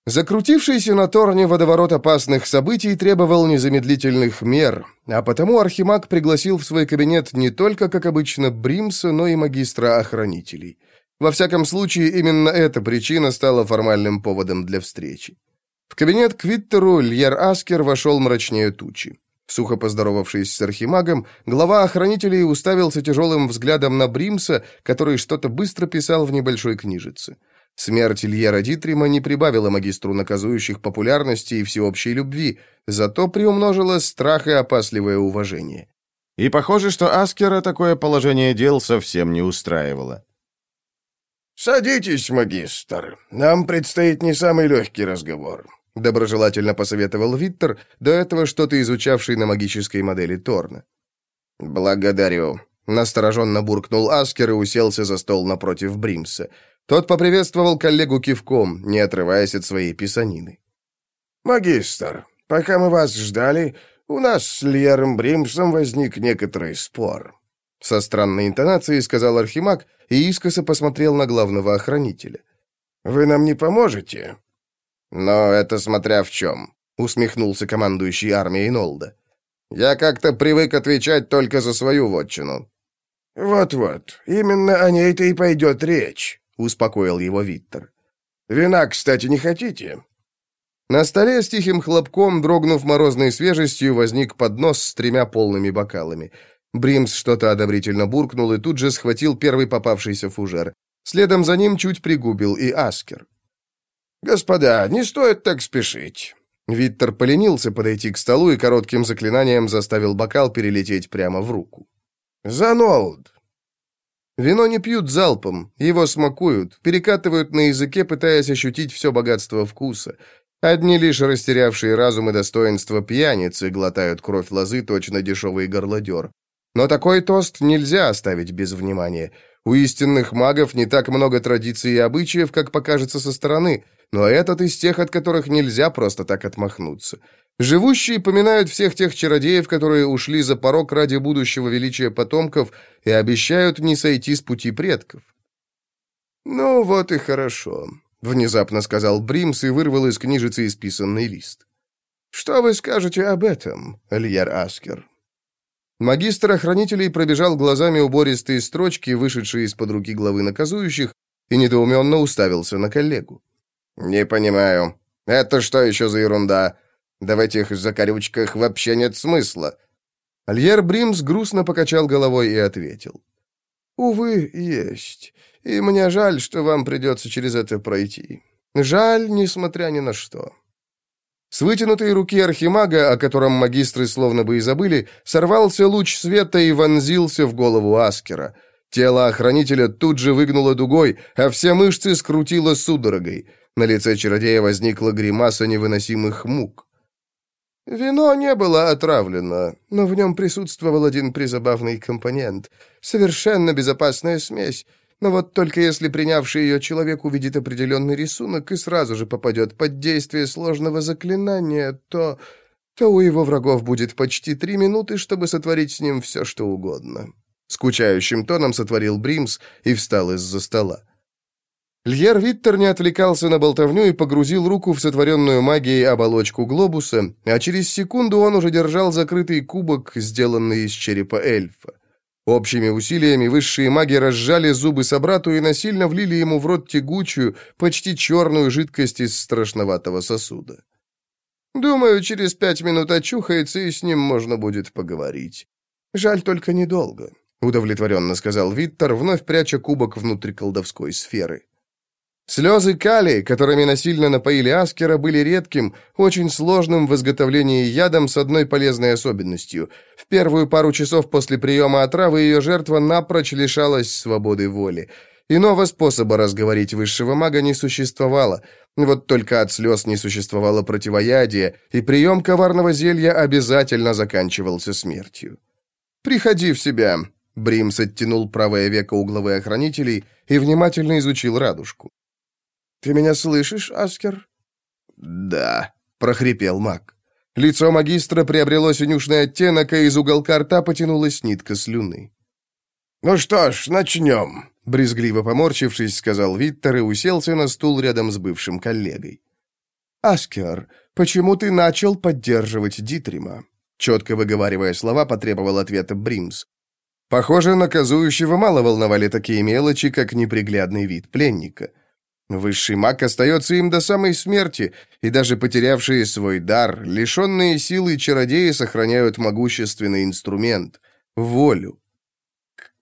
Закрутившийся на Торне водоворот опасных событий требовал незамедлительных мер, а потому Архимаг пригласил в свой кабинет не только, как обычно, Бримса, но и магистра охранителей. Во всяком случае, именно эта причина стала формальным поводом для встречи. В кабинет к Виттеру Льер Аскер вошел мрачнее тучи. Сухо поздоровавшись с архимагом, глава охранителей уставился тяжелым взглядом на Бримса, который что-то быстро писал в небольшой книжице. Смерть Ильера Дитрима не прибавила магистру наказующих популярности и всеобщей любви, зато приумножила страх и опасливое уважение. И похоже, что Аскера такое положение дел совсем не устраивало. «Садитесь, магистр. Нам предстоит не самый легкий разговор», — доброжелательно посоветовал Виттер, до этого что-то изучавший на магической модели Торна. «Благодарю», — настороженно буркнул Аскер и уселся за стол напротив Бримса. Тот поприветствовал коллегу кивком, не отрываясь от своей писанины. «Магистр, пока мы вас ждали, у нас с Льером Бримсом возник некоторый спор». Со странной интонацией сказал Архимаг и искоса посмотрел на главного охранителя. Вы нам не поможете?» «Но это смотря в чем», — усмехнулся командующий армией Нолда. «Я как-то привык отвечать только за свою вотчину». «Вот-вот, именно о ней-то и пойдет речь», — успокоил его Виттер. «Вина, кстати, не хотите?» На столе с тихим хлопком, дрогнув морозной свежестью, возник поднос с тремя полными бокалами. Бримс что-то одобрительно буркнул и тут же схватил первый попавшийся фужер. Следом за ним чуть пригубил и Аскер. «Господа, не стоит так спешить». Виттер поленился подойти к столу и коротким заклинанием заставил бокал перелететь прямо в руку. «Занолд!» Вино не пьют залпом, его смакуют, перекатывают на языке, пытаясь ощутить все богатство вкуса. Одни лишь растерявшие разум и достоинство пьяницы глотают кровь лозы, точно дешевый горлодер. Но такой тост нельзя оставить без внимания. У истинных магов не так много традиций и обычаев, как покажется со стороны, но этот из тех, от которых нельзя просто так отмахнуться. Живущие поминают всех тех чародеев, которые ушли за порог ради будущего величия потомков и обещают не сойти с пути предков. «Ну вот и хорошо», — внезапно сказал Бримс и вырвал из книжицы исписанный лист. «Что вы скажете об этом, Альяр Аскер?» Магистр охранителей пробежал глазами убористые строчки, вышедшие из-под руки главы наказующих, и недоуменно уставился на коллегу. «Не понимаю. Это что еще за ерунда? Да в этих закорючках вообще нет смысла». Альер Бримс грустно покачал головой и ответил. «Увы, есть. И мне жаль, что вам придется через это пройти. Жаль, несмотря ни на что». С вытянутой руки архимага, о котором магистры словно бы и забыли, сорвался луч света и вонзился в голову Аскера. Тело охранителя тут же выгнуло дугой, а все мышцы скрутило судорогой. На лице чародея возникла гримаса невыносимых мук. Вино не было отравлено, но в нем присутствовал один призабавный компонент. Совершенно безопасная смесь. Но вот только если принявший ее человек увидит определенный рисунок и сразу же попадет под действие сложного заклинания, то... то у его врагов будет почти три минуты, чтобы сотворить с ним все, что угодно». Скучающим тоном сотворил Бримс и встал из-за стола. Льер Виттер не отвлекался на болтовню и погрузил руку в сотворенную магией оболочку глобуса, а через секунду он уже держал закрытый кубок, сделанный из черепа эльфа. Общими усилиями высшие маги разжали зубы собрату и насильно влили ему в рот тягучую, почти черную жидкость из страшноватого сосуда. «Думаю, через пять минут очухается, и с ним можно будет поговорить. Жаль только недолго», — удовлетворенно сказал Виттер, вновь пряча кубок внутрь колдовской сферы. Слезы кали, которыми насильно напоили Аскера, были редким, очень сложным в изготовлении ядом с одной полезной особенностью. В первую пару часов после приема отравы ее жертва напрочь лишалась свободы воли. Иного способа разговорить высшего мага не существовало. Вот только от слез не существовало противоядия, и прием коварного зелья обязательно заканчивался смертью. «Приходи в себя», — Бримс оттянул правое веко у главы охранителей и внимательно изучил радужку. «Ты меня слышишь, Аскер?» «Да», — прохрипел маг. Лицо магистра приобрело синюшный оттенок, а из уголка рта потянулась нитка слюны. «Ну что ж, начнем», — брезгливо поморщившись, сказал Виттер и уселся на стул рядом с бывшим коллегой. «Аскер, почему ты начал поддерживать Дитрима?» Четко выговаривая слова, потребовал ответа Бримс. Похоже, наказующего мало волновали такие мелочи, как неприглядный вид пленника. Высший маг остается им до самой смерти, и даже потерявшие свой дар, лишенные силы чародеи сохраняют могущественный инструмент — волю.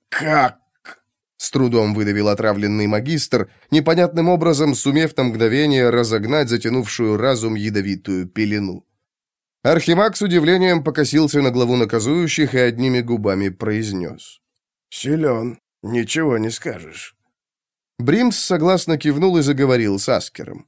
«Как?» — с трудом выдавил отравленный магистр, непонятным образом сумев на мгновение разогнать затянувшую разум ядовитую пелену. Архимаг с удивлением покосился на главу наказующих и одними губами произнес. «Силен, ничего не скажешь». Бримс согласно кивнул и заговорил с Аскером.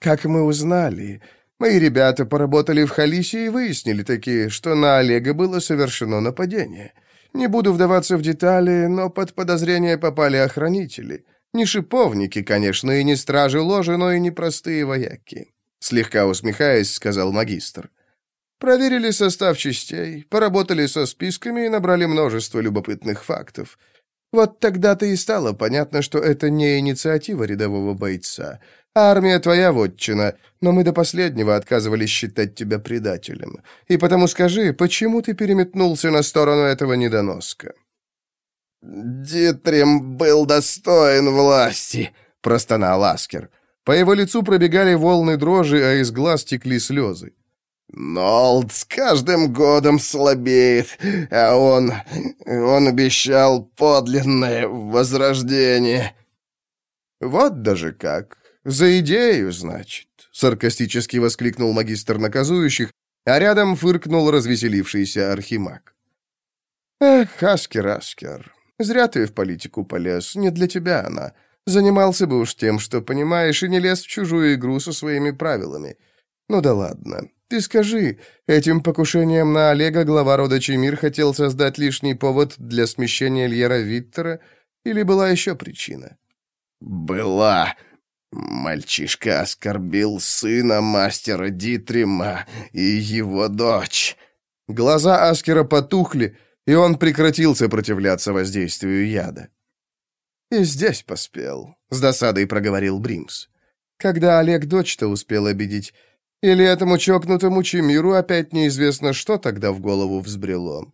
«Как мы узнали, мои ребята поработали в Халисе и выяснили такие, что на Олега было совершено нападение. Не буду вдаваться в детали, но под подозрение попали охранители. Не шиповники, конечно, и не стражи ложи, но и не простые вояки». Слегка усмехаясь, сказал магистр. Проверили состав частей, поработали со списками и набрали множество любопытных фактов. Вот тогда-то и стало понятно, что это не инициатива рядового бойца. Армия твоя вотчина, но мы до последнего отказывались считать тебя предателем. И потому скажи, почему ты переметнулся на сторону этого недоноска?» «Дитрим был достоин власти», — простонал Аскер. По его лицу пробегали волны дрожи, а из глаз текли слезы. Нолд с каждым годом слабеет, а он... он обещал подлинное возрождение». «Вот даже как! За идею, значит!» — саркастически воскликнул магистр наказующих, а рядом фыркнул развеселившийся архимаг. «Эх, Аскер, Аскер, зря ты в политику полез, не для тебя она. Занимался бы уж тем, что понимаешь, и не лез в чужую игру со своими правилами. Ну да ладно, ты скажи, этим покушением на Олега глава рода Чемир хотел создать лишний повод для смещения Льера Виттера, или была еще причина? Была. Мальчишка оскорбил сына мастера Дитрима и его дочь. Глаза Аскера потухли, и он прекратил сопротивляться воздействию яда. «И здесь поспел», — с досадой проговорил Бримс. «Когда Олег дочь-то успел обидеть, или этому чокнутому Чемиру опять неизвестно, что тогда в голову взбрело.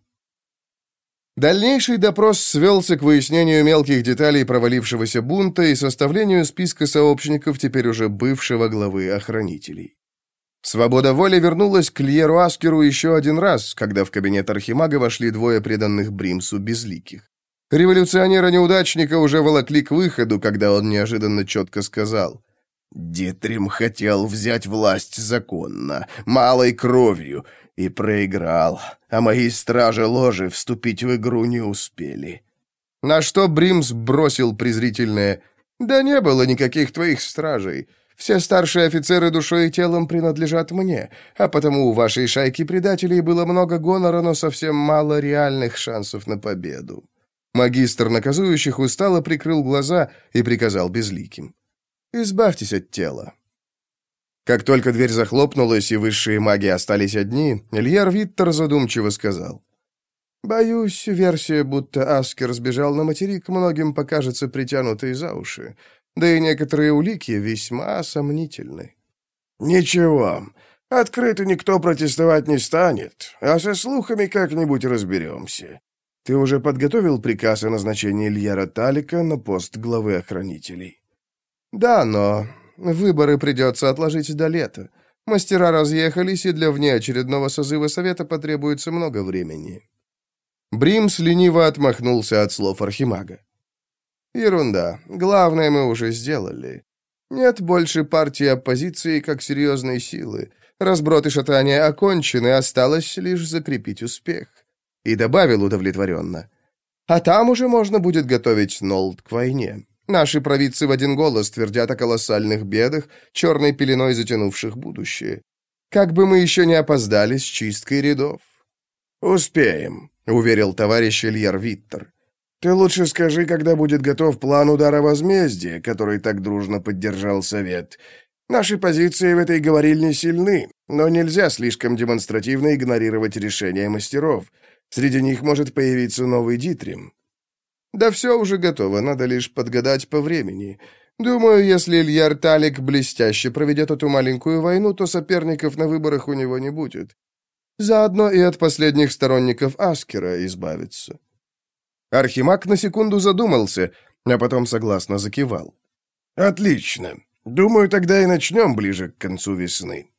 Дальнейший допрос свелся к выяснению мелких деталей провалившегося бунта и составлению списка сообщников теперь уже бывшего главы охранителей. Свобода воли вернулась к Льеру Аскеру еще один раз, когда в кабинет Архимага вошли двое преданных Бримсу безликих. Революционера-неудачника уже волокли к выходу, когда он неожиданно четко сказал Дитрим хотел взять власть законно, малой кровью, и проиграл, а мои стражи ложи вступить в игру не успели. На что Бримс бросил презрительное «Да не было никаких твоих стражей. Все старшие офицеры душой и телом принадлежат мне, а потому у вашей шайки предателей было много гонора, но совсем мало реальных шансов на победу». Магистр наказующих устало прикрыл глаза и приказал безликим. Избавьтесь от тела». Как только дверь захлопнулась и высшие маги остались одни, Ильяр Виттер задумчиво сказал. «Боюсь, версия, будто Аскер сбежал на материк, многим покажется притянутой за уши. Да и некоторые улики весьма сомнительны». «Ничего, открыто никто протестовать не станет, а со слухами как-нибудь разберемся. Ты уже подготовил приказ о назначении Ильяра Талика на пост главы охранителей?» «Да, но выборы придется отложить до лета. Мастера разъехались, и для внеочередного созыва совета потребуется много времени». Бримс лениво отмахнулся от слов Архимага. «Ерунда. Главное мы уже сделали. Нет больше партии оппозиции как серьезной силы. Разброд и шатание окончены, осталось лишь закрепить успех». И добавил удовлетворенно. «А там уже можно будет готовить Нолд к войне. Наши провидцы в один голос твердят о колоссальных бедах, черной пеленой затянувших будущее. Как бы мы еще не опоздали с чисткой рядов. «Успеем», — уверил товарищ Ильяр Виттер. «Ты лучше скажи, когда будет готов план удара возмездия, который так дружно поддержал Совет. Наши позиции в этой говорильне сильны, но нельзя слишком демонстративно игнорировать решения мастеров. Среди них может появиться новый Дитрим. Да все уже готово, надо лишь подгадать по времени. Думаю, если Ильяр Талик блестяще проведет эту маленькую войну, то соперников на выборах у него не будет. Заодно и от последних сторонников Аскера избавиться. Архимаг на секунду задумался, а потом согласно закивал. «Отлично. Думаю, тогда и начнем ближе к концу весны».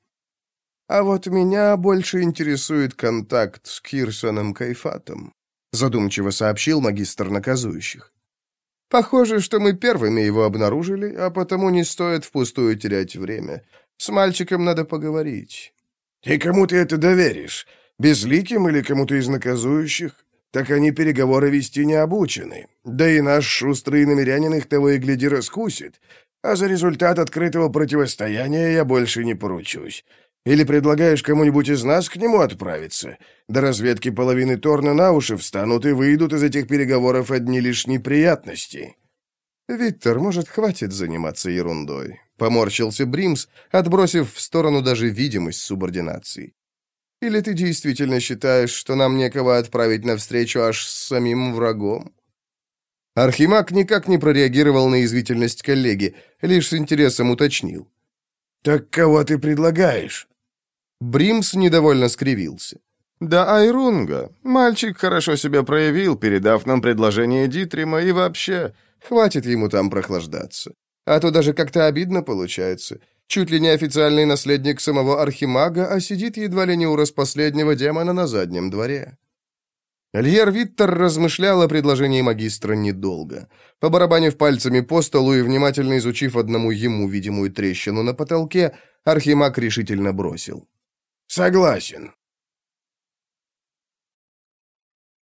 «А вот меня больше интересует контакт с Кирсоном Кайфатом», задумчиво сообщил магистр наказующих. Похоже, что мы первыми его обнаружили, а потому не стоит впустую терять время. С мальчиком надо поговорить. И кому ты это доверишь? Безликим или кому-то из наказующих? Так они переговоры вести не обучены. Да и наш шустрый намерянин их того и гляди раскусит. А за результат открытого противостояния я больше не поручусь. Или предлагаешь кому-нибудь из нас к нему отправиться? До разведки половины Торна на уши встанут и выйдут из этих переговоров одни лишь неприятности». «Виктор, может, хватит заниматься ерундой?» — поморщился Бримс, отбросив в сторону даже видимость субординации. «Или ты действительно считаешь, что нам некого отправить навстречу аж с самим врагом?» Архимаг никак не прореагировал на извительность коллеги, лишь с интересом уточнил. «Так кого ты предлагаешь?» Бримс недовольно скривился. «Да Айрунга. Мальчик хорошо себя проявил, передав нам предложение Дитрима, и вообще, хватит ему там прохлаждаться. А то даже как-то обидно получается. Чуть ли не официальный наследник самого Архимага, а сидит едва ли не у распоследнего демона на заднем дворе». Льер Виттер размышлял о предложении магистра недолго. Побарабанив пальцами по столу и внимательно изучив одному ему видимую трещину на потолке, Архимаг решительно бросил. «Согласен.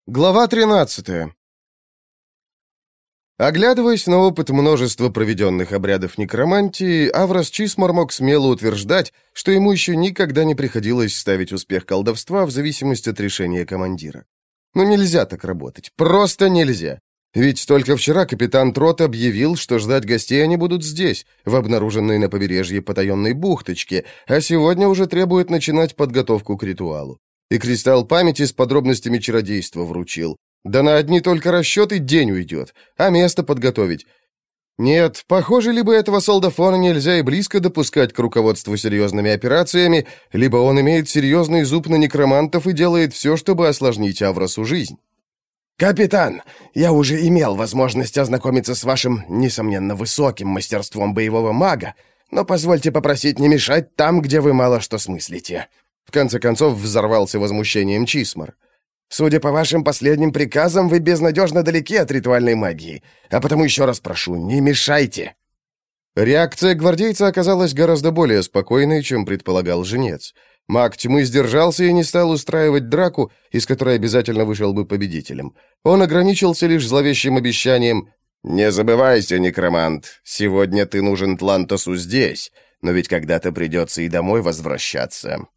Глава 13. Оглядываясь на опыт множества проведенных обрядов некромантии, Аврос Чисмор мог смело утверждать, что ему еще никогда не приходилось ставить успех колдовства в зависимости от решения командира. Но нельзя так работать, просто нельзя. Ведь только вчера капитан Трот объявил, что ждать гостей они будут здесь, в обнаруженной на побережье потаенной бухточке, а сегодня уже требует начинать подготовку к ритуалу. И кристалл памяти с подробностями чародейства вручил. Да на одни только расчеты день уйдет, а место подготовить. Нет, похоже, либо этого солдафона нельзя и близко допускать к руководству серьезными операциями, либо он имеет серьезный зуб на некромантов и делает все, чтобы осложнить Авросу жизнь. «Капитан, я уже имел возможность ознакомиться с вашим, несомненно, высоким мастерством боевого мага, но позвольте попросить не мешать там, где вы мало что смыслите. В конце концов взорвался возмущением Чисмар. «Судя по вашим последним приказам, вы безнадежно далеки от ритуальной магии, а потому еще раз прошу, не мешайте!» Реакция гвардейца оказалась гораздо более спокойной, чем предполагал женец. Маг тьмы сдержался и не стал устраивать драку, из которой обязательно вышел бы победителем. Он ограничился лишь зловещим обещанием «Не забывайся, некромант, сегодня ты нужен Тлантосу здесь, но ведь когда-то придется и домой возвращаться».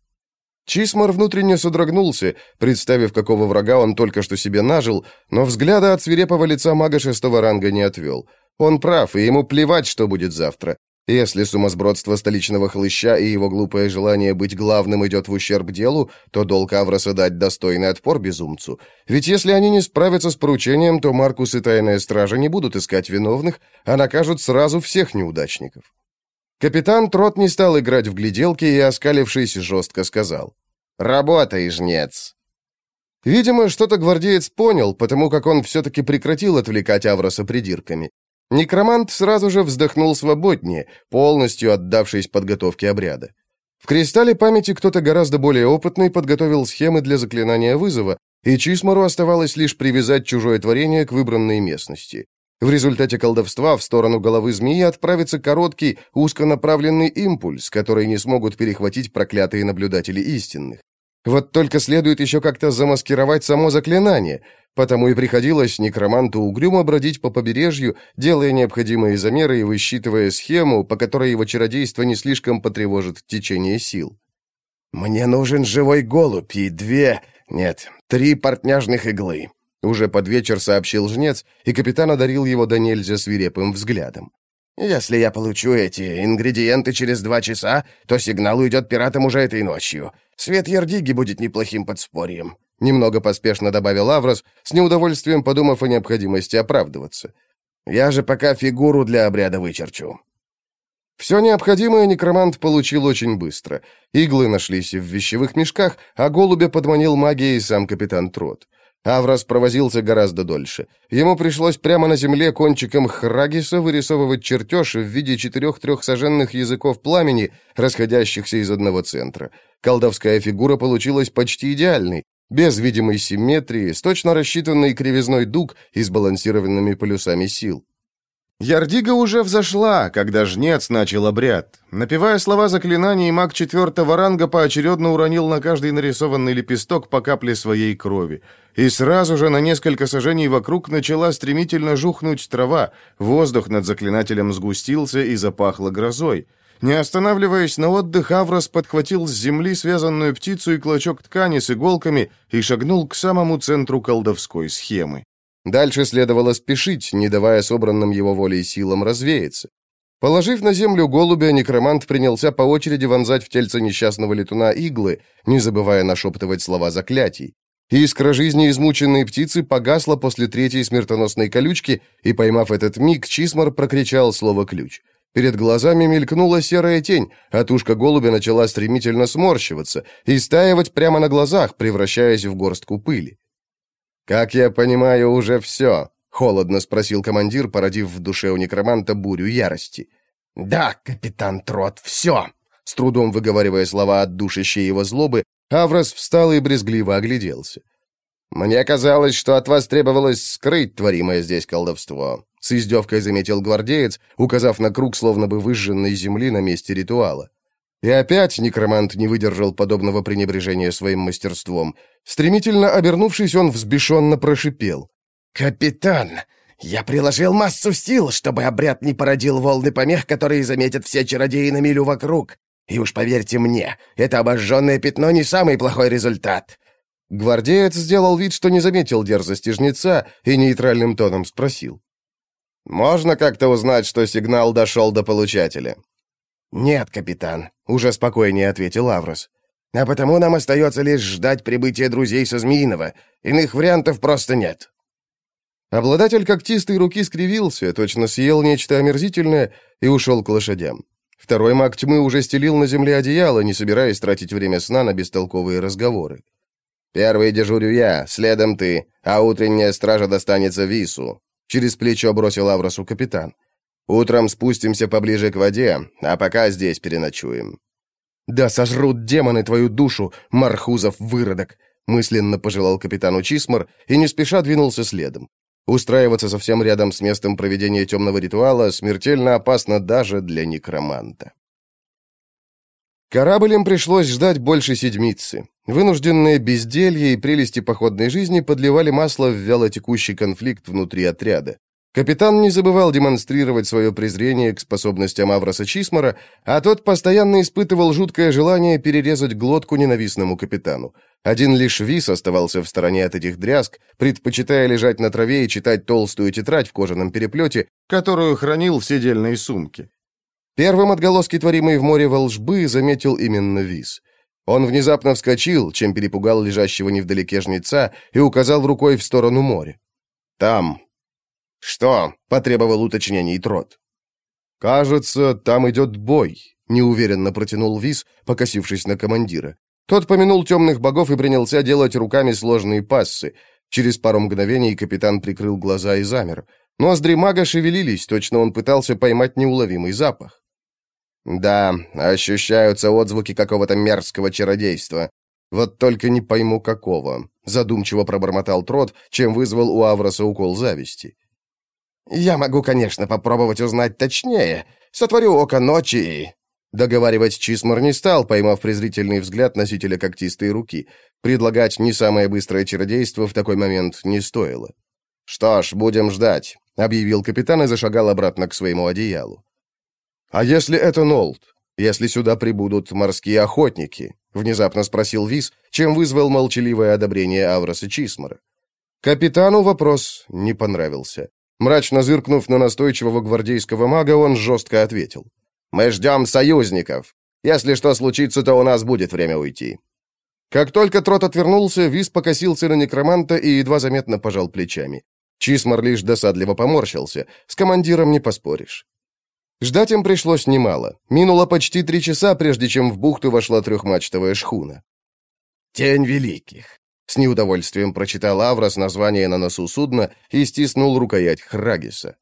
Чисмар внутренне содрогнулся, представив, какого врага он только что себе нажил, но взгляда от свирепого лица мага шестого ранга не отвел. Он прав, и ему плевать, что будет завтра. Если сумасбродство столичного хлыща и его глупое желание быть главным идет в ущерб делу, то долг Авроса дать достойный отпор безумцу. Ведь если они не справятся с поручением, то Маркус и Тайная Стража не будут искать виновных, а накажут сразу всех неудачников. Капитан Трот не стал играть в гляделки и, оскалившись, жестко сказал. «Работай, жнец!» Видимо, что-то гвардеец понял, потому как он все-таки прекратил отвлекать Авроса придирками. Некромант сразу же вздохнул свободнее, полностью отдавшись подготовке обряда. В кристалле памяти кто-то гораздо более опытный подготовил схемы для заклинания вызова, и Чисмару оставалось лишь привязать чужое творение к выбранной местности. В результате колдовства в сторону головы змеи отправится короткий, узконаправленный импульс, который не смогут перехватить проклятые наблюдатели истинных. Вот только следует еще как-то замаскировать само заклинание, потому и приходилось некроманту угрюмо бродить по побережью, делая необходимые замеры и высчитывая схему, по которой его чародейство не слишком потревожит течение сил. «Мне нужен живой голубь и две, нет, три портняжных иглы», уже под вечер сообщил жнец, и капитан одарил его до нельзя свирепым взглядом. «Если я получу эти ингредиенты через два часа, то сигнал уйдет пиратам уже этой ночью. Свет Ярдиги будет неплохим подспорьем», — немного поспешно добавил Аврос, с неудовольствием подумав о необходимости оправдываться. «Я же пока фигуру для обряда вычерчу». Все необходимое некромант получил очень быстро. Иглы нашлись в вещевых мешках, а голубя подманил магией сам капитан Трот. Аврос провозился гораздо дольше. Ему пришлось прямо на земле кончиком храгиса вырисовывать чертеж в виде четырех трехсоженных языков пламени, расходящихся из одного центра. Колдовская фигура получилась почти идеальной, без видимой симметрии, с точно рассчитанной кривизной дуг и сбалансированными полюсами сил. Ярдига уже взошла, когда жнец начал обряд. Напевая слова заклинаний, маг четвертого ранга поочередно уронил на каждый нарисованный лепесток по капле своей крови. И сразу же на несколько сажений вокруг начала стремительно жухнуть трава, воздух над заклинателем сгустился и запахло грозой. Не останавливаясь на отдых, Аврос подхватил с земли связанную птицу и клочок ткани с иголками и шагнул к самому центру колдовской схемы. Дальше следовало спешить, не давая собранным его волей силам развеяться. Положив на землю голубя, некромант принялся по очереди вонзать в тельце несчастного летуна иглы, не забывая нашептывать слова заклятий. Искра жизни измученной птицы погасла после третьей смертоносной колючки, и, поймав этот миг, Чисмар прокричал слово «ключ». Перед глазами мелькнула серая тень, а тушка голубя начала стремительно сморщиваться и стаивать прямо на глазах, превращаясь в горстку пыли. «Как я понимаю, уже все», — холодно спросил командир, породив в душе у некроманта бурю ярости. «Да, капитан Трот, все!» С трудом выговаривая слова от душащей его злобы, Аврос встал и брезгливо огляделся. «Мне казалось, что от вас требовалось скрыть творимое здесь колдовство», — с издевкой заметил гвардеец, указав на круг словно бы выжженной земли на месте ритуала. И опять некромант не выдержал подобного пренебрежения своим мастерством. Стремительно обернувшись, он взбешенно прошипел. «Капитан, я приложил массу сил, чтобы обряд не породил волны помех, которые заметят все чародеи на милю вокруг. И уж поверьте мне, это обожженное пятно не самый плохой результат. Гвардеец сделал вид, что не заметил дерзости жнеца, и нейтральным тоном спросил. «Можно как-то узнать, что сигнал дошел до получателя?» «Нет, капитан», — уже спокойнее ответил Аврос. «А потому нам остается лишь ждать прибытия друзей со Змеиного. Иных вариантов просто нет». Обладатель когтистой руки скривился, точно съел нечто омерзительное и ушел к лошадям. Второй маг тьмы уже стелил на земле одеяло, не собираясь тратить время сна на бестолковые разговоры. «Первый дежурю я, следом ты, а утренняя стража достанется Вису», — через плечо бросил Авросу капитан. «Утром спустимся поближе к воде, а пока здесь переночуем». «Да сожрут демоны твою душу, Мархузов выродок!» — мысленно пожелал капитану Чисмар и не спеша двинулся следом. Устраиваться совсем рядом с местом проведения темного ритуала смертельно опасно даже для некроманта. Корабль им пришлось ждать больше седмицы. Вынужденные безделье и прелести походной жизни подливали масло в вялотекущий конфликт внутри отряда. Капитан не забывал демонстрировать свое презрение к способностям Авроса Чисмара, а тот постоянно испытывал жуткое желание перерезать глотку ненавистному капитану. Один лишь Вис оставался в стороне от этих дрязг, предпочитая лежать на траве и читать толстую тетрадь в кожаном переплете, которую хранил в седельной сумке. Первым отголоски творимой в море волжбы заметил именно Виз. Он внезапно вскочил, чем перепугал лежащего невдалеке жнеца, и указал рукой в сторону моря. «Там». «Что?» — потребовал уточнений Трот. «Кажется, там идет бой», — неуверенно протянул Виз, покосившись на командира. Тот помянул темных богов и принялся делать руками сложные пассы. Через пару мгновений капитан прикрыл глаза и замер. Ноздри мага шевелились, точно он пытался поймать неуловимый запах. Да, ощущаются отзвуки какого-то мерзкого чародейства. Вот только не пойму какого. Задумчиво пробормотал Трот, чем вызвал у Авроса укол зависти. «Я могу, конечно, попробовать узнать точнее. Сотворю око ночи и...» Договаривать Чисмар не стал, поймав презрительный взгляд носителя когтистой руки. Предлагать не самое быстрое чародейство в такой момент не стоило. «Что ж, будем ждать», — объявил капитан и зашагал обратно к своему одеялу. «А если это Нолд? Если сюда прибудут морские охотники?» — внезапно спросил Виз, чем вызвал молчаливое одобрение Авроса Чисмара. Капитану вопрос не понравился. Мрачно зыркнув на настойчивого гвардейского мага, он жестко ответил. «Мы ждем союзников. Если что случится, то у нас будет время уйти». Как только Трот отвернулся, Виз покосился на некроманта и едва заметно пожал плечами. Чисмар лишь досадливо поморщился. С командиром не поспоришь. Ждать им пришлось немало. Минуло почти три часа, прежде чем в бухту вошла трехмачтовая шхуна. «Тень великих», — с неудовольствием прочитал Аврос название на носу судна и стиснул рукоять Храгиса.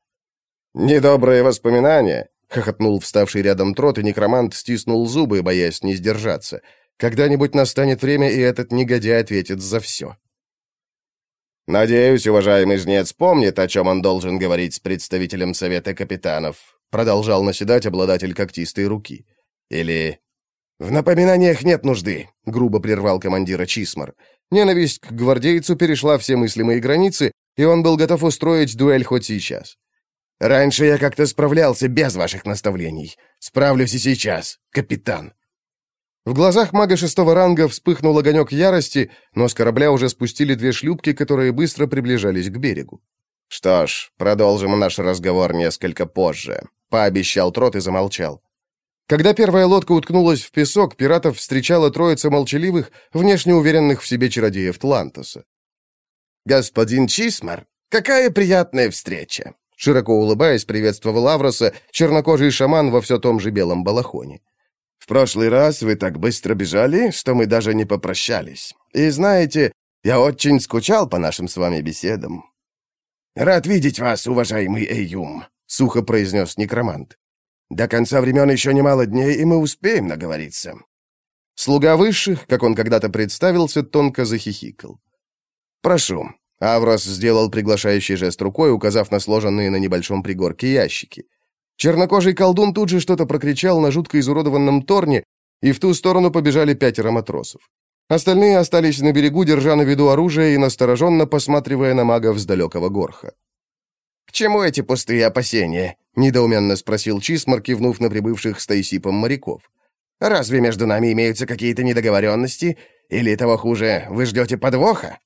«Недобрые воспоминания», — хохотнул вставший рядом трот, и некромант стиснул зубы, боясь не сдержаться. «Когда-нибудь настанет время, и этот негодяй ответит за все». «Надеюсь, уважаемый жнец помнит, о чем он должен говорить с представителем Совета капитанов», продолжал наседать обладатель когтистой руки. Или... «В напоминаниях нет нужды», — грубо прервал командира Чисмар. Ненависть к гвардейцу перешла все мыслимые границы, и он был готов устроить дуэль хоть сейчас. «Раньше я как-то справлялся без ваших наставлений. Справлюсь и сейчас, капитан». В глазах мага шестого ранга вспыхнул огонек ярости, но с корабля уже спустили две шлюпки, которые быстро приближались к берегу. «Что ж, продолжим наш разговор несколько позже», пообещал Трот и замолчал. Когда первая лодка уткнулась в песок, пиратов встречала троица молчаливых, внешне уверенных в себе чародеев Тлантоса. «Господин Чисмар, какая приятная встреча!» Широко улыбаясь, приветствовал Авроса, чернокожий шаман во все том же белом балахоне. «В прошлый раз вы так быстро бежали, что мы даже не попрощались. И знаете, я очень скучал по нашим с вами беседам». «Рад видеть вас, уважаемый Эйюм», — сухо произнес некромант. До конца времен еще немало дней, и мы успеем наговориться». Слуга высших, как он когда-то представился, тонко захихикал. «Прошу». Аврос сделал приглашающий жест рукой, указав на сложенные на небольшом пригорке ящики. Чернокожий колдун тут же что-то прокричал на жутко изуродованном торне, и в ту сторону побежали пятеро матросов. Остальные остались на берегу, держа на виду оружие и настороженно посматривая на магов с далекого горха. «К чему эти пустые опасения?» — недоуменно спросил Чисмар, кивнув на прибывших с Тайсипом моряков. «Разве между нами имеются какие-то недоговоренности? Или, того хуже, вы ждете подвоха?»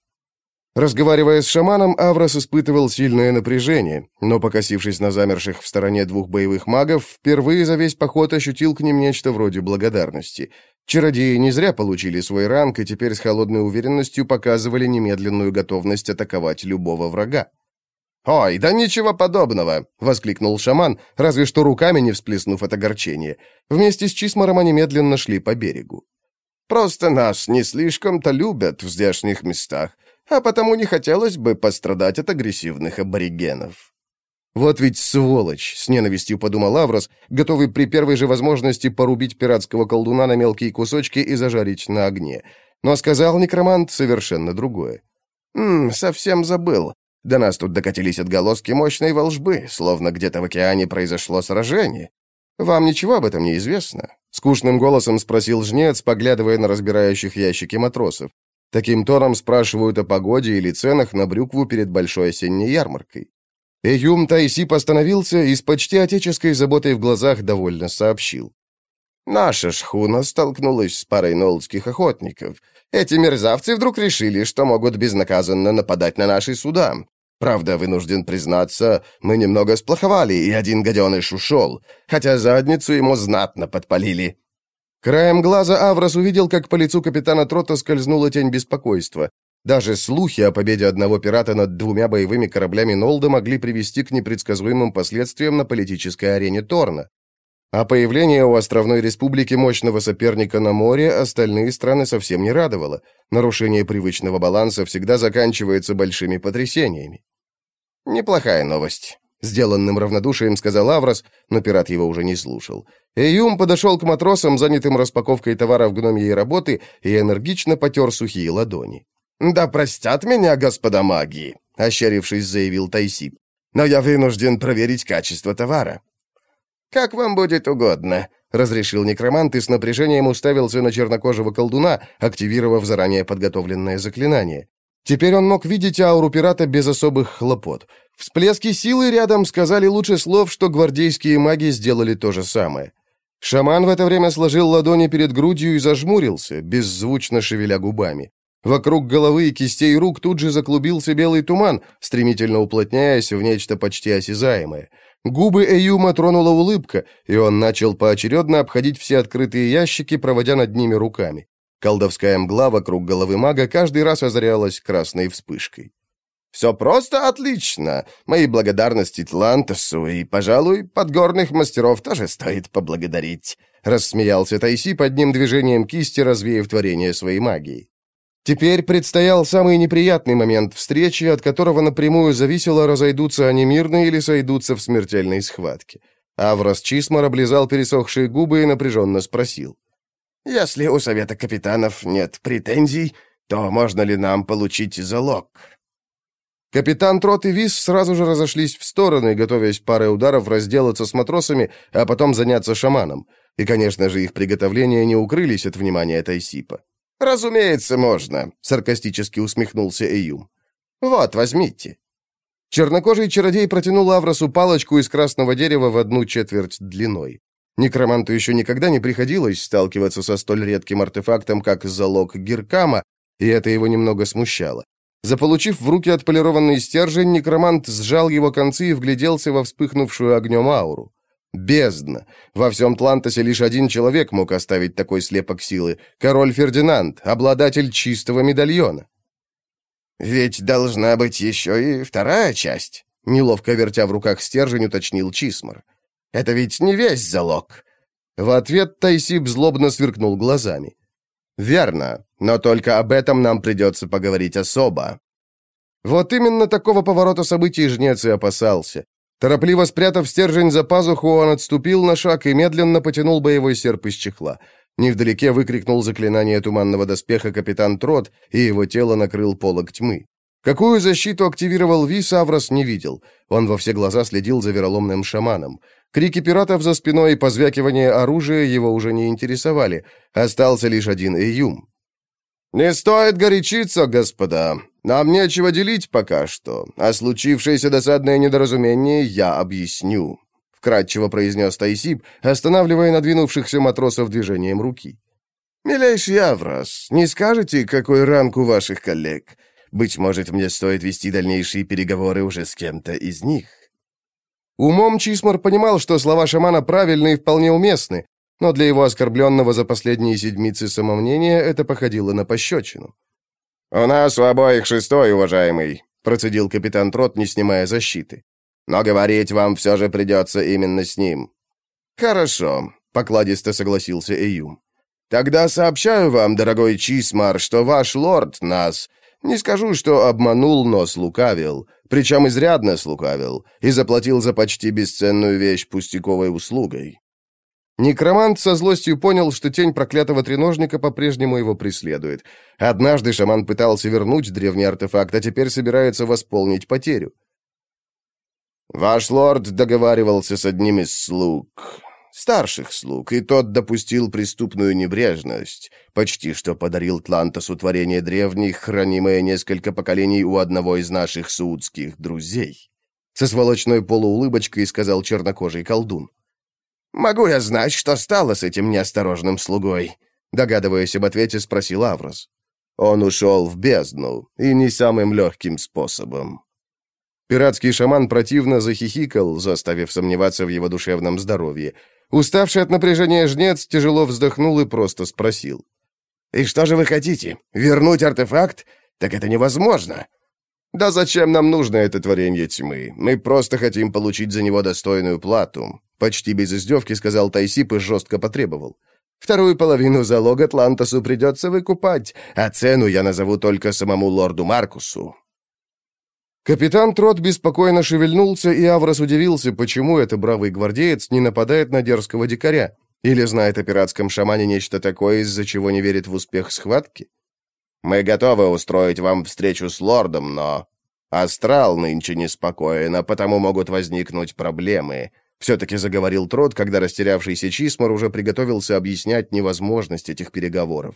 Разговаривая с шаманом, Аврос испытывал сильное напряжение, но, покосившись на замерших в стороне двух боевых магов, впервые за весь поход ощутил к ним нечто вроде благодарности. Чародеи не зря получили свой ранг и теперь с холодной уверенностью показывали немедленную готовность атаковать любого врага. «Ой, да ничего подобного!» — воскликнул шаман, разве что руками не всплеснув от огорчения. Вместе с Чисмаром они медленно шли по берегу. «Просто нас не слишком-то любят в здешних местах, а потому не хотелось бы пострадать от агрессивных аборигенов». «Вот ведь сволочь!» — с ненавистью подумал Аврос, готовый при первой же возможности порубить пиратского колдуна на мелкие кусочки и зажарить на огне. Но сказал некромант совершенно другое. «Ммм, совсем забыл. До нас тут докатились отголоски мощной волжбы, словно где-то в океане произошло сражение. Вам ничего об этом не известно?» Скучным голосом спросил жнец, поглядывая на разбирающих ящики матросов. Таким тоном спрашивают о погоде или ценах на брюкву перед большой осенней ярмаркой. Эюм Тайсип остановился и с почти отеческой заботой в глазах довольно сообщил. «Наша шхуна столкнулась с парой нолдских охотников. Эти мерзавцы вдруг решили, что могут безнаказанно нападать на наши суда. Правда, вынужден признаться, мы немного сплоховали, и один гаденыш ушел, хотя задницу ему знатно подпалили». Краем глаза Аврос увидел, как по лицу капитана Трота скользнула тень беспокойства. Даже слухи о победе одного пирата над двумя боевыми кораблями Нолда могли привести к непредсказуемым последствиям на политической арене Торна. А появление у Островной Республики мощного соперника на море остальные страны совсем не радовало. Нарушение привычного баланса всегда заканчивается большими потрясениями. «Неплохая новость», — сделанным равнодушием сказал Аврос, но пират его уже не слушал. Эюм подошел к матросам, занятым распаковкой товаров гномьей работы, и энергично потер сухие ладони. «Да простят меня, господа маги», — ощерившись, заявил Тайсип. «Но я вынужден проверить качество товара». «Как вам будет угодно», — разрешил некромант и с напряжением уставился на чернокожего колдуна, активировав заранее подготовленное заклинание. Теперь он мог видеть ауру пирата без особых хлопот. Всплески силы рядом сказали лучше слов, что гвардейские маги сделали то же самое. Шаман в это время сложил ладони перед грудью и зажмурился, беззвучно шевеля губами. Вокруг головы и кистей рук тут же заклубился белый туман, стремительно уплотняясь в нечто почти осязаемое. Губы Эюма тронула улыбка, и он начал поочередно обходить все открытые ящики, проводя над ними руками. Колдовская мгла вокруг головы мага каждый раз озарялась красной вспышкой. «Все просто отлично. Мои благодарности Тлантосу и, пожалуй, подгорных мастеров тоже стоит поблагодарить», — рассмеялся Тайси под одним движением кисти, развеяв творение своей магии. Теперь предстоял самый неприятный момент встречи, от которого напрямую зависело, разойдутся они мирно или сойдутся в смертельной схватке. Аврос Чисмар облизал пересохшие губы и напряженно спросил. Если у Совета Капитанов нет претензий, то можно ли нам получить залог?» Капитан Трот и Вис сразу же разошлись в стороны, готовясь парой ударов разделаться с матросами, а потом заняться шаманом. И, конечно же, их приготовления не укрылись от внимания Тайсипа. «Разумеется, можно», — саркастически усмехнулся Эюм. «Вот, возьмите». Чернокожий чародей протянул Авросу палочку из красного дерева в одну четверть длиной. Некроманту еще никогда не приходилось сталкиваться со столь редким артефактом, как залог Гиркама, и это его немного смущало. Заполучив в руки отполированный стержень, некромант сжал его концы и вгляделся во вспыхнувшую огнем ауру. Бездна. Во всем Тлантосе лишь один человек мог оставить такой слепок силы. Король Фердинанд, обладатель чистого медальона. «Ведь должна быть еще и вторая часть», — неловко вертя в руках стержень, уточнил Чисмар. «Это ведь не весь залог». В ответ Тайсип злобно сверкнул глазами. «Верно, но только об этом нам придется поговорить особо». Вот именно такого поворота событий жнец и опасался. Торопливо спрятав стержень за пазуху, он отступил на шаг и медленно потянул боевой серп из чехла. Невдалеке выкрикнул заклинание туманного доспеха капитан Трот, и его тело накрыл полог тьмы. Какую защиту активировал Ви, Саврос не видел. Он во все глаза следил за вероломным шаманом. Крики пиратов за спиной и позвякивание оружия его уже не интересовали. Остался лишь один Эюм. «Не стоит горячиться, господа. Нам нечего делить пока что, а случившееся досадное недоразумение я объясню», вкратчиво произнес Тайсип, останавливая надвинувшихся матросов движением руки. «Милейший Аврос, не скажете, какой ранг у ваших коллег? Быть может, мне стоит вести дальнейшие переговоры уже с кем-то из них?» Умом Чисмар понимал, что слова шамана правильны и вполне уместны, но для его оскорбленного за последние седмицы самомнения это походило на пощечину. «У нас у обоих шестой, уважаемый», — процедил капитан Трот, не снимая защиты. «Но говорить вам все же придется именно с ним». «Хорошо», — покладисто согласился Эюм. «Тогда сообщаю вам, дорогой Чисмар, что ваш лорд нас, не скажу, что обманул, но слукавил, причем изрядно слукавил, и заплатил за почти бесценную вещь пустяковой услугой. Некромант со злостью понял, что тень проклятого треножника по-прежнему его преследует. Однажды шаман пытался вернуть древний артефакт, а теперь собирается восполнить потерю. «Ваш лорд договаривался с одним из слуг, старших слуг, и тот допустил преступную небрежность, почти что подарил Тлантосу творение древних, хранимое несколько поколений у одного из наших саудских друзей». Со сволочной полуулыбочкой сказал чернокожий колдун. «Могу я знать, что стало с этим неосторожным слугой?» Догадываясь об ответе, спросил Аврос. «Он ушел в бездну, и не самым легким способом». Пиратский шаман противно захихикал, заставив сомневаться в его душевном здоровье. Уставший от напряжения жнец тяжело вздохнул и просто спросил. «И что же вы хотите? Вернуть артефакт? Так это невозможно!» «Да зачем нам нужно это творение тьмы? Мы просто хотим получить за него достойную плату. Почти без издевки сказал Тайсип и жестко потребовал. Вторую половину залога Атлантасу придется выкупать, а цену я назову только самому лорду Маркусу». Капитан Трот беспокойно шевельнулся, и Аврос удивился, почему этот бравый гвардеец не нападает на дерзкого дикаря. Или знает о пиратском шамане нечто такое, из-за чего не верит в успех схватки? «Мы готовы устроить вам встречу с лордом, но...» «Астрал нынче неспокоен, а потому могут возникнуть проблемы», все-таки заговорил Трот, когда растерявшийся Чисмар уже приготовился объяснять невозможность этих переговоров.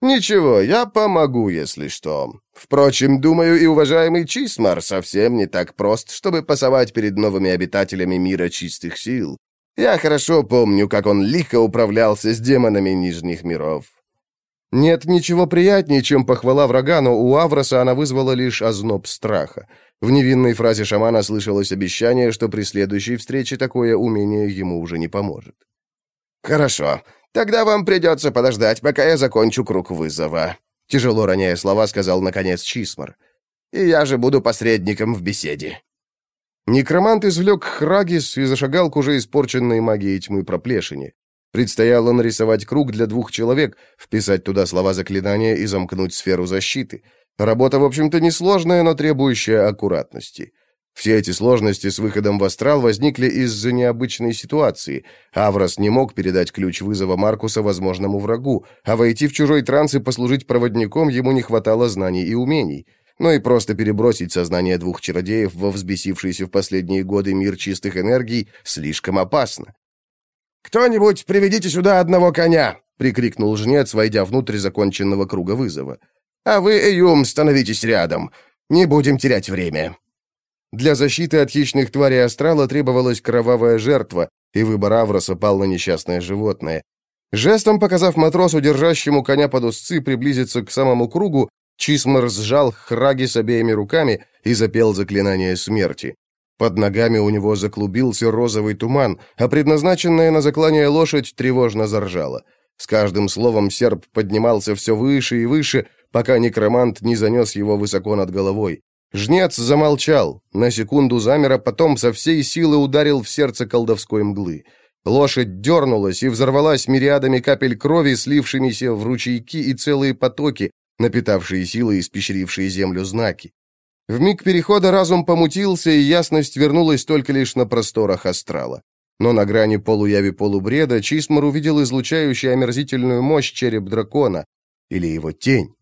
«Ничего, я помогу, если что. Впрочем, думаю, и уважаемый Чисмар совсем не так прост, чтобы пасовать перед новыми обитателями мира чистых сил. Я хорошо помню, как он лихо управлялся с демонами Нижних миров. Нет ничего приятнее, чем похвала врага, но у Авроса она вызвала лишь озноб страха. В невинной фразе шамана слышалось обещание, что при следующей встрече такое умение ему уже не поможет. «Хорошо. Тогда вам придется подождать, пока я закончу круг вызова», тяжело роняя слова, сказал наконец Чисмар. «И я же буду посредником в беседе». Некромант извлек Храгис и зашагал к уже испорченной магией тьмы проплешине. Предстояло нарисовать круг для двух человек, вписать туда слова заклинания и замкнуть сферу защиты. Работа, в общем-то, несложная, но требующая аккуратности. Все эти сложности с выходом в астрал возникли из-за необычной ситуации. Аврос не мог передать ключ вызова Маркуса возможному врагу, а войти в чужой транс и послужить проводником ему не хватало знаний и умений. Но и просто перебросить сознание двух чародеев во взбесившийся в последние годы мир чистых энергий слишком опасно. «Кто-нибудь приведите сюда одного коня!» — прикрикнул жнец, войдя внутрь законченного круга вызова. «А вы, Эюм, становитесь рядом. Не будем терять время». Для защиты от хищных тварей астрала требовалась кровавая жертва, и выбор Авроса пал на несчастное животное. Жестом показав матросу, держащему коня под узцы, приблизиться к самому кругу, Чисмар сжал Храги с обеими руками и запел заклинание смерти. Под ногами у него заклубился розовый туман, а предназначенная на заклание лошадь тревожно заржала. С каждым словом серп поднимался все выше и выше, пока некромант не занес его высоко над головой. Жнец замолчал, на секунду замер, а потом со всей силы ударил в сердце колдовской мглы. Лошадь дернулась и взорвалась мириадами капель крови, слившимися в ручейки и целые потоки, напитавшие силы и испещрившие землю знаки. В миг перехода разум помутился, и ясность вернулась только лишь на просторах астрала. Но на грани полуяви-полубреда Чисмар увидел излучающий омерзительную мощь череп дракона, или его тень.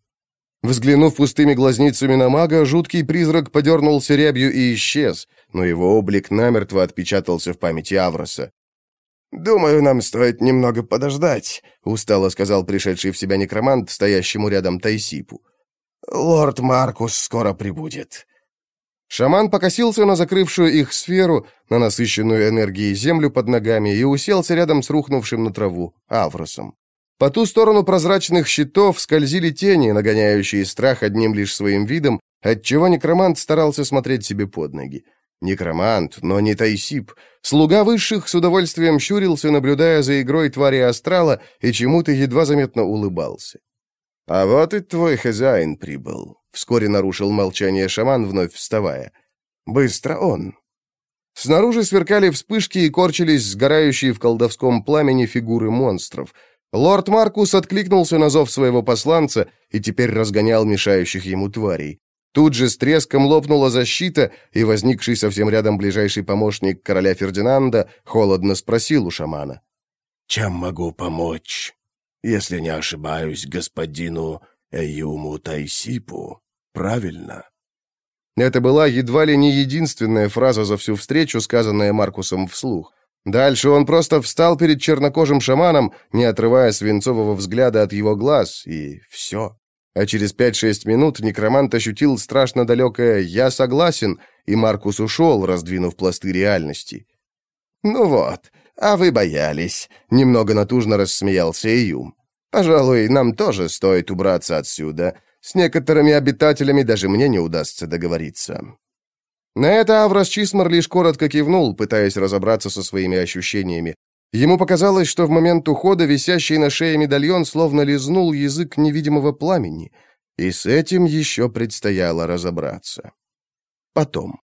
Взглянув пустыми глазницами на мага, жуткий призрак подернулся рябью и исчез, но его облик намертво отпечатался в памяти Авроса. «Думаю, нам стоит немного подождать», — устало сказал пришедший в себя некромант, стоящему рядом Тайсипу. «Лорд Маркус скоро прибудет». Шаман покосился на закрывшую их сферу, на насыщенную энергией землю под ногами и уселся рядом с рухнувшим на траву Авросом. По ту сторону прозрачных щитов скользили тени, нагоняющие страх одним лишь своим видом, отчего некромант старался смотреть себе под ноги. Некромант, но не Тайсип. Слуга высших с удовольствием щурился, наблюдая за игрой твари астрала, и чему-то едва заметно улыбался. «А вот и твой хозяин прибыл», — вскоре нарушил молчание шаман, вновь вставая. «Быстро он». Снаружи сверкали вспышки и корчились сгорающие в колдовском пламени фигуры монстров. Лорд Маркус откликнулся на зов своего посланца и теперь разгонял мешающих ему тварей. Тут же с треском лопнула защита, и возникший совсем рядом ближайший помощник короля Фердинанда холодно спросил у шамана. «Чем могу помочь?» если не ошибаюсь, господину Эюму Тайсипу. Правильно?» Это была едва ли не единственная фраза за всю встречу, сказанная Маркусом вслух. Дальше он просто встал перед чернокожим шаманом, не отрывая свинцового взгляда от его глаз, и все. А через пять-шесть минут некромант ощутил страшно далекое «я согласен», и Маркус ушел, раздвинув пласты реальности. «Ну вот, а вы боялись», — немного натужно рассмеялся Июм. Пожалуй, нам тоже стоит убраться отсюда. С некоторыми обитателями даже мне не удастся договориться». На это Аврос Чисмар лишь коротко кивнул, пытаясь разобраться со своими ощущениями. Ему показалось, что в момент ухода висящий на шее медальон словно лизнул язык невидимого пламени, и с этим еще предстояло разобраться. Потом.